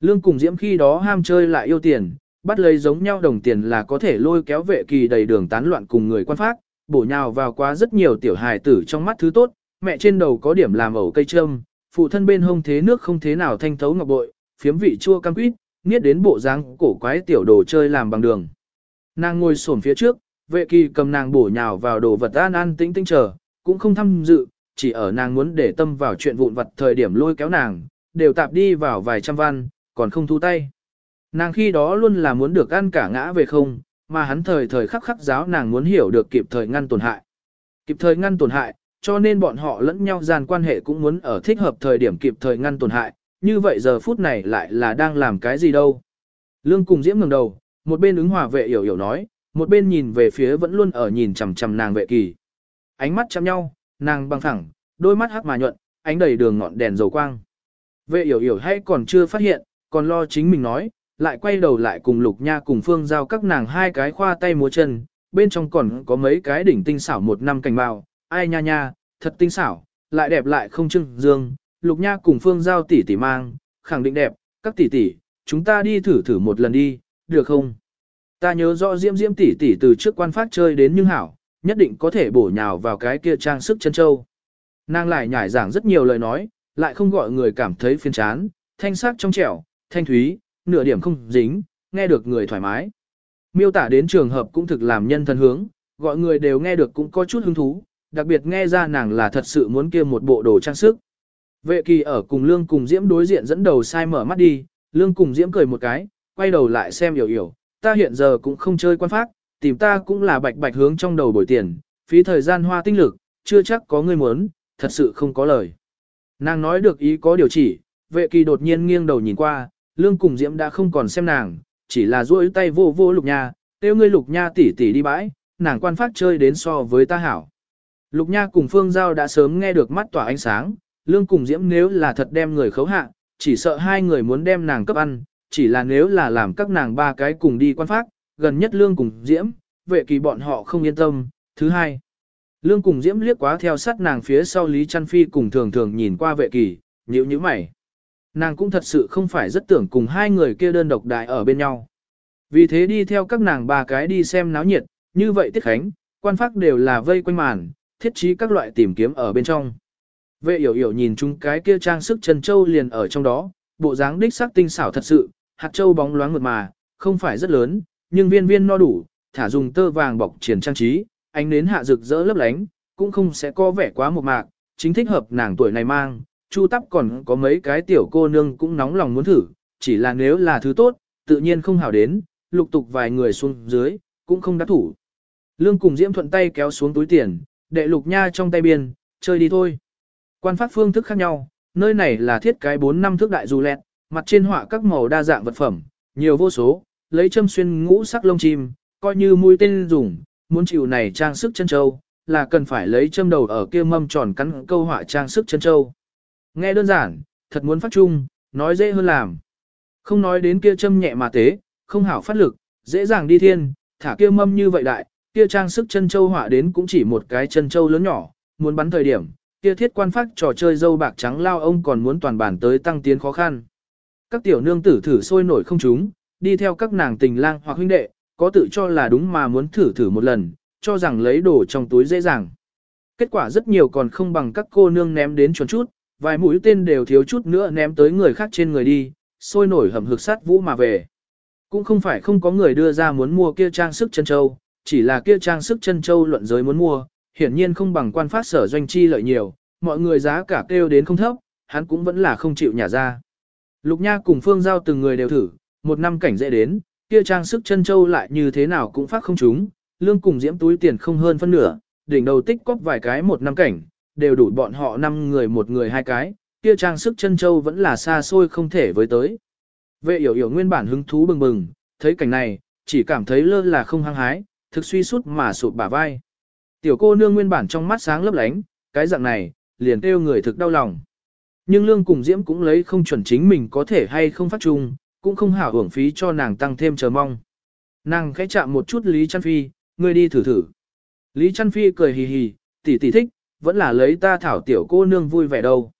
Lương cùng diễm khi đó ham chơi lại yêu tiền, bắt lấy giống nhau đồng tiền là có thể lôi kéo vệ kỳ đầy đường tán loạn cùng người quan phát, bổ nhào vào quá rất nhiều tiểu hài tử trong mắt thứ tốt, mẹ trên đầu có điểm làm ẩu cây trâm, phụ thân bên hông thế nước không thế nào thanh thấu ngọc bội, phiếm vị chua cam quýt, niết đến bộ dáng cổ quái tiểu đồ chơi làm bằng đường. Nàng ngồi xổm phía trước, vệ kỳ cầm nàng bổ nhào vào đồ vật an an tĩnh tĩnh chờ, cũng không tham dự, chỉ ở nàng muốn để tâm vào chuyện vụn vặt thời điểm lôi kéo nàng, đều tạp đi vào vài trăm văn, còn không thu tay. Nàng khi đó luôn là muốn được ăn cả ngã về không, mà hắn thời thời khắc khắc giáo nàng muốn hiểu được kịp thời ngăn tổn hại. Kịp thời ngăn tổn hại, cho nên bọn họ lẫn nhau gian quan hệ cũng muốn ở thích hợp thời điểm kịp thời ngăn tổn hại, như vậy giờ phút này lại là đang làm cái gì đâu. Lương cùng Diễm ngẩng đầu, một bên ứng hòa vệ hiểu hiểu nói, một bên nhìn về phía vẫn luôn ở nhìn chằm chằm nàng vệ kỳ. Ánh mắt chạm nhau, nàng băng thẳng, đôi mắt hắc mà nhuận, ánh đầy đường ngọn đèn dầu quang. Vệ hiểu hiểu hay còn chưa phát hiện, còn lo chính mình nói, lại quay đầu lại cùng Lục Nha cùng Phương Giao các nàng hai cái khoa tay múa chân, bên trong còn có mấy cái đỉnh tinh xảo một năm cảnh bào, ai nha nha, thật tinh xảo, lại đẹp lại không trưng dương, Lục Nha cùng Phương Giao tỷ tỷ mang, khẳng định đẹp, các tỷ tỷ, chúng ta đi thử thử một lần đi, được không? Ta nhớ rõ Diễm Diễm tỷ tỷ từ trước quan phát chơi đến nhưng hảo, nhất định có thể bổ nhào vào cái kia trang sức chân châu. Nàng lại nhải giảng rất nhiều lời nói, lại không gọi người cảm thấy phiền chán, thanh sắc trong trẻo, thanh thúy, nửa điểm không dính, nghe được người thoải mái. Miêu tả đến trường hợp cũng thực làm nhân thân hướng, gọi người đều nghe được cũng có chút hứng thú, đặc biệt nghe ra nàng là thật sự muốn kia một bộ đồ trang sức. Vệ kỳ ở cùng Lương cùng Diễm đối diện dẫn đầu sai mở mắt đi, Lương cùng Diễm cười một cái, quay đầu lại xem hiểu hiểu, ta hiện giờ cũng không chơi quan phát, tìm ta cũng là bạch bạch hướng trong đầu bồi tiền, phí thời gian hoa tinh lực, chưa chắc có người muốn, thật sự không có lời. Nàng nói được ý có điều chỉ, vệ kỳ đột nhiên nghiêng đầu nhìn qua, lương cùng diễm đã không còn xem nàng, chỉ là duỗi tay vô vô lục nha, tiêu ngươi lục nha tỉ tỉ đi bãi, nàng quan phát chơi đến so với ta hảo. Lục nha cùng phương giao đã sớm nghe được mắt tỏa ánh sáng, lương cùng diễm nếu là thật đem người khấu hạ, chỉ sợ hai người muốn đem nàng cấp ăn, chỉ là nếu là làm các nàng ba cái cùng đi quan phát, gần nhất lương cùng diễm, vệ kỳ bọn họ không yên tâm. Thứ hai, lương cùng diễm liếc quá theo sát nàng phía sau Lý Trăn Phi cùng thường thường nhìn qua vệ kỳ, nhíu nhíu mày. Nàng cũng thật sự không phải rất tưởng cùng hai người kia đơn độc đại ở bên nhau. Vì thế đi theo các nàng ba cái đi xem náo nhiệt, như vậy tiết khánh, quan phát đều là vây quanh màn, thiết trí các loại tìm kiếm ở bên trong. Vệ hiểu hiểu nhìn chúng cái kia trang sức chân châu liền ở trong đó, bộ dáng đích sắc tinh xảo thật sự, hạt châu bóng loáng mượt mà, không phải rất lớn, nhưng viên viên no đủ, thả dùng tơ vàng bọc triển trang trí, ánh nến hạ rực rỡ lấp lánh, cũng không sẽ có vẻ quá một mạc, chính thích hợp nàng tuổi này mang, chu tắp còn có mấy cái tiểu cô nương cũng nóng lòng muốn thử, chỉ là nếu là thứ tốt, tự nhiên không hảo đến, lục tục vài người xuống dưới, cũng không đắc thủ. Lương cùng Diễm thuận tay kéo xuống túi tiền, đệ lục nha trong tay biên, chơi đi thôi. Quan phát phương thức khác nhau, nơi này là thiết cái 4 năm thước đại dù lẹt, mặt trên họa các màu đa dạng vật phẩm, nhiều vô số, lấy châm xuyên ngũ sắc lông chim, coi như mũi tên dùng, muốn chịu này trang sức chân châu, là cần phải lấy châm đầu ở kia mâm tròn cắn câu họa trang sức chân châu. Nghe đơn giản, thật muốn phát trung, nói dễ hơn làm. Không nói đến kia châm nhẹ mà tế, không hảo phát lực, dễ dàng đi thiên, thả kia mâm như vậy đại, kia trang sức chân châu họa đến cũng chỉ một cái chân châu lớn nhỏ, muốn bắn thời điểm, kia thiết quan phát trò chơi dâu bạc trắng lao ông còn muốn toàn bản tới tăng tiến khó khăn. Các tiểu nương tử thử sôi nổi không chúng, đi theo các nàng tình lang hoặc huynh đệ, có tự cho là đúng mà muốn thử thử một lần, cho rằng lấy đồ trong túi dễ dàng. Kết quả rất nhiều còn không bằng các cô nương ném đến chuẩn chút, vài mũi tên đều thiếu chút nữa ném tới người khác trên người đi, sôi nổi hầm hực sát vũ mà về. Cũng không phải không có người đưa ra muốn mua kia trang sức chân châu, chỉ là kia trang sức chân châu luận giới muốn mua, hiển nhiên không bằng quan phát sở doanh chi lợi nhiều, mọi người giá cả kêu đến không thấp, hắn cũng vẫn là không chịu nhả ra. Lục Nha cùng Phương Giao từng người đều thử, một năm cảnh dễ đến, kia trang sức chân châu lại như thế nào cũng phát không chúng, lương cùng diễm túi tiền không hơn phân nửa, đỉnh đầu tích cóp vài cái một năm cảnh, đều đủ bọn họ năm người một người hai cái, kia trang sức chân châu vẫn là xa xôi không thể với tới. Vệ hiểu hiểu nguyên bản hứng thú bừng bừng, thấy cảnh này, chỉ cảm thấy lơ là không hăng hái, thực suy sút mà sụp bả vai. Tiểu cô nương nguyên bản trong mắt sáng lấp lánh, cái dạng này, liền kêu người thực đau lòng. Nhưng lương cùng diễm cũng lấy không chuẩn chính mình có thể hay không phát trung, cũng không hảo hưởng phí cho nàng tăng thêm chờ mong. Nàng khẽ chạm một chút Lý Trăn Phi, ngươi đi thử thử. Lý Trăn Phi cười hì hì, tỷ tỷ thích, vẫn là lấy ta thảo tiểu cô nương vui vẻ đâu.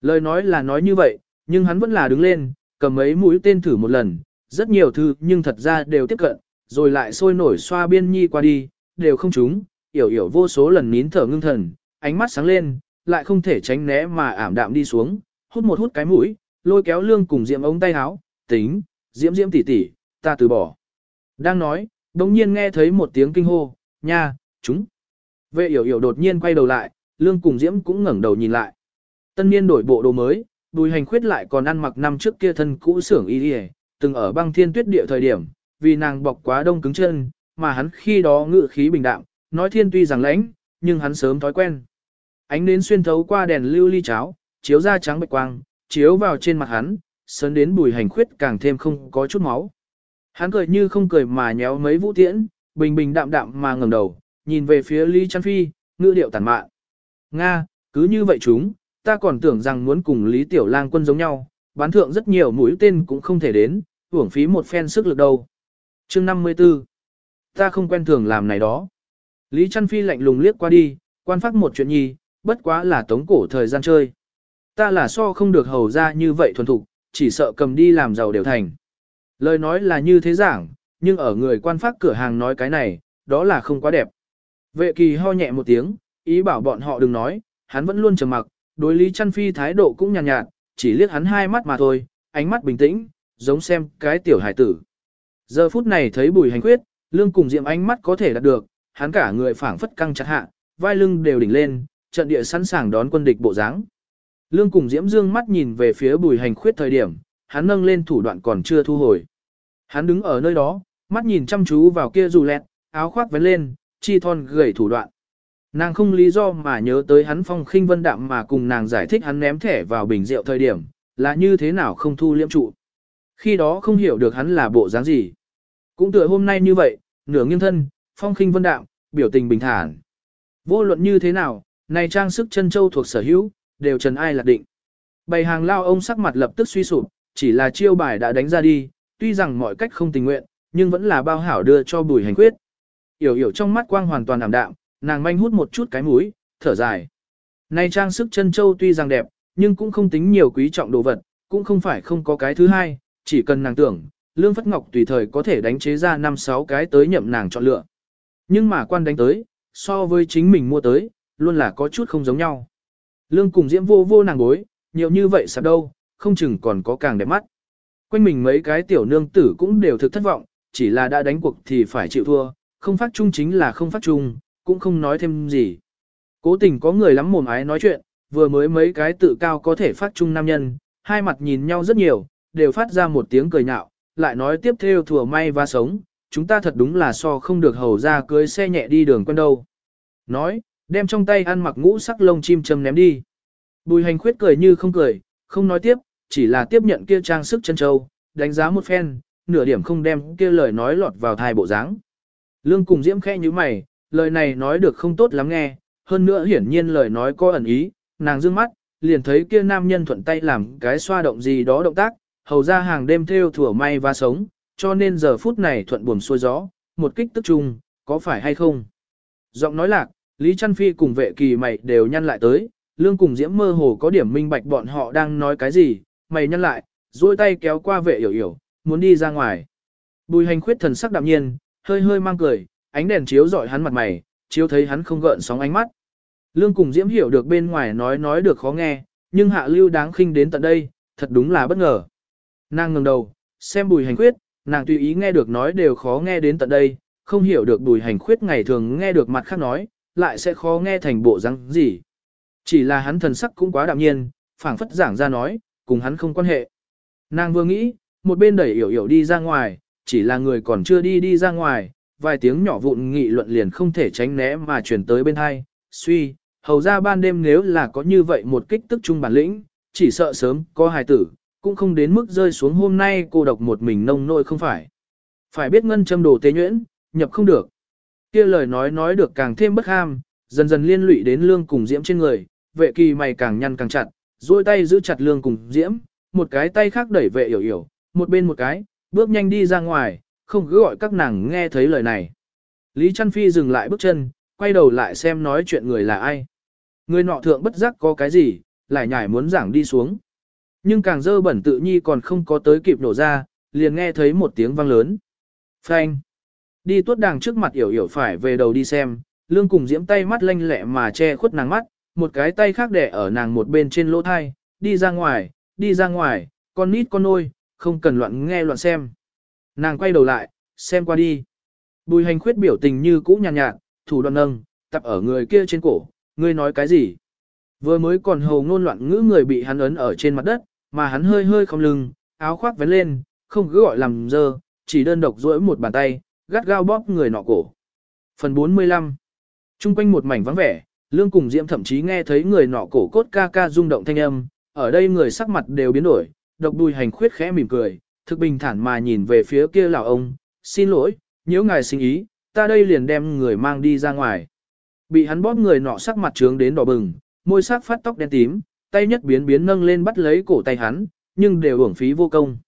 Lời nói là nói như vậy, nhưng hắn vẫn là đứng lên, cầm mấy mũi tên thử một lần, rất nhiều thư nhưng thật ra đều tiếp cận, rồi lại sôi nổi xoa biên nhi qua đi, đều không trúng, yểu yểu vô số lần nín thở ngưng thần, ánh mắt sáng lên, lại không thể tránh né mà ảm đạm đi xuống, hút một hút cái mũi, lôi kéo lương cùng diệm ống tay áo, tính, diễm diễm tỉ tỉ ta từ bỏ. Đang nói, đồng nhiên nghe thấy một tiếng kinh hô, nha, chúng. Vệ yểu yểu đột nhiên quay đầu lại, lương cùng diễm cũng ngẩng đầu nhìn lại. Tân niên đổi bộ đồ mới, bùi hành khuyết lại còn ăn mặc năm trước kia thân cũ xưởng y đi từng ở băng thiên tuyết địa thời điểm, vì nàng bọc quá đông cứng chân, mà hắn khi đó ngự khí bình đạm, nói thiên tuy rằng lãnh, nhưng hắn sớm thói quen. Ánh nến xuyên thấu qua đèn lưu ly cháo, chiếu ra trắng bạch quang, chiếu vào trên mặt hắn, sớn đến bùi hành khuyết càng thêm không có chút máu. Hắn cười như không cười mà nhéo mấy vũ tiễn, bình bình đạm đạm mà ngẩng đầu, nhìn về phía Lý Trăn Phi, ngữ điệu tàn mạn. Nga, cứ như vậy chúng, ta còn tưởng rằng muốn cùng Lý Tiểu Lang quân giống nhau, bán thượng rất nhiều mũi tên cũng không thể đến, hưởng phí một phen sức lực đâu. Chương 54 Ta không quen thường làm này đó. Lý Trăn Phi lạnh lùng liếc qua đi, quan phát một chuyện nhi, bất quá là tống cổ thời gian chơi. Ta là so không được hầu ra như vậy thuần thục, chỉ sợ cầm đi làm giàu đều thành. Lời nói là như thế giảng, nhưng ở người quan phát cửa hàng nói cái này, đó là không quá đẹp. Vệ kỳ ho nhẹ một tiếng, ý bảo bọn họ đừng nói, hắn vẫn luôn trầm mặc, đối Lý Chăn Phi thái độ cũng nhàn nhạt, nhạt, chỉ liếc hắn hai mắt mà thôi, ánh mắt bình tĩnh, giống xem cái tiểu hải tử. Giờ phút này thấy bùi hành quyết, lương cùng diệm ánh mắt có thể đạt được, hắn cả người phảng phất căng chặt hạ, vai lưng đều đỉnh lên, trận địa sẵn sàng đón quân địch bộ dáng. Lương cùng diễm dương mắt nhìn về phía bùi hành khuyết thời điểm, hắn nâng lên thủ đoạn còn chưa thu hồi. Hắn đứng ở nơi đó, mắt nhìn chăm chú vào kia dù lẹt, áo khoác vén lên, chi thon gầy thủ đoạn. Nàng không lý do mà nhớ tới hắn phong khinh vân đạm mà cùng nàng giải thích hắn ném thẻ vào bình rượu thời điểm, là như thế nào không thu liễm trụ. Khi đó không hiểu được hắn là bộ dáng gì. Cũng tựa hôm nay như vậy, nửa nghiêng thân, phong khinh vân đạm, biểu tình bình thản. Vô luận như thế nào, này trang sức chân châu thuộc sở hữu, đều trần ai lạc định. Bày hàng lao ông sắc mặt lập tức suy sụp, chỉ là chiêu bài đã đánh ra đi, tuy rằng mọi cách không tình nguyện, nhưng vẫn là bao hảo đưa cho bùi hành quyết. Yểu yểu trong mắt quang hoàn toàn ảm đạm, nàng manh hút một chút cái mũi, thở dài. Này trang sức chân châu tuy rằng đẹp, nhưng cũng không tính nhiều quý trọng đồ vật, cũng không phải không có cái thứ hai, chỉ cần nàng tưởng, Lương Phất Ngọc tùy thời có thể đánh chế ra 5-6 cái tới nhậm nàng chọn lựa. Nhưng mà quan đánh tới, so với chính mình mua tới, luôn là có chút không giống nhau. Lương cùng diễm vô vô nàng bối, nhiều như vậy sạp đâu, không chừng còn có càng đẹp mắt. Quanh mình mấy cái tiểu nương tử cũng đều thực thất vọng, chỉ là đã đánh cuộc thì phải chịu thua, không phát chung chính là không phát chung, cũng không nói thêm gì. Cố tình có người lắm mồm ái nói chuyện, vừa mới mấy cái tự cao có thể phát chung nam nhân, hai mặt nhìn nhau rất nhiều, đều phát ra một tiếng cười nhạo, lại nói tiếp theo thừa may và sống, chúng ta thật đúng là so không được hầu ra cưới xe nhẹ đi đường quen đâu. Nói, đem trong tay ăn mặc ngũ sắc lông chim châm ném đi. Bùi hành khuyết cười như không cười, không nói tiếp, chỉ là tiếp nhận kia trang sức chân châu, đánh giá một phen, nửa điểm không đem kia lời nói lọt vào thai bộ dáng. Lương cùng diễm khẽ như mày, lời này nói được không tốt lắm nghe, hơn nữa hiển nhiên lời nói có ẩn ý, nàng dương mắt, liền thấy kia nam nhân thuận tay làm cái xoa động gì đó động tác, hầu ra hàng đêm theo thủa may và sống, cho nên giờ phút này thuận buồm xuôi gió, một kích tức chung, có phải hay không? Giọng nói lạc, Lý Trăn Phi cùng vệ kỳ mày đều nhăn lại tới, lương cùng diễm mơ hồ có điểm minh bạch bọn họ đang nói cái gì, mày nhăn lại, duỗi tay kéo qua vệ hiểu hiểu, muốn đi ra ngoài. Bùi hành khuyết thần sắc đạm nhiên, hơi hơi mang cười, ánh đèn chiếu rọi hắn mặt mày, chiếu thấy hắn không gợn sóng ánh mắt. Lương cùng Diễm hiểu được bên ngoài nói nói được khó nghe, nhưng hạ lưu đáng khinh đến tận đây, thật đúng là bất ngờ. Nàng ngẩng đầu, xem bùi hành khuyết, nàng tùy ý nghe được nói đều khó nghe đến tận đây, không hiểu được bùi hành khuyết ngày thường nghe được mặt khác nói, lại sẽ khó nghe thành bộ răng gì. Chỉ là hắn thần sắc cũng quá đạm nhiên, phảng phất giảng ra nói, cùng hắn không quan hệ. Nàng vừa nghĩ, một bên đẩy hiểu hiểu đi ra ngoài, chỉ là người còn chưa đi đi ra ngoài, vài tiếng nhỏ vụn nghị luận liền không thể tránh né mà truyền tới bên hai, suy, hầu ra ban đêm nếu là có như vậy một kích tức trung bản lĩnh, chỉ sợ sớm có hài tử, cũng không đến mức rơi xuống hôm nay cô độc một mình nông nôi không phải. Phải biết ngân châm đồ tế nhuyễn, nhập không được. kia lời nói nói được càng thêm bất ham, dần dần liên lụy đến lương cùng diễm trên người, vệ kỳ mày càng nhăn càng chặt, duỗi tay giữ chặt lương cùng diễm, một cái tay khác đẩy vệ hiểu hiểu, một bên một cái, bước nhanh đi ra ngoài, không cứ gọi các nàng nghe thấy lời này. Lý Trăn Phi dừng lại bước chân, quay đầu lại xem nói chuyện người là ai. Người nọ thượng bất giác có cái gì, lại nhảy muốn giảng đi xuống. Nhưng càng dơ bẩn tự nhi còn không có tới kịp nổ ra, liền nghe thấy một tiếng vang lớn. Phanh. Đi tuốt đàng trước mặt yểu yểu phải về đầu đi xem, lương cùng diễm tay mắt lanh lẹ mà che khuất nàng mắt, một cái tay khác đẻ ở nàng một bên trên lỗ thai, đi ra ngoài, đi ra ngoài, con nít con nôi, không cần loạn nghe loạn xem. Nàng quay đầu lại, xem qua đi. Bùi hành khuyết biểu tình như cũ nhàn nhạt, nhạt, thủ đoạn nâng, tập ở người kia trên cổ, ngươi nói cái gì? Vừa mới còn hầu ngôn loạn ngữ người bị hắn ấn ở trên mặt đất, mà hắn hơi hơi không lưng, áo khoác vén lên, không cứ gọi làm dơ, chỉ đơn độc duỗi một bàn tay, gắt gao bóp người nọ cổ. Phần 45 Trung quanh một mảnh vắng vẻ, Lương cùng Diễm thậm chí nghe thấy người nọ cổ cốt ca ca rung động thanh âm, ở đây người sắc mặt đều biến đổi, độc đùi hành khuyết khẽ mỉm cười, thực bình thản mà nhìn về phía kia lão ông, xin lỗi, nếu ngài sinh ý, ta đây liền đem người mang đi ra ngoài. Bị hắn bóp người nọ sắc mặt trướng đến đỏ bừng, môi sắc phát tóc đen tím, tay nhất biến biến nâng lên bắt lấy cổ tay hắn, nhưng đều uổng phí vô công.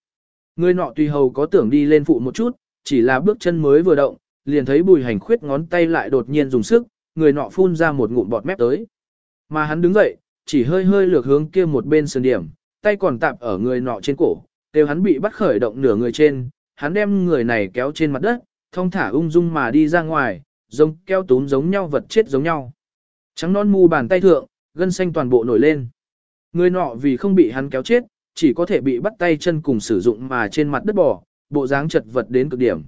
Người nọ tùy hầu có tưởng đi lên phụ một chút, chỉ là bước chân mới vừa động, liền thấy bùi hành khuyết ngón tay lại đột nhiên dùng sức, người nọ phun ra một ngụm bọt mép tới. Mà hắn đứng dậy, chỉ hơi hơi lược hướng kia một bên sườn điểm, tay còn tạm ở người nọ trên cổ, đều hắn bị bắt khởi động nửa người trên, hắn đem người này kéo trên mặt đất, thông thả ung dung mà đi ra ngoài, giống keo túm giống nhau vật chết giống nhau. Trắng non mu bàn tay thượng, gân xanh toàn bộ nổi lên. Người nọ vì không bị hắn kéo chết, chỉ có thể bị bắt tay chân cùng sử dụng mà trên mặt đất bỏ, bộ dáng chật vật đến cực điểm.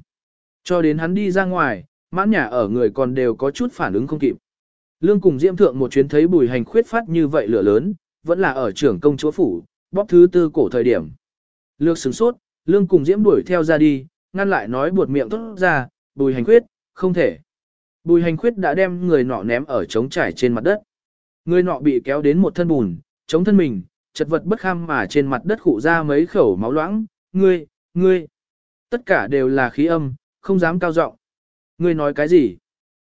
Cho đến hắn đi ra ngoài, mãn nhà ở người còn đều có chút phản ứng không kịp. Lương cùng Diễm Thượng một chuyến thấy bùi hành khuyết phát như vậy lửa lớn, vẫn là ở trưởng công chúa phủ, bóp thứ tư cổ thời điểm. Lược sửng sốt, Lương cùng Diễm đuổi theo ra đi, ngăn lại nói buột miệng tốt ra, bùi hành khuyết, không thể. Bùi hành khuyết đã đem người nọ ném ở trống trải trên mặt đất. Người nọ bị kéo đến một thân bùn, chống thân mình, chật vật bất kham mà trên mặt đất khụ ra mấy khẩu máu loãng, ngươi, ngươi. Tất cả đều là khí âm, không dám cao giọng. Ngươi nói cái gì?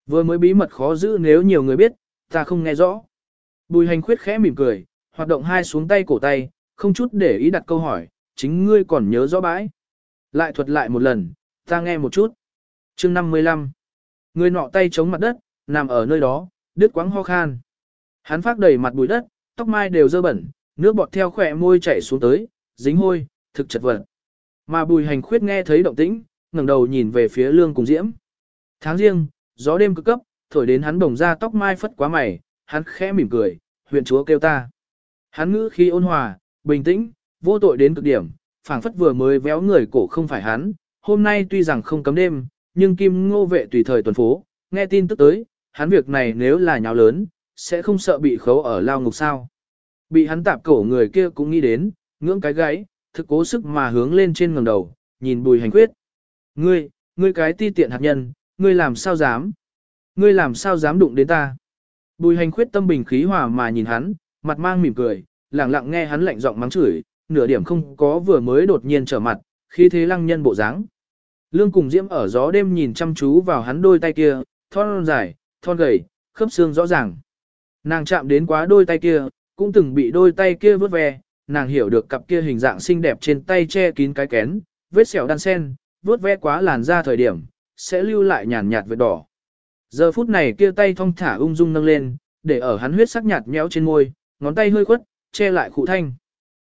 Vừa mới bí mật khó giữ nếu nhiều người biết, ta không nghe rõ. Bùi hành khuyết khẽ mỉm cười, hoạt động hai xuống tay cổ tay, không chút để ý đặt câu hỏi, chính ngươi còn nhớ rõ bãi. Lại thuật lại một lần, ta nghe một chút. chương 55. Người nọ tay chống mặt đất, nằm ở nơi đó, đứt quáng ho khan. Hắn phát đầy mặt bụi đất, tóc mai đều dơ bẩn, nước bọt theo khỏe môi chảy xuống tới, dính hôi, thực chật vật. Mà bùi hành khuyết nghe thấy động tĩnh, ngẩng đầu nhìn về phía lương cùng diễm. Tháng riêng, gió đêm cực cấp, thổi đến hắn bồng ra tóc mai phất quá mày, hắn khẽ mỉm cười, huyện chúa kêu ta. Hắn ngữ khi ôn hòa, bình tĩnh, vô tội đến cực điểm, phảng phất vừa mới véo người cổ không phải hắn, hôm nay tuy rằng không cấm đêm, nhưng kim ngô vệ tùy thời tuần phố, nghe tin tức tới, hắn việc này nếu là nháo lớn, sẽ không sợ bị khấu ở lao ngục sao. Bị hắn tạp cổ người kia cũng nghĩ đến, ngưỡng cái gáy, thực cố sức mà hướng lên trên ngẩng đầu, nhìn bùi hành Quyết, Ngươi, ngươi cái ti tiện hạt nhân, ngươi làm sao dám? Ngươi làm sao dám đụng đến ta? Bùi hành Quyết tâm bình khí hòa mà nhìn hắn, mặt mang mỉm cười, lặng lặng nghe hắn lạnh giọng mắng chửi, nửa điểm không có vừa mới đột nhiên trở mặt, khi thế lăng nhân bộ dáng. Lương cùng Diễm ở gió đêm nhìn chăm chú vào hắn đôi tay kia, thon dài, thon gầy, khớp xương rõ ràng. Nàng chạm đến quá đôi tay kia, cũng từng bị đôi tay kia vớt ve, nàng hiểu được cặp kia hình dạng xinh đẹp trên tay che kín cái kén, vết sẹo đan sen, vớt ve quá làn da thời điểm, sẽ lưu lại nhàn nhạt vết đỏ. Giờ phút này kia tay thong thả ung dung nâng lên, để ở hắn huyết sắc nhạt nhẽo trên môi, ngón tay hơi khuất, che lại khụ thanh.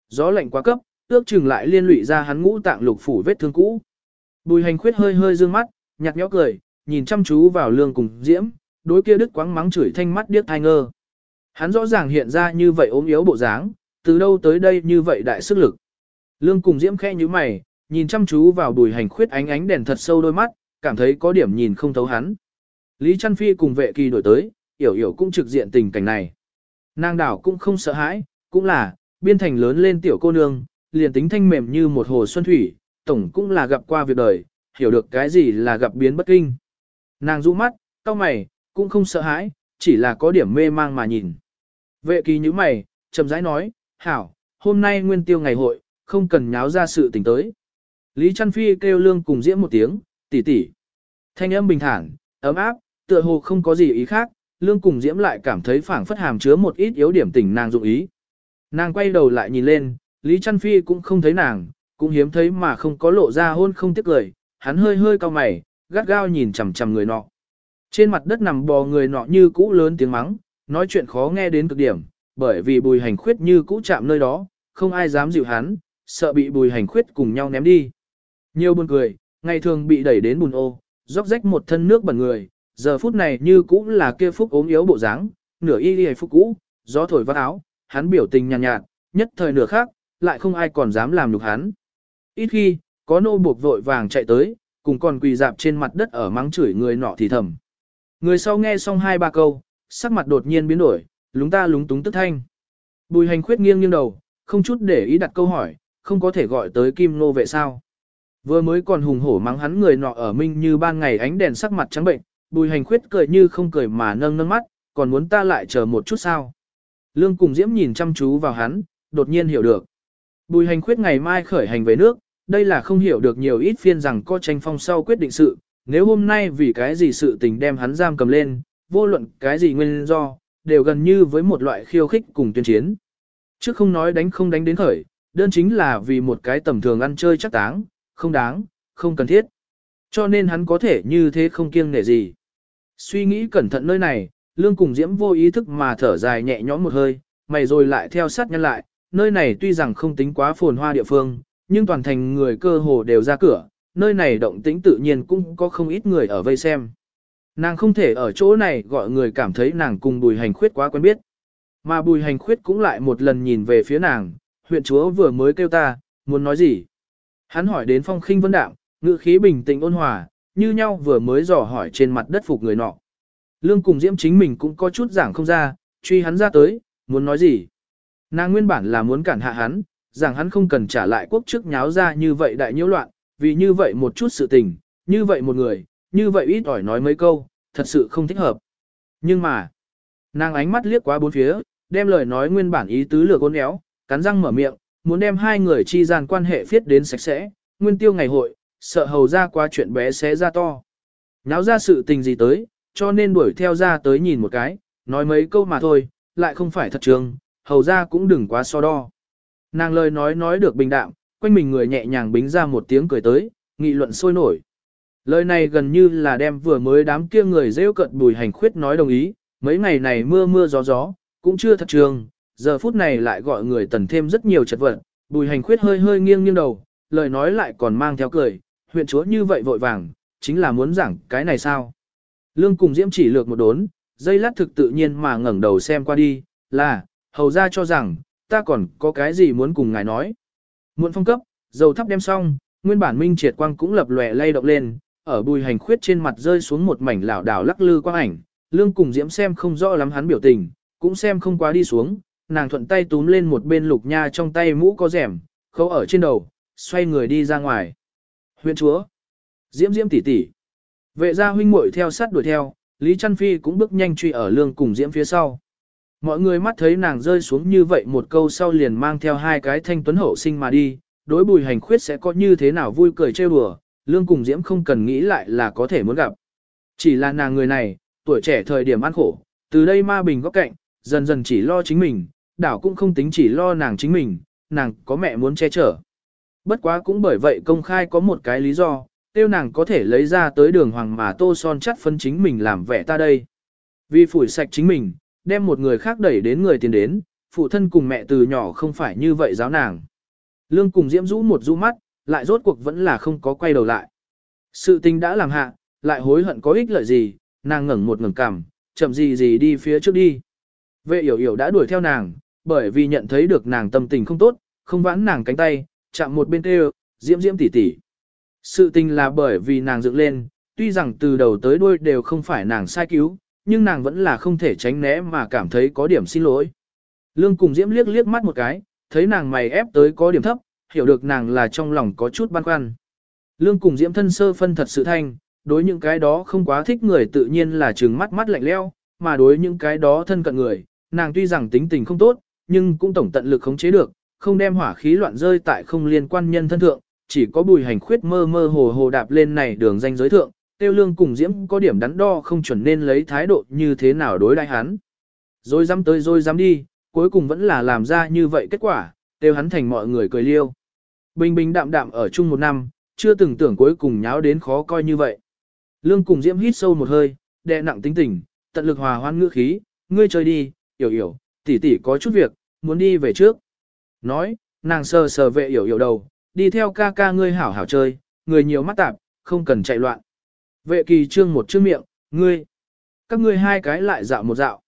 Gió lạnh quá cấp, ước chừng lại liên lụy ra hắn ngũ tạng lục phủ vết thương cũ. Bùi hành khuyết hơi hơi dương mắt, nhạt nhẽo cười, nhìn chăm chú vào lương cùng diễm, đối kia đứt quáng mắng chửi thanh mắt điếc thai ngơ. Hắn rõ ràng hiện ra như vậy ốm yếu bộ dáng, từ đâu tới đây như vậy đại sức lực. Lương cùng diễm khe như mày, nhìn chăm chú vào bùi hành khuyết ánh ánh đèn thật sâu đôi mắt, cảm thấy có điểm nhìn không thấu hắn. Lý Trăn Phi cùng vệ kỳ đổi tới, hiểu hiểu cũng trực diện tình cảnh này. Nàng đảo cũng không sợ hãi, cũng là, biên thành lớn lên tiểu cô nương, liền tính thanh mềm như một hồ xuân thủy, tổng cũng là gặp qua việc đời, hiểu được cái gì là gặp biến bất kinh. Nàng rũ mắt, cau mày, cũng không sợ hãi, chỉ là có điểm mê mang mà nhìn. Vệ kỳ như mày, chậm rãi nói, hảo, hôm nay nguyên tiêu ngày hội, không cần nháo ra sự tình tới. Lý Trăn Phi kêu lương cùng diễm một tiếng, tỷ tỷ. Thanh âm bình thản, ấm áp, tựa hồ không có gì ý khác, lương cùng diễm lại cảm thấy phảng phất hàm chứa một ít yếu điểm tình nàng dụng ý. Nàng quay đầu lại nhìn lên, Lý Trăn Phi cũng không thấy nàng, cũng hiếm thấy mà không có lộ ra hôn không tiếc lời, hắn hơi hơi cao mày, gắt gao nhìn chằm chằm người nọ. Trên mặt đất nằm bò người nọ như cũ lớn tiếng mắng, nói chuyện khó nghe đến cực điểm, bởi vì bùi hành khuyết như cũ chạm nơi đó, không ai dám dịu hắn, sợ bị bùi hành khuyết cùng nhau ném đi. Nhiều buồn cười, ngày thường bị đẩy đến bùn ô, róc rách một thân nước bẩn người, giờ phút này như cũ là kia phúc ốm yếu bộ dáng, nửa y y phúc cũ, gió thổi vắt áo, hắn biểu tình nhàn nhạt, nhạt, nhất thời nửa khác, lại không ai còn dám làm nhục hắn. Ít khi, có nô buộc vội vàng chạy tới, cùng còn quỳ dạp trên mặt đất ở mắng chửi người nọ thì thầm. Người sau nghe xong hai ba câu, sắc mặt đột nhiên biến đổi, lúng ta lúng túng tức thanh. Bùi hành khuyết nghiêng nghiêng đầu, không chút để ý đặt câu hỏi, không có thể gọi tới kim nô vệ sao. Vừa mới còn hùng hổ mắng hắn người nọ ở minh như ban ngày ánh đèn sắc mặt trắng bệnh, bùi hành khuyết cười như không cười mà nâng nâng mắt, còn muốn ta lại chờ một chút sao. Lương cùng diễm nhìn chăm chú vào hắn, đột nhiên hiểu được. Bùi hành khuyết ngày mai khởi hành về nước, đây là không hiểu được nhiều ít phiên rằng có tranh phong sau quyết định sự, nếu hôm nay vì cái gì sự tình đem hắn giam cầm lên, vô luận cái gì nguyên do, đều gần như với một loại khiêu khích cùng tuyên chiến. Chứ không nói đánh không đánh đến khởi, đơn chính là vì một cái tầm thường ăn chơi chắc táng, không đáng, không cần thiết. Cho nên hắn có thể như thế không kiêng nể gì. Suy nghĩ cẩn thận nơi này, Lương cùng Diễm vô ý thức mà thở dài nhẹ nhõm một hơi, mày rồi lại theo sát nhân lại, nơi này tuy rằng không tính quá phồn hoa địa phương, nhưng toàn thành người cơ hồ đều ra cửa, nơi này động tĩnh tự nhiên cũng có không ít người ở vây xem. Nàng không thể ở chỗ này gọi người cảm thấy nàng cùng bùi hành khuyết quá quen biết. Mà bùi hành khuyết cũng lại một lần nhìn về phía nàng, huyện chúa vừa mới kêu ta, muốn nói gì? Hắn hỏi đến phong khinh vân đạm, ngữ khí bình tĩnh ôn hòa, như nhau vừa mới dò hỏi trên mặt đất phục người nọ. Lương cùng diễm chính mình cũng có chút giảng không ra, truy hắn ra tới, muốn nói gì? Nàng nguyên bản là muốn cản hạ hắn, rằng hắn không cần trả lại quốc trước nháo ra như vậy đại nhiễu loạn, vì như vậy một chút sự tình, như vậy một người, như vậy ít ỏi nói mấy câu, thật sự không thích hợp. Nhưng mà, nàng ánh mắt liếc qua bốn phía, đem lời nói nguyên bản ý tứ lừa con éo, cắn răng mở miệng, muốn đem hai người chi gian quan hệ phiết đến sạch sẽ, nguyên tiêu ngày hội, sợ hầu ra qua chuyện bé xé ra to. Náo ra sự tình gì tới, cho nên đuổi theo ra tới nhìn một cái, nói mấy câu mà thôi, lại không phải thật trường, hầu ra cũng đừng quá so đo. Nàng lời nói nói được bình đạm, quanh mình người nhẹ nhàng bính ra một tiếng cười tới, nghị luận sôi nổi. Lời này gần như là đem vừa mới đám kia người rêu cận bùi hành khuyết nói đồng ý, mấy ngày này mưa mưa gió gió, cũng chưa thật trường, giờ phút này lại gọi người tần thêm rất nhiều chật vật, bùi hành khuyết hơi hơi nghiêng nghiêng đầu, lời nói lại còn mang theo cười, huyện chúa như vậy vội vàng, chính là muốn giảng cái này sao. Lương cùng diễm chỉ lược một đốn, dây lát thực tự nhiên mà ngẩng đầu xem qua đi, là, hầu ra cho rằng, ta còn có cái gì muốn cùng ngài nói. Muộn phong cấp, dầu thắp đem xong, nguyên bản minh triệt quang cũng lập lòe lay động lên, ở bùi hành khuyết trên mặt rơi xuống một mảnh lảo đảo lắc lư quang ảnh, lương cùng diễm xem không rõ lắm hắn biểu tình, cũng xem không quá đi xuống, nàng thuận tay túm lên một bên lục nha trong tay mũ có rẻm, khâu ở trên đầu, xoay người đi ra ngoài. Huyện chúa, diễm diễm tỷ tỷ, vệ gia huynh muội theo sát đuổi theo, Lý Trăn Phi cũng bước nhanh truy ở lương cùng diễm phía sau. Mọi người mắt thấy nàng rơi xuống như vậy một câu sau liền mang theo hai cái thanh tuấn hậu sinh mà đi, đối bùi hành khuyết sẽ có như thế nào vui cười trêu đùa, lương cùng diễm không cần nghĩ lại là có thể muốn gặp. Chỉ là nàng người này, tuổi trẻ thời điểm ăn khổ, từ đây ma bình góc cạnh, dần dần chỉ lo chính mình, đảo cũng không tính chỉ lo nàng chính mình, nàng có mẹ muốn che chở. Bất quá cũng bởi vậy công khai có một cái lý do, tiêu nàng có thể lấy ra tới đường hoàng mà tô son chắt phân chính mình làm vẻ ta đây. Vì phủi sạch chính mình, đem một người khác đẩy đến người tiền đến, phụ thân cùng mẹ từ nhỏ không phải như vậy giáo nàng. Lương cùng diễm rũ một rũ mắt, lại rốt cuộc vẫn là không có quay đầu lại. Sự tình đã làm hạ, lại hối hận có ích lợi gì, nàng ngẩng một ngẩng cằm, chậm gì gì đi phía trước đi. Vệ hiểu hiểu đã đuổi theo nàng, bởi vì nhận thấy được nàng tâm tình không tốt, không vãn nàng cánh tay, chạm một bên tê, diễm diễm tỉ tỉ. Sự tình là bởi vì nàng dựng lên, tuy rằng từ đầu tới đuôi đều không phải nàng sai cứu, nhưng nàng vẫn là không thể tránh né mà cảm thấy có điểm xin lỗi. Lương cùng diễm liếc liếc mắt một cái, thấy nàng mày ép tới có điểm thấp, hiểu được nàng là trong lòng có chút băn khoăn. Lương cùng diễm thân sơ phân thật sự thanh, đối những cái đó không quá thích người tự nhiên là trừng mắt mắt lạnh leo, mà đối những cái đó thân cận người, nàng tuy rằng tính tình không tốt, nhưng cũng tổng tận lực khống chế được, không đem hỏa khí loạn rơi tại không liên quan nhân thân thượng, chỉ có bùi hành khuyết mơ mơ hồ hồ đạp lên này đường danh giới thượng, tiêu lương cùng diễm có điểm đắn đo không chuẩn nên lấy thái độ như thế nào đối đại hắn. Rồi dám tới rồi dám đi, cuối cùng vẫn là làm ra như vậy kết quả, tiêu hắn thành mọi người cười liêu. Bình bình đạm đạm ở chung một năm, chưa từng tưởng cuối cùng nháo đến khó coi như vậy. Lương cùng diễm hít sâu một hơi, đè nặng tính tình, tận lực hòa hoan ngữ khí, ngươi chơi đi, hiểu hiểu, tỷ tỷ có chút việc, muốn đi về trước. Nói, nàng sờ sờ vệ hiểu hiểu đầu, đi theo ca ca ngươi hảo hảo chơi, người nhiều mắt tạp, không cần chạy loạn. Vệ kỳ trương một chữ miệng, ngươi. Các ngươi hai cái lại dạo một dạo.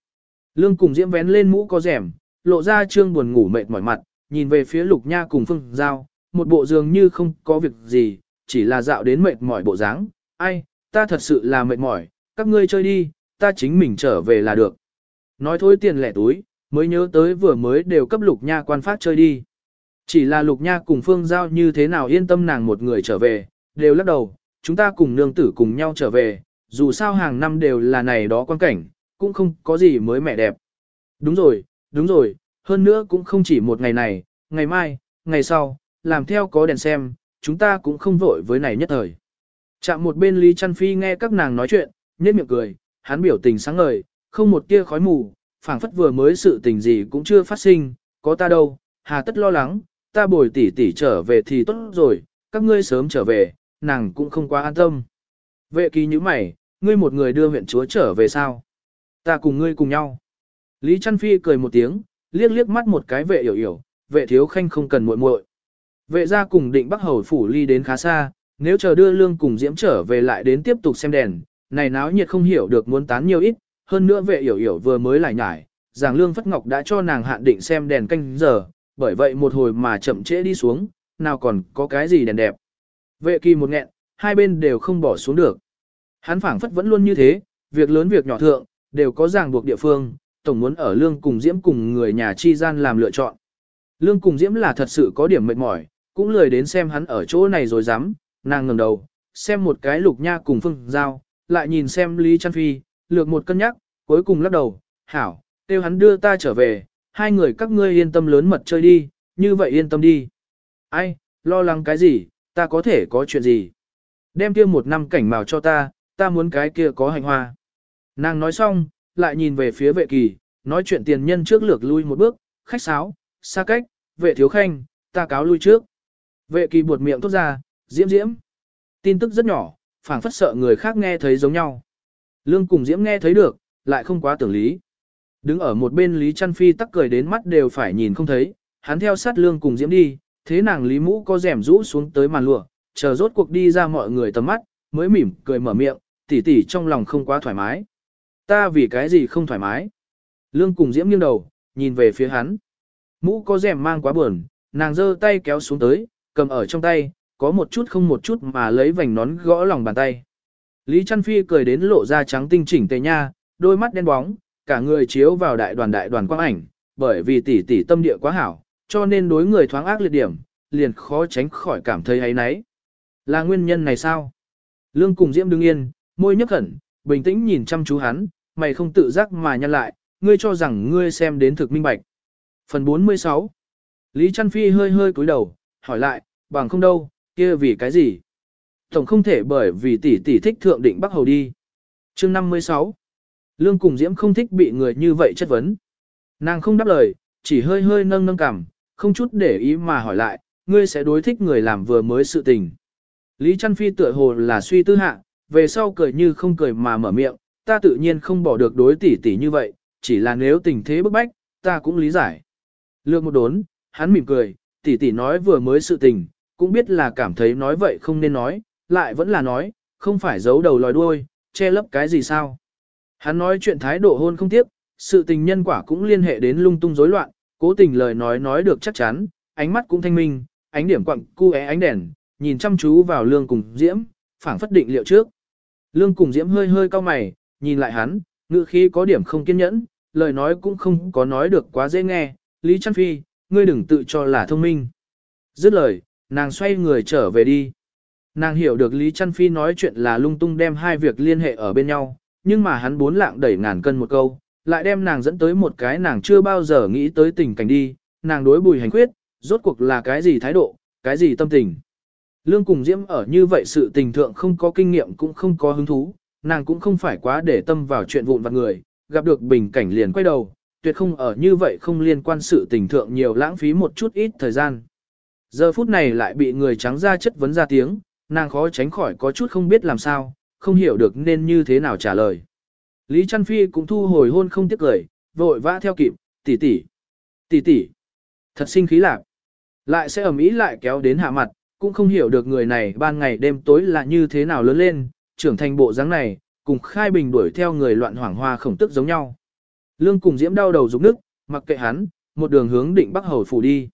Lương cùng diễm vén lên mũ có rèm, lộ ra trương buồn ngủ mệt mỏi mặt, nhìn về phía lục nha cùng phương giao, một bộ dường như không có việc gì, chỉ là dạo đến mệt mỏi bộ dáng. Ai, ta thật sự là mệt mỏi, các ngươi chơi đi, ta chính mình trở về là được. Nói thôi tiền lẻ túi, mới nhớ tới vừa mới đều cấp lục nha quan phát chơi đi. Chỉ là lục nha cùng phương giao như thế nào yên tâm nàng một người trở về, đều lắc đầu, chúng ta cùng nương tử cùng nhau trở về, dù sao hàng năm đều là này đó quan cảnh, cũng không có gì mới mẻ đẹp. Đúng rồi, đúng rồi, hơn nữa cũng không chỉ một ngày này, ngày mai, ngày sau, làm theo có đèn xem, chúng ta cũng không vội với này nhất thời. Chạm một bên Lý Trăn Phi nghe các nàng nói chuyện, nhếch miệng cười, hắn biểu tình sáng ngời, không một tia khói mù, phảng phất vừa mới sự tình gì cũng chưa phát sinh, có ta đâu, hà tất lo lắng, ta bồi tỷ tỷ trở về thì tốt rồi, các ngươi sớm trở về, nàng cũng không quá an tâm. Vệ kỳ như mày, ngươi một người đưa huyện chúa trở về sao? Ta cùng ngươi cùng nhau. Lý Trăn Phi cười một tiếng, liếc liếc mắt một cái vệ hiểu hiểu, vệ thiếu khanh không cần muội muội. Vệ ra cùng định bắc hầu phủ ly đến khá xa, nếu chờ đưa lương cùng diễm trở về lại đến tiếp tục xem đèn, này náo nhiệt không hiểu được muốn tán nhiều ít, hơn nữa vệ hiểu hiểu vừa mới lại nhải, giảng lương phất ngọc đã cho nàng hạn định xem đèn canh giờ, bởi vậy một hồi mà chậm trễ đi xuống, nào còn có cái gì đèn đẹp. Vệ kỳ một nghẹn, hai bên đều không bỏ xuống được. Hắn phảng phất vẫn luôn như thế, việc lớn việc nhỏ thượng, đều có ràng buộc địa phương, tổng muốn ở lương cùng diễm cùng người nhà chi gian làm lựa chọn. Lương cùng diễm là thật sự có điểm mệt mỏi, cũng lười đến xem hắn ở chỗ này rồi dám, nàng ngẩng đầu, xem một cái lục nha cùng phương giao, lại nhìn xem Lý Trăn Phi, lược một cân nhắc, cuối cùng lắc đầu, hảo, tiêu hắn đưa ta trở về, hai người các ngươi yên tâm lớn mật chơi đi, như vậy yên tâm đi. Ai, lo lắng cái gì, ta có thể có chuyện gì? Đem kia một năm cảnh màu cho ta, ta muốn cái kia có hành hoa. Nàng nói xong, lại nhìn về phía vệ kỳ, nói chuyện tiền nhân trước lược lui một bước, khách sáo, xa cách, vệ thiếu khanh, ta cáo lui trước. Vệ kỳ buột miệng tốt ra, diễm diễm. Tin tức rất nhỏ, phảng phất sợ người khác nghe thấy giống nhau. Lương cùng diễm nghe thấy được, lại không quá tưởng lý. Đứng ở một bên Lý Trăn Phi tắc cười đến mắt đều phải nhìn không thấy, hắn theo sát lương cùng diễm đi, thế nàng Lý Mũ có rèm rũ xuống tới màn lụa, chờ rốt cuộc đi ra mọi người tầm mắt, mới mỉm cười mở miệng, tỉ tỉ trong lòng không quá thoải mái. Ta vì cái gì không thoải mái? Lương cùng diễm nghiêng đầu, nhìn về phía hắn. Mũ có rèm mang quá buồn, nàng giơ tay kéo xuống tới, cầm ở trong tay, có một chút không một chút mà lấy vành nón gõ lòng bàn tay. Lý Trăn Phi cười đến lộ ra trắng tinh chỉnh tề nha, đôi mắt đen bóng, cả người chiếu vào đại đoàn đại đoàn quang ảnh, bởi vì tỷ tỷ tâm địa quá hảo, cho nên đối người thoáng ác liệt điểm, liền khó tránh khỏi cảm thấy ấy nấy. Là nguyên nhân này sao? Lương cùng Diễm đứng yên, môi nhấp khẩn, bình tĩnh nhìn chăm chú hắn, mày không tự giác mà nhăn lại, ngươi cho rằng ngươi xem đến thực minh bạch. Phần 46 Lý Trăn Phi hơi hơi cúi đầu, hỏi lại, bằng không đâu, kia vì cái gì? Tổng không thể bởi vì tỷ tỷ thích thượng định Bắc Hầu đi. chương 56 Lương cùng Diễm không thích bị người như vậy chất vấn. Nàng không đáp lời, chỉ hơi hơi nâng nâng cằm, không chút để ý mà hỏi lại, ngươi sẽ đối thích người làm vừa mới sự tình. Lý Trăn Phi tựa hồ là suy tư hạ, về sau cười như không cười mà mở miệng, ta tự nhiên không bỏ được đối tỷ tỷ như vậy, chỉ là nếu tình thế bức bách, ta cũng lý giải. Lương một đốn, hắn mỉm cười, tỷ tỷ nói vừa mới sự tình, cũng biết là cảm thấy nói vậy không nên nói, lại vẫn là nói, không phải giấu đầu lòi đuôi, che lấp cái gì sao. Hắn nói chuyện thái độ hôn không tiếp, sự tình nhân quả cũng liên hệ đến lung tung rối loạn, cố tình lời nói nói được chắc chắn, ánh mắt cũng thanh minh, ánh điểm quặng cu é ánh đèn, nhìn chăm chú vào lương cùng diễm, phảng phất định liệu trước. Lương cùng diễm hơi hơi cao mày, nhìn lại hắn, ngữ khí có điểm không kiên nhẫn, lời nói cũng không có nói được quá dễ nghe, Lý Trăn Phi, ngươi đừng tự cho là thông minh. Dứt lời, nàng xoay người trở về đi. Nàng hiểu được Lý Trăn Phi nói chuyện là lung tung đem hai việc liên hệ ở bên nhau, nhưng mà hắn bốn lạng đẩy ngàn cân một câu, lại đem nàng dẫn tới một cái nàng chưa bao giờ nghĩ tới tình cảnh đi, nàng đối bùi hành quyết, rốt cuộc là cái gì thái độ, cái gì tâm tình. Lương cùng Diễm ở như vậy sự tình thượng không có kinh nghiệm cũng không có hứng thú, nàng cũng không phải quá để tâm vào chuyện vụn vặt người, gặp được bình cảnh liền quay đầu, tuyệt không ở như vậy không liên quan sự tình thượng nhiều lãng phí một chút ít thời gian. Giờ phút này lại bị người trắng ra chất vấn ra tiếng, nàng khó tránh khỏi có chút không biết làm sao, không hiểu được nên như thế nào trả lời. Lý Trăn Phi cũng thu hồi hôn không tiếc cười, vội vã theo kịp, tỷ tỷ, tỷ tỷ, thật sinh khí lạc. Lại sẽ ẩm ý lại kéo đến hạ mặt, cũng không hiểu được người này ban ngày đêm tối là như thế nào lớn lên, trưởng thành bộ dáng này, cùng khai bình đuổi theo người loạn hoảng hoa khổng tức giống nhau. Lương cùng diễm đau đầu rụng nước, mặc kệ hắn, một đường hướng định bắc hầu phủ đi.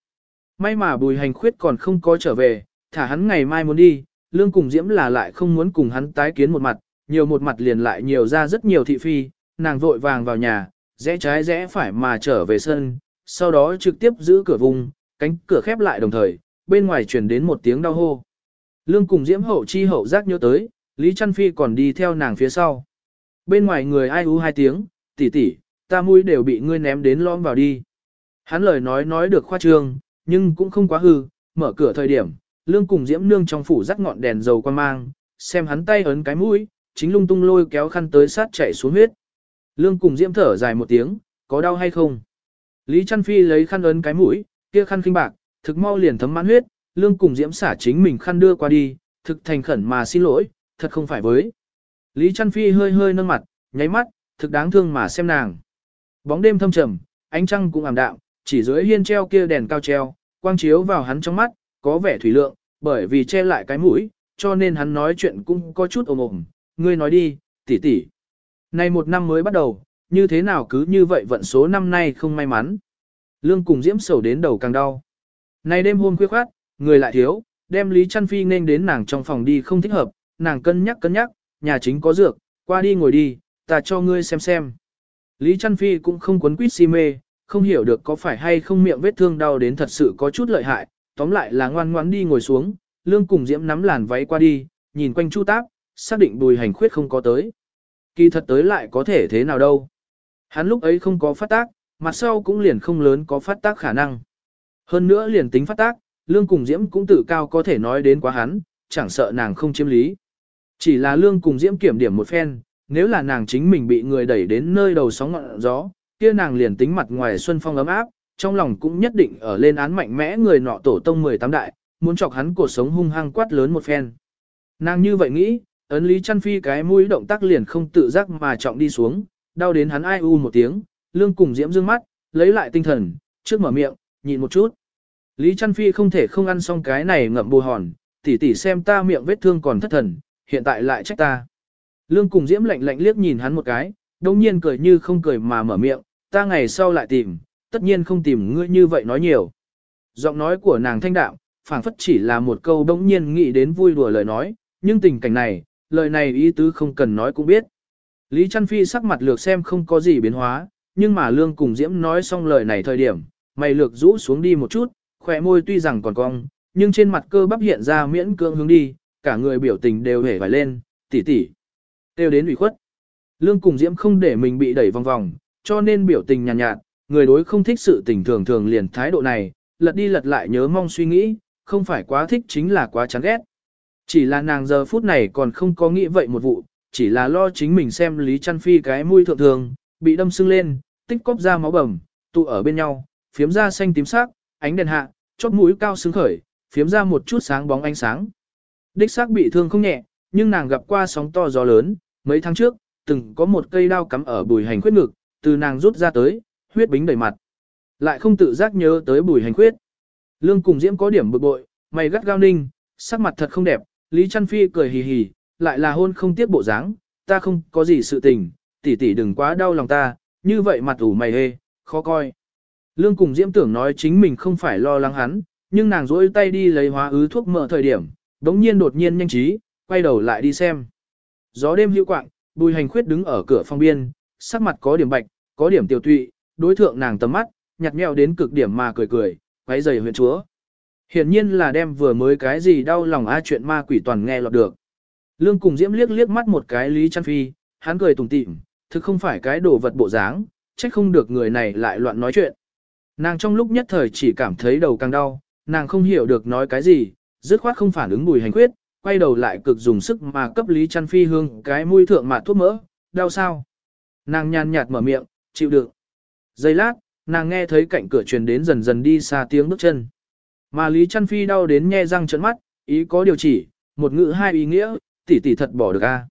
May mà bùi hành khuyết còn không có trở về, thả hắn ngày mai muốn đi, lương cùng diễm là lại không muốn cùng hắn tái kiến một mặt, nhiều một mặt liền lại nhiều ra rất nhiều thị phi, nàng vội vàng vào nhà, rẽ trái rẽ phải mà trở về sân, sau đó trực tiếp giữ cửa vùng, cánh cửa khép lại đồng thời, bên ngoài truyền đến một tiếng đau hô. Lương cùng diễm hậu chi hậu giác nhớ tới, Lý Trăn Phi còn đi theo nàng phía sau. Bên ngoài người ai u hai tiếng, tỷ tỷ, ta mũi đều bị ngươi ném đến lõm vào đi. Hắn lời nói nói được khoa trương, nhưng cũng không quá hư, mở cửa thời điểm, lương cùng diễm nương trong phủ rắc ngọn đèn dầu quan mang, xem hắn tay ấn cái mũi, chính lung tung lôi kéo khăn tới sát chảy xuống huyết. Lương cùng diễm thở dài một tiếng, có đau hay không? Lý Trăn Phi lấy khăn ấn cái mũi, kia khăn kinh bạc, thực mau liền thấm mãn huyết, lương cùng diễm xả chính mình khăn đưa qua đi, thực thành khẩn mà xin lỗi, thật không phải với. Lý Trăn Phi hơi hơi nâng mặt, nháy mắt, thực đáng thương mà xem nàng. Bóng đêm thâm trầm, ánh trăng cũng ảm đạm, chỉ dưới hiên treo kia đèn cao treo, quang chiếu vào hắn trong mắt, có vẻ thủy lượng, bởi vì che lại cái mũi, cho nên hắn nói chuyện cũng có chút ồm ồm. Ngươi nói đi, tỷ tỷ. Này một năm mới bắt đầu, như thế nào cứ như vậy vận số năm nay không may mắn. Lương cùng diễm sầu đến đầu càng đau. Này đêm hôm khuya khoát, người lại thiếu, đem Lý Trăn Phi nên đến nàng trong phòng đi không thích hợp, nàng cân nhắc cân nhắc, nhà chính có dược, qua đi ngồi đi, ta cho ngươi xem xem. Lý Trăn Phi cũng không quấn quýt si mê, không hiểu được có phải hay không miệng vết thương đau đến thật sự có chút lợi hại, tóm lại là ngoan ngoãn đi ngồi xuống, lương cùng diễm nắm làn váy qua đi, nhìn quanh chu táp, xác định bùi hành khuyết không có tới. Kỳ thật tới lại có thể thế nào đâu. Hắn lúc ấy không có phát tác, mặt sau cũng liền không lớn có phát tác khả năng. Hơn nữa liền tính phát tác, lương cùng diễm cũng tự cao có thể nói đến quá hắn, chẳng sợ nàng không chiếm lý. Chỉ là lương cùng diễm kiểm điểm một phen, nếu là nàng chính mình bị người đẩy đến nơi đầu sóng ngọn gió, kia nàng liền tính mặt ngoài xuân phong ấm áp, trong lòng cũng nhất định ở lên án mạnh mẽ người nọ tổ tông 18 đại, muốn chọc hắn cuộc sống hung hăng quát lớn một phen. Nàng như vậy nghĩ, ấn lý chăn phi cái mũi động tác liền không tự giác mà trọng đi xuống, đau đến hắn ai u một tiếng, lương cùng diễm dương mắt, lấy lại tinh thần, trước mở miệng, nhìn một chút. Lý chăn phi không thể không ăn xong cái này ngậm bù hòn, tỉ tỉ xem ta miệng vết thương còn thất thần, hiện tại lại trách ta. Lương cùng diễm lạnh lạnh liếc nhìn hắn một cái, đồng nhiên cười như không cười mà mở miệng, ta ngày sau lại tìm, tất nhiên không tìm ngươi như vậy nói nhiều. Giọng nói của nàng thanh đạm, phảng phất chỉ là một câu đống nhiên nghĩ đến vui đùa lời nói, nhưng tình cảnh này, lời này ý tứ không cần nói cũng biết. Lý Trăn Phi sắc mặt lược xem không có gì biến hóa, nhưng mà Lương cùng Diễm nói xong lời này thời điểm, mày lược rũ xuống đi một chút, khỏe môi tuy rằng còn cong, nhưng trên mặt cơ bắp hiện ra miễn cưỡng hướng đi, cả người biểu tình đều hề vải lên, tỉ tỉ. Tiêu đến ủy khuất. Lương cùng Diễm không để mình bị đẩy vòng vòng, cho nên biểu tình nhàn nhạt, nhạt, người đối không thích sự tình thường thường liền thái độ này, lật đi lật lại nhớ mong suy nghĩ, không phải quá thích chính là quá chán ghét. Chỉ là nàng giờ phút này còn không có nghĩ vậy một vụ, chỉ là lo chính mình xem Lý Trăn Phi cái mũi thượng thường, bị đâm sưng lên, tích cóp ra máu bầm, tụ ở bên nhau, phiếm ra xanh tím sắc, ánh đèn hạ, chóp mũi cao sướng khởi, phiếm ra một chút sáng bóng ánh sáng. Đích xác bị thương không nhẹ, nhưng nàng gặp qua sóng to gió lớn, mấy tháng trước, từng có một cây đao cắm ở bùi hành khuyết ngực, từ nàng rút ra tới, huyết bính đầy mặt. Lại không tự giác nhớ tới bùi hành khuyết. Lương cùng diễm có điểm bực bội, mày gắt gao ninh, sắc mặt thật không đẹp, Lý Trăn Phi cười hì hì, lại là hôn không tiếc bộ dáng, ta không có gì sự tình, tỷ tỷ đừng quá đau lòng ta, như vậy mặt ủ mày hê, khó coi. Lương cùng diễm tưởng nói chính mình không phải lo lắng hắn, nhưng nàng rỗi tay đi lấy hóa ứ thuốc mỡ thời điểm, đống nhiên đột nhiên nhanh trí, quay đầu lại đi xem. Gió đêm hữu quạng, bùi hành khuyết đứng ở cửa phòng biên, sắc mặt có điểm bạch, có điểm tiểu tụy, đối thượng nàng tầm mắt, nhặt nhẽo đến cực điểm mà cười cười, quấy giày huyện chúa. Hiển nhiên là đem vừa mới cái gì đau lòng a chuyện ma quỷ toàn nghe lọt được. Lương cùng diễm liếc liếc mắt một cái Lý Trăn Phi, hắn cười tủm tỉm, thực không phải cái đồ vật bộ dáng, trách không được người này lại loạn nói chuyện. Nàng trong lúc nhất thời chỉ cảm thấy đầu càng đau, nàng không hiểu được nói cái gì, dứt khoát không phản ứng bùi hành quyết, quay đầu lại cực dùng sức mà cấp Lý Trăn Phi hương cái mũi thượng mà thuốc mỡ, đau sao. Nàng nhàn nhạt mở miệng, chịu đựng. Giây lát, nàng nghe thấy cạnh cửa truyền đến dần dần đi xa tiếng bước chân. Mà Lý Trăn Phi đau đến nhe răng trợn mắt, ý có điều chỉ, một ngữ hai ý nghĩa, tỷ tỷ thật bỏ được a.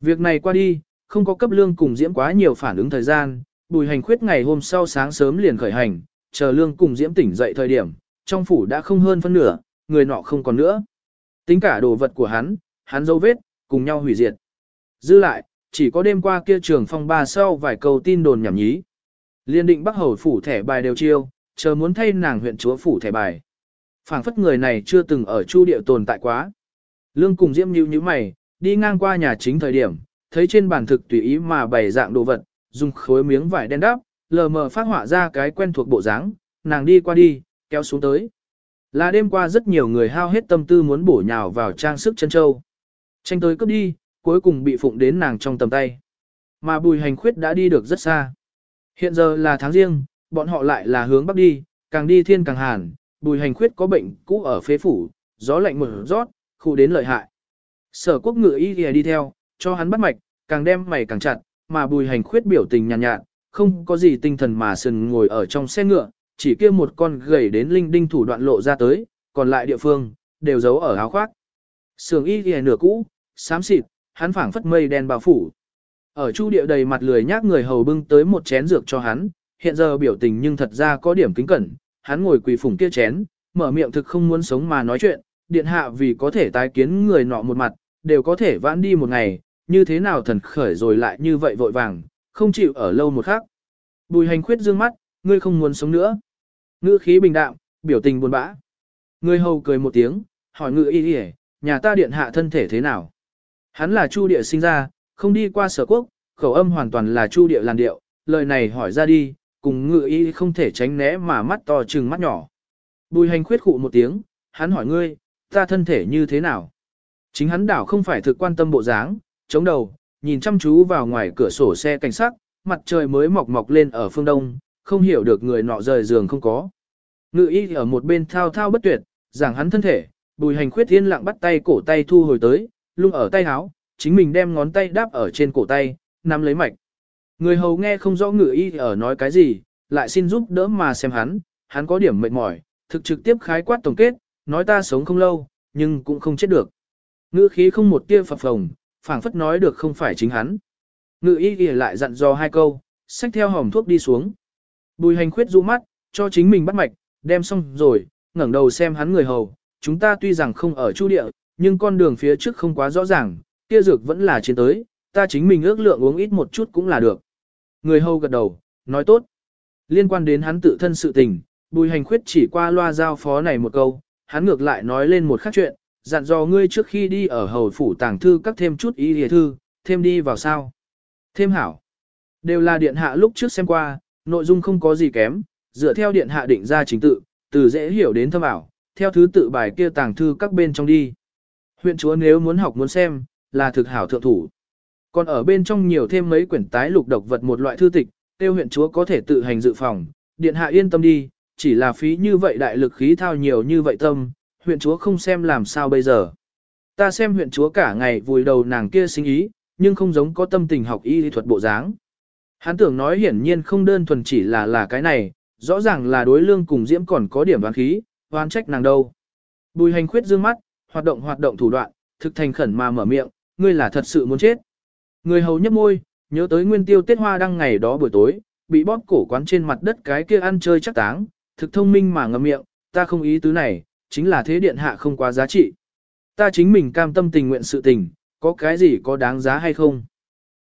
Việc này qua đi, không có cấp lương cùng diễm quá nhiều phản ứng thời gian, bùi hành khuyết ngày hôm sau sáng sớm liền khởi hành, chờ lương cùng diễm tỉnh dậy thời điểm, trong phủ đã không hơn phân nửa, người nọ không còn nữa. Tính cả đồ vật của hắn, hắn dấu vết, cùng nhau hủy diệt. Dư lại, chỉ có đêm qua kia trường phong ba sau vài câu tin đồn nhảm nhí. Liên định bắc hầu phủ thẻ bài đều chiêu, chờ muốn thay nàng huyện chúa phủ thẻ bài. phảng phất người này chưa từng ở chu địa tồn tại quá. Lương cùng diễm nhíu như mày, đi ngang qua nhà chính thời điểm, thấy trên bàn thực tùy ý mà bày dạng đồ vật, dùng khối miếng vải đen đắp, lờ mờ phát họa ra cái quen thuộc bộ dáng, nàng đi qua đi, kéo xuống tới. Là đêm qua rất nhiều người hao hết tâm tư muốn bổ nhào vào trang sức chân châu. Tranh tới cấp đi, cuối cùng bị phụng đến nàng trong tầm tay. Mà bùi hành khuyết đã đi được rất xa. Hiện giờ là tháng riêng, bọn họ lại là hướng bắc đi, càng đi thiên càng hàn, bùi hành khuyết có bệnh cũ ở phế phủ, gió lạnh mở rót, khu đến lợi hại. Sở quốc ngựa y đi theo, cho hắn bắt mạch, càng đem mày càng chặt, mà bùi hành khuyết biểu tình nhàn nhạt, nhạt, không có gì tinh thần mà sừng ngồi ở trong xe ngựa, chỉ kia một con gầy đến linh đinh thủ đoạn lộ ra tới, còn lại địa phương, đều giấu ở áo khoác. Sườn y ghi nửa cũ, xám xịt, hắn phảng phất mây đen bao phủ. Ở chu địa đầy mặt lười nhác người hầu bưng tới một chén dược cho hắn, hiện giờ biểu tình nhưng thật ra có điểm kính cẩn, hắn ngồi quỳ phủng kia chén, mở miệng thực không muốn sống mà nói chuyện, điện hạ vì có thể tái kiến người nọ một mặt, đều có thể vãn đi một ngày, như thế nào thần khởi rồi lại như vậy vội vàng, không chịu ở lâu một khắc. Bùi hành khuyết dương mắt, ngươi không muốn sống nữa. Ngữ khí bình đạm, biểu tình buồn bã. Người hầu cười một tiếng, hỏi ngự y y nhà ta điện hạ thân thể thế nào? Hắn là chu địa sinh ra, không đi qua sở quốc, khẩu âm hoàn toàn là chu địa làn điệu, lời này hỏi ra đi, cùng ngự y không thể tránh né mà mắt to trừng mắt nhỏ. Bùi hành khuyết khụ một tiếng, hắn hỏi ngươi, ta thân thể như thế nào? Chính hắn đảo không phải thực quan tâm bộ dáng, chống đầu, nhìn chăm chú vào ngoài cửa sổ xe cảnh sát, mặt trời mới mọc mọc lên ở phương đông, không hiểu được người nọ rời giường không có. Ngự y ở một bên thao thao bất tuyệt, giảng hắn thân thể, bùi hành khuyết thiên lặng bắt tay cổ tay thu hồi tới, lung ở tay háo chính mình đem ngón tay đáp ở trên cổ tay, nắm lấy mạch. Người hầu nghe không rõ ngự y ở nói cái gì, lại xin giúp đỡ mà xem hắn, hắn có điểm mệt mỏi, thực trực tiếp khái quát tổng kết, nói ta sống không lâu, nhưng cũng không chết được. Ngữ khí không một tia phập phồng, phảng phất nói được không phải chính hắn. Ngự y lại dặn dò hai câu, xách theo hòm thuốc đi xuống. Bùi hành khuyết du mắt, cho chính mình bắt mạch, đem xong rồi, ngẩng đầu xem hắn người hầu, chúng ta tuy rằng không ở chu địa, nhưng con đường phía trước không quá rõ ràng, kia dược vẫn là chiến tới, ta chính mình ước lượng uống ít một chút cũng là được. Người hầu gật đầu, nói tốt. Liên quan đến hắn tự thân sự tình, bùi hành khuyết chỉ qua loa giao phó này một câu, hắn ngược lại nói lên một khác chuyện, dặn dò ngươi trước khi đi ở hầu phủ tàng thư các thêm chút ý địa thư, thêm đi vào sao. Thêm hảo. Đều là điện hạ lúc trước xem qua, nội dung không có gì kém, dựa theo điện hạ định ra chính tự, từ dễ hiểu đến thâm ảo, theo thứ tự bài kia tàng thư các bên trong đi. Huyện chúa nếu muốn học muốn xem, là thực hảo thượng thủ. Còn ở bên trong nhiều thêm mấy quyển tái lục độc vật một loại thư tịch, tiêu huyện chúa có thể tự hành dự phòng, điện hạ yên tâm đi, chỉ là phí như vậy đại lực khí thao nhiều như vậy tâm, huyện chúa không xem làm sao bây giờ. Ta xem huyện chúa cả ngày vùi đầu nàng kia sinh ý, nhưng không giống có tâm tình học y lý thuật bộ dáng. Hắn tưởng nói hiển nhiên không đơn thuần chỉ là là cái này, rõ ràng là đối lương cùng diễm còn có điểm đoán khí, hoan trách nàng đâu. Bùi hành khuyết dương mắt, hoạt động hoạt động thủ đoạn, thực thành khẩn mà mở miệng, ngươi là thật sự muốn chết. Người hầu nhấp môi, nhớ tới nguyên tiêu tiết hoa đăng ngày đó buổi tối, bị bóp cổ quán trên mặt đất cái kia ăn chơi chắc táng, thực thông minh mà ngậm miệng, ta không ý tứ này, chính là thế điện hạ không quá giá trị. Ta chính mình cam tâm tình nguyện sự tình, có cái gì có đáng giá hay không?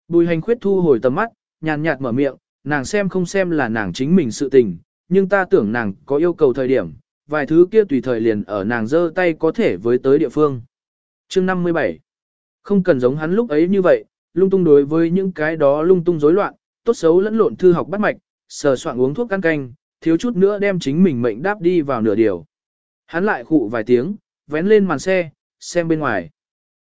Bùi hành khuyết thu hồi tầm mắt, nhàn nhạt mở miệng, nàng xem không xem là nàng chính mình sự tình, nhưng ta tưởng nàng có yêu cầu thời điểm, vài thứ kia tùy thời liền ở nàng giơ tay có thể với tới địa phương. Chương 57 không cần giống hắn lúc ấy như vậy, lung tung đối với những cái đó lung tung rối loạn, tốt xấu lẫn lộn thư học bắt mạch, sờ soạn uống thuốc căn canh, thiếu chút nữa đem chính mình mệnh đáp đi vào nửa điều. Hắn lại khụ vài tiếng, vén lên màn xe, xem bên ngoài.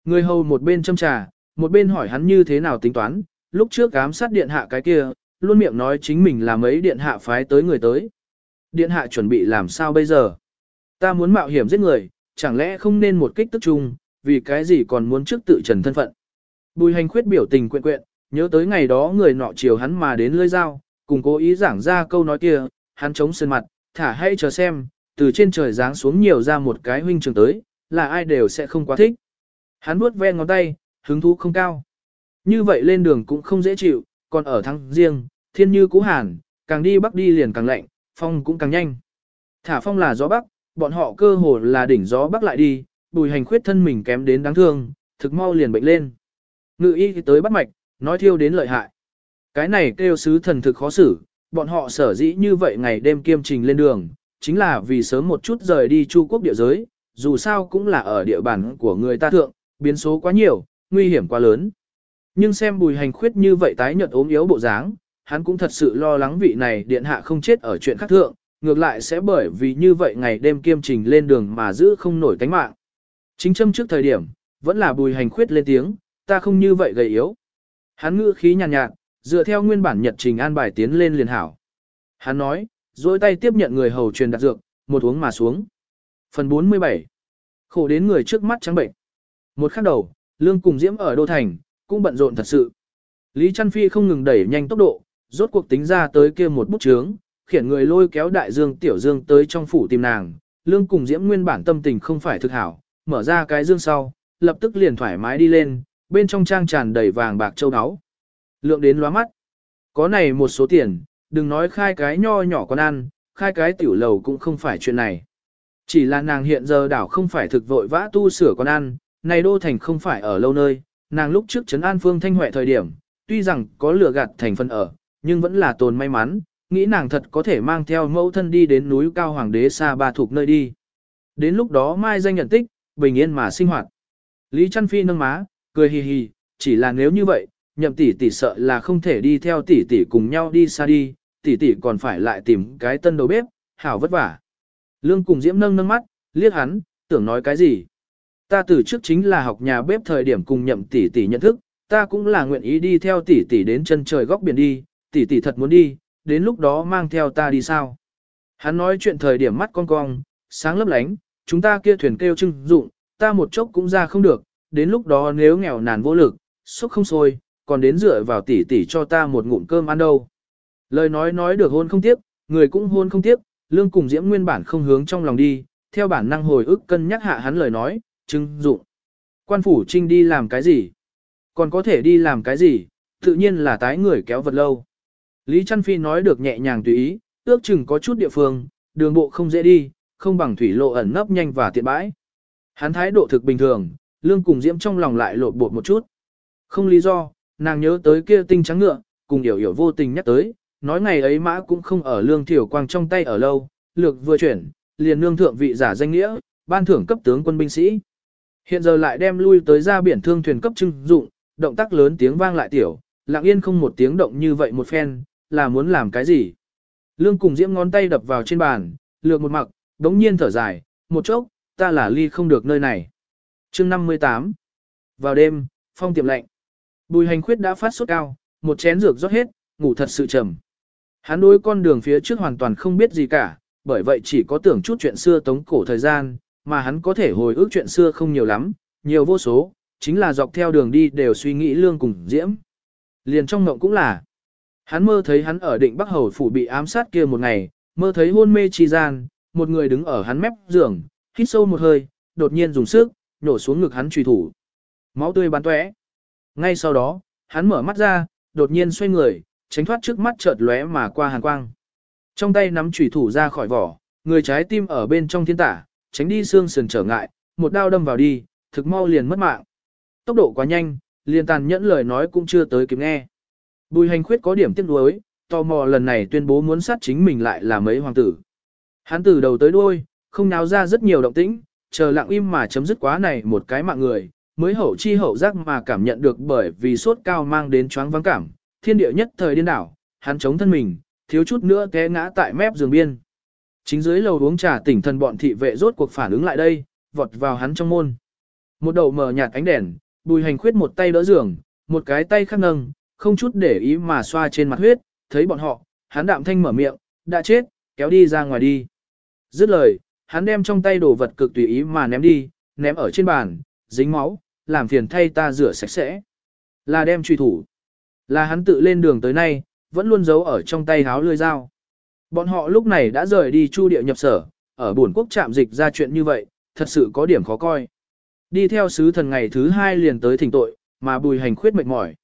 Người hầu một bên châm trà, một bên hỏi hắn như thế nào tính toán, lúc trước ám sát điện hạ cái kia, luôn miệng nói chính mình là mấy điện hạ phái tới người tới. Điện hạ chuẩn bị làm sao bây giờ? Ta muốn mạo hiểm giết người, chẳng lẽ không nên một kích tức chung, vì cái gì còn muốn trước tự trần thân phận. Bùi hành khuyết biểu tình quyện quyện, nhớ tới ngày đó người nọ chiều hắn mà đến lưỡi dao, cùng cố ý giảng ra câu nói kia, hắn chống sơn mặt, thả hay chờ xem, từ trên trời giáng xuống nhiều ra một cái huynh trường tới, là ai đều sẽ không quá thích. Hắn vuốt ve ngón tay, hứng thú không cao. Như vậy lên đường cũng không dễ chịu, còn ở tháng riêng, thiên như cũ hàn, càng đi bắc đi liền càng lạnh, phong cũng càng nhanh. Thả phong là gió bắc, bọn họ cơ hồ là đỉnh gió bắc lại đi, bùi hành khuyết thân mình kém đến đáng thương, thực mau liền bệnh lên. Ngự y tới bắt mạch, nói thiêu đến lợi hại. Cái này kêu sứ thần thực khó xử, bọn họ sở dĩ như vậy ngày đêm kiêm trình lên đường, chính là vì sớm một chút rời đi chu quốc địa giới, dù sao cũng là ở địa bàn của người ta thượng, biến số quá nhiều, nguy hiểm quá lớn. Nhưng xem bùi hành khuyết như vậy tái nhợt ốm yếu bộ dáng, hắn cũng thật sự lo lắng vị này điện hạ không chết ở chuyện khác thượng, ngược lại sẽ bởi vì như vậy ngày đêm kiêm trình lên đường mà giữ không nổi cánh mạng. Chính châm trước thời điểm, vẫn là bùi hành khuyết lên tiếng, ta không như vậy gầy yếu. Hắn ngữ khí nhàn nhạt, nhạt, dựa theo nguyên bản nhật trình an bài tiến lên liền hảo. Hắn nói, dối tay tiếp nhận người hầu truyền đặt dược, một uống mà xuống. Phần 47 Khổ đến người trước mắt trắng bệnh. Một khắc đầu, Lương cùng Diễm ở Đô Thành, cũng bận rộn thật sự. Lý Trăn Phi không ngừng đẩy nhanh tốc độ, rốt cuộc tính ra tới kia một bút chướng, khiển người lôi kéo đại dương tiểu dương tới trong phủ tìm nàng. Lương cùng Diễm nguyên bản tâm tình không phải thực hảo, mở ra cái dương sau, lập tức liền thoải mái đi lên, bên trong trang tràn đầy vàng bạc châu áo. Lượng đến lóa mắt. Có này một số tiền, đừng nói khai cái nho nhỏ con ăn, khai cái tiểu lầu cũng không phải chuyện này. Chỉ là nàng hiện giờ đảo không phải thực vội vã tu sửa con ăn, này đô thành không phải ở lâu nơi, nàng lúc trước trấn an phương thanh huệ thời điểm, tuy rằng có lừa gạt thành phần ở, nhưng vẫn là tồn may mắn, nghĩ nàng thật có thể mang theo mẫu thân đi đến núi cao hoàng đế xa ba thuộc nơi đi. Đến lúc đó mai danh nhận tích, bình yên mà sinh hoạt. Lý Trăn Phi nâng má, cười hì hì, chỉ là nếu như vậy, nhậm tỷ tỷ sợ là không thể đi theo tỷ tỷ cùng nhau đi xa đi, tỷ tỷ còn phải lại tìm cái tân đầu bếp, hảo vất vả. Lương cùng Diễm nâng nâng mắt, liếc hắn, tưởng nói cái gì. Ta từ trước chính là học nhà bếp thời điểm cùng nhậm tỷ tỷ nhận thức, ta cũng là nguyện ý đi theo tỷ tỷ đến chân trời góc biển đi, tỷ tỷ thật muốn đi, đến lúc đó mang theo ta đi sao. Hắn nói chuyện thời điểm mắt con cong, sáng lấp lánh, chúng ta kia thuyền kêu trưng dụng, ta một chốc cũng ra không được, đến lúc đó nếu nghèo nàn vô lực, xúc không sôi, còn đến dựa vào tỷ tỷ cho ta một ngụm cơm ăn đâu. Lời nói nói được hôn không tiếp, người cũng hôn không tiếp, lương cùng diễm nguyên bản không hướng trong lòng đi, theo bản năng hồi ức cân nhắc hạ hắn lời nói, trưng dụng. Quan phủ trinh đi làm cái gì? Còn có thể đi làm cái gì? Tự nhiên là tái người kéo vật lâu. Lý Trăn Phi nói được nhẹ nhàng tùy ý, ước chừng có chút địa phương, đường bộ không dễ đi, không bằng thủy lộ ẩn nấp nhanh và tiện bãi. Hắn thái độ thực bình thường, lương cùng diễm trong lòng lại lột bột một chút. Không lý do, nàng nhớ tới kia tinh trắng ngựa, cùng hiểu hiểu vô tình nhắc tới, nói ngày ấy mã cũng không ở lương thiểu quang trong tay ở lâu, lược vừa chuyển, liền nương thượng vị giả danh nghĩa, ban thưởng cấp tướng quân binh sĩ. Hiện giờ lại đem lui tới ra biển thương thuyền cấp trưng dụng, động tác lớn tiếng vang lại tiểu, lặng yên không một tiếng động như vậy một phen, là muốn làm cái gì. Lương cùng diễm ngón tay đập vào trên bàn, lược một mặc, đống nhiên thở dài, một chốc, ta là ly không được nơi này. chương 58 Vào đêm, phong tiệm lạnh. Bùi hành khuyết đã phát sốt cao, một chén dược rót hết, ngủ thật sự trầm. Hắn đối con đường phía trước hoàn toàn không biết gì cả, bởi vậy chỉ có tưởng chút chuyện xưa tống cổ thời gian, mà hắn có thể hồi ức chuyện xưa không nhiều lắm, nhiều vô số, chính là dọc theo đường đi đều suy nghĩ lương cùng diễm. Liền trong mộng cũng là, hắn mơ thấy hắn ở định Bắc Hầu phủ bị ám sát kia một ngày, mơ thấy hôn mê chi gian, một người đứng ở hắn mép giường, hít sâu một hơi, đột nhiên dùng sức, nhổ xuống ngực hắn truy thủ. Máu tươi bắn tóe. Ngay sau đó, hắn mở mắt ra, đột nhiên xoay người, tránh thoát trước mắt chợt lóe mà qua hàn quang. Trong tay nắm chủy thủ ra khỏi vỏ, người trái tim ở bên trong thiên tả, tránh đi xương sườn trở ngại, một đao đâm vào đi, thực mau liền mất mạng. Tốc độ quá nhanh, liền tàn nhẫn lời nói cũng chưa tới kịp nghe. Bùi hành khuyết có điểm tiếc nuối, tò mò lần này tuyên bố muốn sát chính mình lại là mấy hoàng tử. Hắn từ đầu tới đuôi, không náo ra rất nhiều động tĩnh, chờ lặng im mà chấm dứt quá này một cái mạng người, mới hậu chi hậu giác mà cảm nhận được bởi vì sốt cao mang đến choáng vắng cảm, thiên địa nhất thời điên đảo, hắn chống thân mình, thiếu chút nữa té ngã tại mép giường biên. Chính dưới lầu uống trà tỉnh thần bọn thị vệ rốt cuộc phản ứng lại đây, vọt vào hắn trong môn. Một đầu mờ nhạt ánh đèn, bùi hành khuyết một tay đỡ giường, một cái tay khác nâng, không chút để ý mà xoa trên mặt huyết, thấy bọn họ, hắn đạm thanh mở miệng, đã chết, kéo đi ra ngoài đi. Dứt lời, hắn đem trong tay đồ vật cực tùy ý mà ném đi, ném ở trên bàn, dính máu, làm phiền thay ta rửa sạch sẽ. Là đem truy thủ. Là hắn tự lên đường tới nay, vẫn luôn giấu ở trong tay háo lươi dao. Bọn họ lúc này đã rời đi chu địa nhập sở, ở buồn quốc trạm dịch ra chuyện như vậy, thật sự có điểm khó coi. Đi theo sứ thần ngày thứ hai liền tới thỉnh tội, mà bùi hành khuyết mệt mỏi.